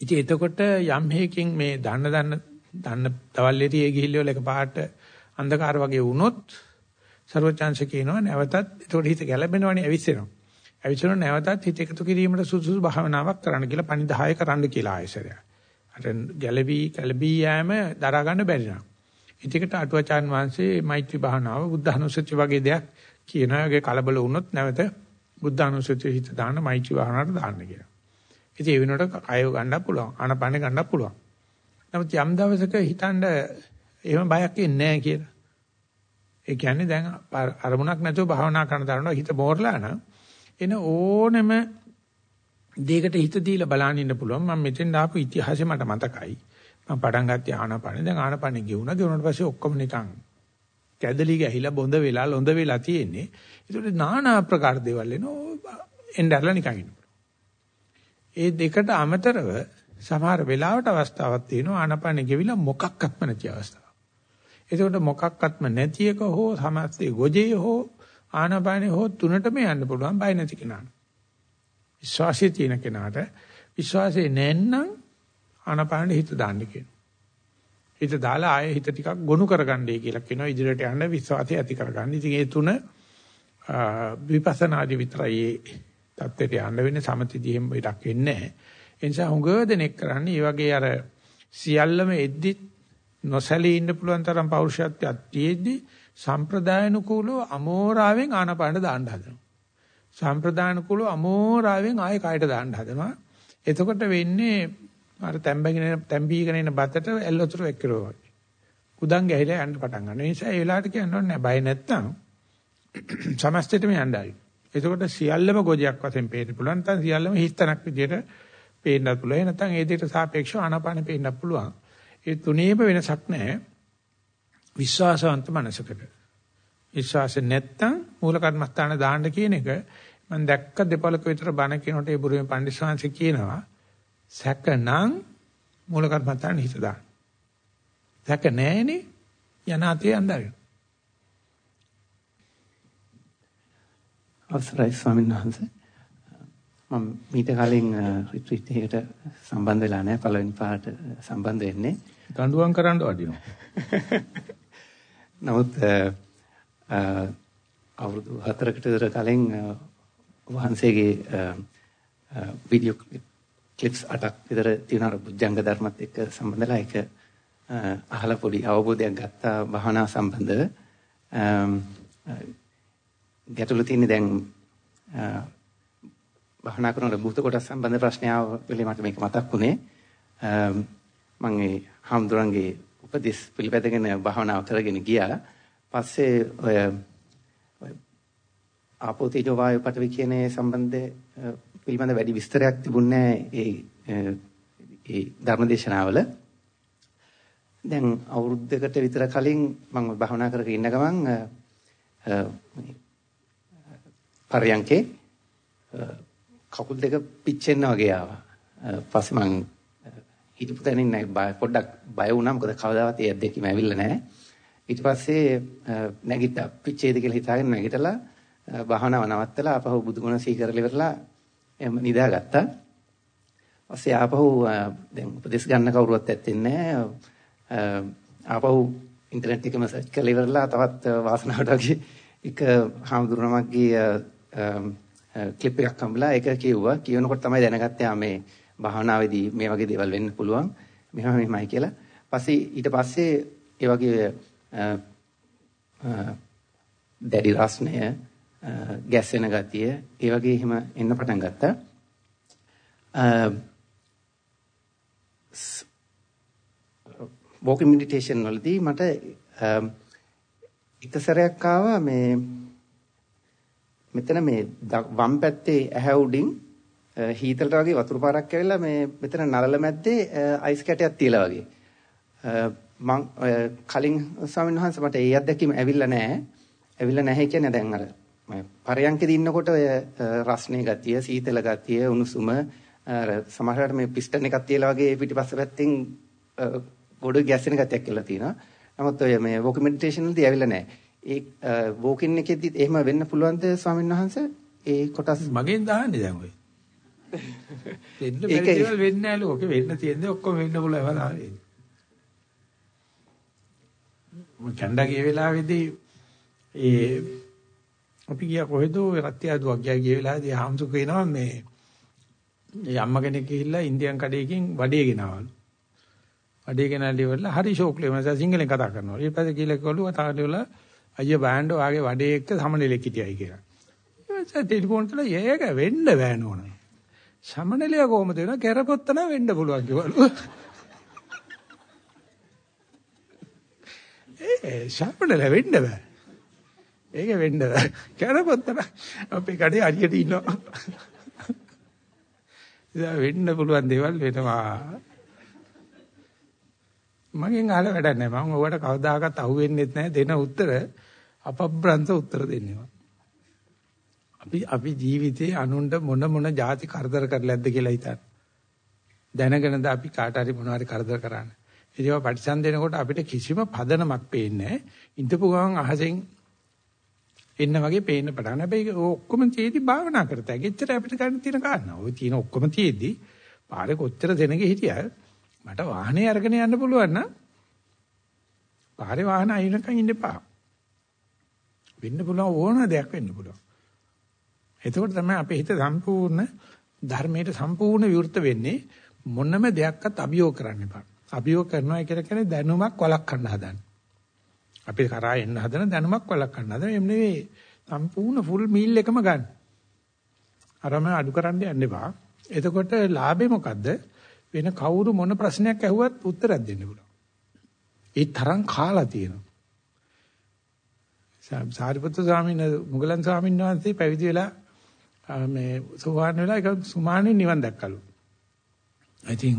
[SPEAKER 1] ඉතින් එතකොට යම් හේකින් මේ දන්න දන්න දන්න තවල්ලේරියේ ගිහිල්ලා එක පාට අන්ධකාර වගේ වුණොත් ਸਰවචාන්ස කියනවා නැවතත් එතකොට හිත ගැළබෙනවනේ ඇවිස්සෙනවා. ඇවිස්සෙනවා නැවතත් හිත එකතු කිරීමට සුසුසු භාවනාවක් කරන්න කියලා පණිදාය කරන්න කියලා ආයසරය. අර ගැළවි කැළබී යෑම දරා ගන්න බැරි නම්. ඉතිකට අටුවචාන් වහන්සේ මෛත්‍රී භාවනාව බුද්ධ අනුසත්‍ය වගේ දෙයක් කියනවා ඒකේ කලබල වුණොත් නැවත බුද්ධ අනුසතිය හිත දාන්න මෛත්‍රී භාවනාවට දාන්න කියලා. ඉතින් ඒ වෙනකොට කය ගන්නත් පුළුවන්. ආනපාන ගන්නත් පුළුවන්. නමුත් යම් දවසක හිතනද එහෙම බයක් එන්නේ නැහැ කියලා. ඒ කියන්නේ දැන් අරමුණක් නැතුව භාවනා කරන තරණ හිත මෝරලා නම් එන ඕනෙම දෙයකට හිත දීලා බලන්න ඉන්න පුළුවන්. මම මෙතෙන් ආපු ඉතිහාසය මට මතකයි. මම පටන් ගත්තේ ආනපාන. දැන් ආනපාන ගෙවුණා. ගෙවුනට පස්සේ ඔක්කොම නිකන් කැදලි ගහිලා බොඳ වෙලා ලොඳ වෙලා තියෙන්නේ. ඒකට নানা ආකාර දේවල් එනවා එnderලා නිකන් ඉන්නවා. ඒ දෙකට අමතරව සමහර වෙලාවට අවස්ථාවක් තියෙනවා ආනපන ගෙවිලා මොකක්වත්ම නැති අවස්ථාවක්. එතකොට මොකක්වත්ම නැති එක හෝ සමස්තේ ගොජේ හෝ ආනපනේ හෝ තුනටම යන්න පුළුවන් බය නැති කෙනාට. විශ්වාසය තියෙන කෙනාට විශ්වාසය නැත්නම් ආනපනෙ හිත දාන්න කියනවා. හිත දාලා ආයෙ හිත ටිකක් ගොනු කරගන්නයි කියලා කියනවා ඉදිරියට යන්න විශ්වාසය ඇති කරගන්න. ඉතින් ඒ තුන විපස්සනාදි විතරයි ඒ தත්ත්වයට යන්න වෙන්නේ සමතිදී එහෙම ඉඩක් වෙන්නේ නැහැ. ඒ නිසා හුඟ දෙනෙක් කරන්නේ මේ වගේ අර සියල්ලම එද්දි නොසැලී ඉන්න පුළුවන් තරම් පෞරුෂත්වයක් තියෙද්දි සම්ප්‍රදායනුකූලව අමෝරාවෙන් ආනපාන දාන්න හදනවා. සම්ප්‍රදායනුකූලව අමෝරාවෙන් ආයෙ කයට දාන්න හදනවා. එතකොට වෙන්නේ අර තැම්බගෙන තැම්බීගෙන ඉන්න බතට ඇල්ලතුරු එක්කරෝ වගේ. කුදන් ගැහිලා යන්න පටන් ගන්නවා. ඒ නිසා ඒ වෙලාවට කියන්න ඕනේ බය නැත්තම් සමස්තෙටම යන්නයි. එතකොට සියල්ලම ගොජයක් වශයෙන් පේන්න පුළුවන්. නැත්නම් සියල්ලම හිස්තනක් විදියට පේන්නත් පුළුවන්. නැත්නම් ඒ දෙයට සාපේක්ෂව ආනාපානෙ පේන්නත් පුළුවන්. ඒ තුනේම වෙනසක් නැහැ. විශ්වාසවන්ත මනසකට. විශ්වාසෙ නැත්තම් මූල කර්මස්ථාන දාන්න කියන එක මම දැක්ක දෙපලක විතර බණ කියනකොට ඒ බුරුමේ පඬිස්සංශ කියනවා සැකනම් මූල කර්මස්ථාන හිත දාන්න. සැක නැහැනේ යනාතේ අnderගෙන.
[SPEAKER 6] අවසරයි ස්වාමීන් වහන්සේ මම මීට කලින් රිට්‍රීට් එකකට සම්බන්ධ වෙලා නැහැ පළවෙනි පාට සම්බන්ධ වෙන්නේ.
[SPEAKER 1] දඬුවම් කරන්න වටිනවා.
[SPEAKER 6] නමුත් අවුරුදු 4කට විතර කලින් වහන්සේගේ වීඩියෝ ක්ලිප්ස් 8ක් විතර තියෙන අර බුද්ධංග ධර්මත් එක්ක සම්බන්ධලා ඒක අහලා පොඩි අවබෝධයක් ගත්තා භාවනා සම්බන්ධව. ගැටලු තියෙන්නේ දැන් භවනා කරනකොට භූත කොටස් සම්බන්ධ ප්‍රශ්නාව වෙලේ මට මේක මතක් වුණේ. මම ඒ හම්දුරන්ගේ උපදෙස් පිළිපැදගෙන භවනාව කරගෙන ගියා. පස්සේ ඔය ආපෝ තේජෝ වායු පඨවි කියන සම්බන්ධ පිළිබඳ වැඩි විස්තරයක් තිබුණේ ඒ ඒ ධර්මදේශනාවල. දැන් අවුරුද්දකට විතර කලින් මම භවනා කරගෙන ඉන්න ගමන් පරයන්කේ කකුල් දෙක පිච්චෙන්න වගේ ආවා. පස්සේ මං හිටපු තැනින් නැහැ පොඩ්ඩක් බය වුණා මොකද කවදාවත් ඒ අත්දැකීම ඇවිල්ලා නැහැ. ඊට පස්සේ නැගිට්ටා පිච්චේද කියලා හිතාගෙන නැගිටලා භාවනාව නවත්තලා ආපහු බුදුගුණ සීකරලා ඉවරලා එම නිදාගත්තා. පස්සේ ආපහු දැන් උපදෙස් ගන්න කවුරුවත් ඇත්තේ නැහැ. ආපහු ඉන්ටර්නෙට් එකම සර්ච් කරලා ඉවරලා තවත් වාසනාවට වගේ එක හාමුදුරුවමක්ගේ ක්ලිප් එකක් හම්බලා ඒක කිව්වා. කියනකොට තමයි දැනගත්තේ ආ මේ භාවනාවේදී මේ වගේ දේවල් වෙන්න පුළුවන්. මෙහෙම මෙහෙමයි කියලා. පස්සේ ඊට පස්සේ ඒ වගේ දැඩි රස්නය, ගැස් වෙන ගතිය, ඒ වගේ එහෙම එන්න පටන් ගත්තා. walking meditation වලදී මට එක සැරයක් ආවා මේ මෙතන මේ වම් පැත්තේ ඇහැ උඩින් හීතලට වගේ වතුර පාරක් ඇවිල්ලා මේ මෙතන නලල මැද්දේ අයිස් කැටයක් තියලා වගේ. මං කලින් ස්වාමීන් වහන්සේ මට ඒ අත්දැකීම ඇවිල්ලා නැහැ. ඇවිල්ලා නැහැ කියන්නේ දැන් අර මම පරයන්කෙදී ඉන්නකොට ඔය රස්නේ ගතිය, සීතල ගතිය, උණුසුම අර සමහරවිට මේ පිස්ටන් එකක් තියලා වගේ පිටිපස්ස පැත්තෙන් ගොඩ ගැස්සෙන ගතියක් කියලා තියෙනවා. නමුත් ඔය මේ වොක මෙඩිටේෂන් වලදී ඇවිල්ලා නැහැ. ඒ වෝකින් එකෙද්දි එහෙම වෙන්න පුළුවන්ද ස්වාමීන් වහන්සේ? ඒ කොටස්
[SPEAKER 1] මගෙන් දාන්නේ දැන් ඔය. දෙන්න බැරි දේවල් වෙන්නේ නැහැ ලෝකෙ වෙන්න තියෙන්නේ ඔක්කොම වෙන්න පුළුවන් වෙලාවේ. මම කණ්ඩා ගිය වෙලාවේදී ඒ අපි ගියා කොහෙද රත්තියාදුවක් ගියා ගිය වෙලාවේදී හාමුදුරු කියනවා මේ ඒ අම්මා කෙනෙක් ගිහිල්ලා ඉන්දියන් කඩේකින් වඩේ ගෙනවලු. වඩේ ගෙනල්ලා ඉවරලා හරි ෂෝක්ලේ මම සිංහලෙන් කතා කරනවා. ඊට පස්සේ කියලා කිව්වලු කතා කරලා අයියා බෑන්ඩ් වාගේ වඩේ එක්ක සමනලෙක් හිටියයි කියලා. ඊට ටෙලිෆෝන් කරලා ඒක වෙන්න බෑ නෝන. සමනලයා කොහොමද වෙනවා? කැරපොත්ත නම් වෙන්න පුළුවන් කිව්වලු. ඒ සමනලයා වෙන්න බෑ. ඒක වෙන්න බෑ. කැරපොත්ත නම් අපේ කඩේ හරියට ඉන්නවා. ඉතින් වෙන්න පුළුවන් දේවල් වෙනවා. මගෙන් අහලා වැඩක් නැහැ. මම ඔයාලට කවදාකවත් අහුවෙන්නේ නැහැ දෙන උත්තර අපබ්‍රන්ත උත්තර දෙන්නවා. අපි අපි ජීවිතේ අනුන්ට මොන මොන જાති කරදර කරලාද කියලා හිතන්න. දැනගෙනද අපි කාට හරි මොනවාරි කරදර කරන්නේ. ඒකව පරිසම් දෙනකොට අපිට කිසිම පදනමක් පේන්නේ නැහැ. ඉඳපු ගමන් අහසෙන් එන්න වගේ පේන්න පටන්. හැබැයි ඔක්කොම තියේදී භාවනා කරත හැකි. එච්චර අපිට ගන්න තියෙන කාරණා. ওই තියෙන ඔක්කොම තියේදී පාරේ කොච්චර දෙනගෙ හිටියද මට වාහනේ අරගෙන යන්න පුළුවන් නම් පාරේ වාහන අයිනකන් ඉන්න එපා. වෙන්න පුළුවන් ඕන දෙයක් වෙන්න පුළුවන්. එතකොට තමයි අපේ හිත සම්පූර්ණ ධර්මයට සම්පූර්ණ විවෘත වෙන්නේ මොනම දෙයක්වත් අභියෝග කරන්න එපා. අභියෝග කරනවා කියලා කියන්නේ දැනුමක් වළක්වන්න හදන. අපි කරා එන්න හදන දැනුමක් වළක්වන්න හදන. එම් නෙවෙයි සම්පූර්ණ ෆුල් මීල් එකම ගන්න. අරම අඩු කරන්න යන්න එපා. එතකොට ලාභේ මොකද්ද? වෙන කවුරු මොන ප්‍රශ්නයක් ඇහුවත් උත්තරයක් දෙන්න පුළුවන්. ඒ තරම් කාලා තියෙනවා. සාරිපුත්‍ර ස්වාමීන් මුගලන් ස්වාමීන් වහන්සේ පැවිදි වෙලා මේ සෝවාන් වෙලා ඒක සුමානේ නිවන් දැක්කලු. ඉතින්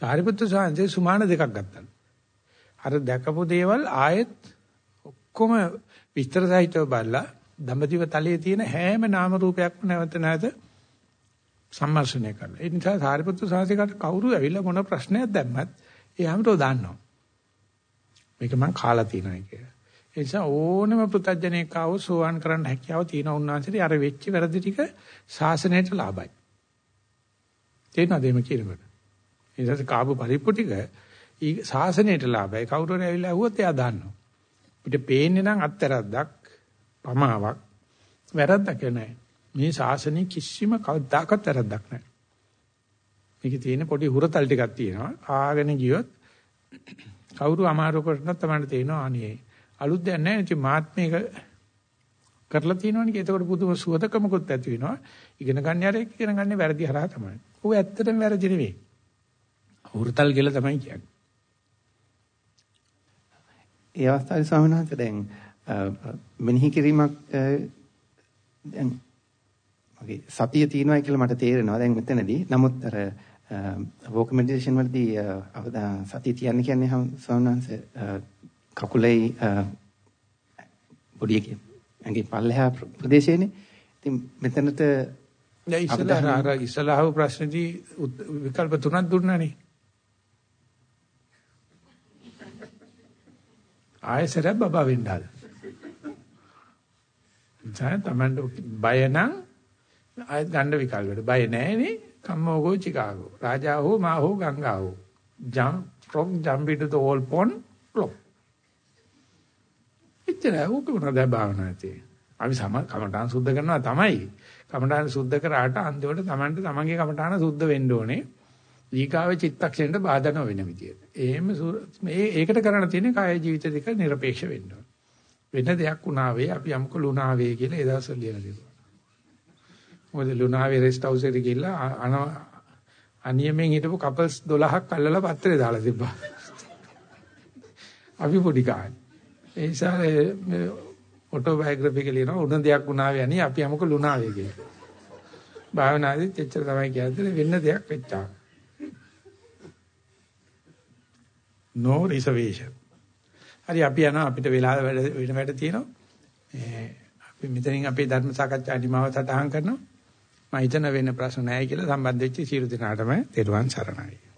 [SPEAKER 1] සාරිපුත්‍ර ස්වාමීන් වහන්සේ සුමාන දෙකක් ගත්තා. අර දැකපු දේවල් ආයෙත් ඔක්කොම විස්තර සහිතව බලලා දඹදිව තලයේ තියෙන හැම නාම රූපයක්ම නැවත නැවත සම්මර්ෂණය කරලා. ඒ නිසා සාරිපුත්‍ර සාසිකට කවුරු ඇවිල්ලා මොන ප්‍රශ්නයක් දැම්මත් එයාමතෝ දාන්නවා. මේක මං කාලා තියෙනවා කියලා. ඒ නිසා ඕනම පුතඥයෙක් ආව සෝවාන් කරන්න හැකියාව තියෙන උන්වහන්සේට අර වෙච්ච වැරදි ටික ශාසනයට ලාභයි. තේරෙනවද මේ කියනකොට? ඒ නිසා කාබු පරිප්පු ටික ශාසනයට ලාභයි. කවුරු හරි ඇවිල්ලා ඇහුවොත් එයා දාන්නවා. අපිට පේන්නේ නම් අත්තරද්දක් පමාවක් වැරද්දක් නෑ. මේ ශාසනයේ කිසිම කවදාකවත් වැරද්දක් නෑ. මේකේ තියෙන පොඩි හුරතල් ටිකක් තියෙනවා. ආගෙන ගියොත් කවුරු අමාරු කරනත් තමයි තේරෙනවා අනේ අලුත් දෙයක් නැහැ. ඉතින් මාත් මේක කරලා තියෙනවනේ. ඒකකොට පුදුම සුවදකමකුත් ඇති වෙනවා. ඉගෙන ගන්න යාරේ ඉගෙන ගන්නේ වැරදි හරහා තමයි. ਉਹ ඇත්තටම වැරදි නෙවෙයි. හුරතල් කියලා තමයි කියන්නේ.
[SPEAKER 6] ඒ අවස්ථාවේ ස්වාමීන් වහන්සේ දැන් මෙනෙහි කිරීමක් දැන් මගේ සතිය තියෙනවා කියලා මට තේරෙනවා දැන් මෙතනදී. නමුත් අර වෝක මෙඩිටේෂන් වලදී සතිය තියන්නේ කියන්නේ ස්වාමීන් වහන්සේ කකුලේ පොඩි එකේ ඇඟේ පල්ලෙහා ප්‍රදේශයේනේ. ඉතින් මෙතනට
[SPEAKER 1] දැන් ඉස්සලා ඉස්සලාව ප්‍රශ්නේදී විකල්ප තුනක් දුන්නානේ. ආයෙසර බබා වෙන්නද? දැන් තමන්ට බය නම් ආයෙත් ගන්න විකල්පෙට බය නැහැනේ. කම්මෝගෝ චිකාගෝ. රාජා හෝ මා හෝ ගංගා හෝ. jump from jump into the old pond plop. එච්චර ඕක උනද භාවනාවේ. අපි සම කමඨාන් සුද්ධ කරනවා තමයි. කමඨාන් සුද්ධ කරාට අන්තිමට Tamanට Tamanගේ කමඨාන සුද්ධ වෙන්න ඕනේ. ඊකාවේ චිත්තක්ෂණයට බාධා නොවන විදියට. එහෙම මේ ඒකට කරන්න තියෙන්නේ කාය ජීවිත දෙක নিরপেক্ষ වෙන්න ඕනේ. වෙන දෙයක් වුණාවේ අපි යමුක ලුණාවේ කියලා ඒ දවස්වල ලියලා තිබුණා. මොකද ලුණාවේ රෙස්ට් හවුස් එකට ගිහිල්ලා අනියමෙන් හිටපු කපල්ස් 12ක් අල්ලලා පත්‍රේ දාලා තිබ්බා. අපි පොඩි කාලේ. ඒ නිසා ඔටෝබයෝග්‍රැෆි කියලා නෝ උන දෙයක් වුණාවේ අනේ අපි යමුක ලුණාවේ කියලා. භාවනාදීත් එච්චර තමයි කියන්නේ වෙන්න දෙයක් වෙච්චා. No reservation. හරි අපි යනවා අපිට වෙලා වෙන වැඩ තියෙනවා. අපි මෙතනින් අපේ ධර්ම සාකච්ඡා නිමාව සටහන් කරනවා. මම හිතන වෙන ප්‍රශ්න නැහැ කියලා සම්බන්ධ වෙච්ච සියලු දෙනාටම තෙරුවන් සරණයි.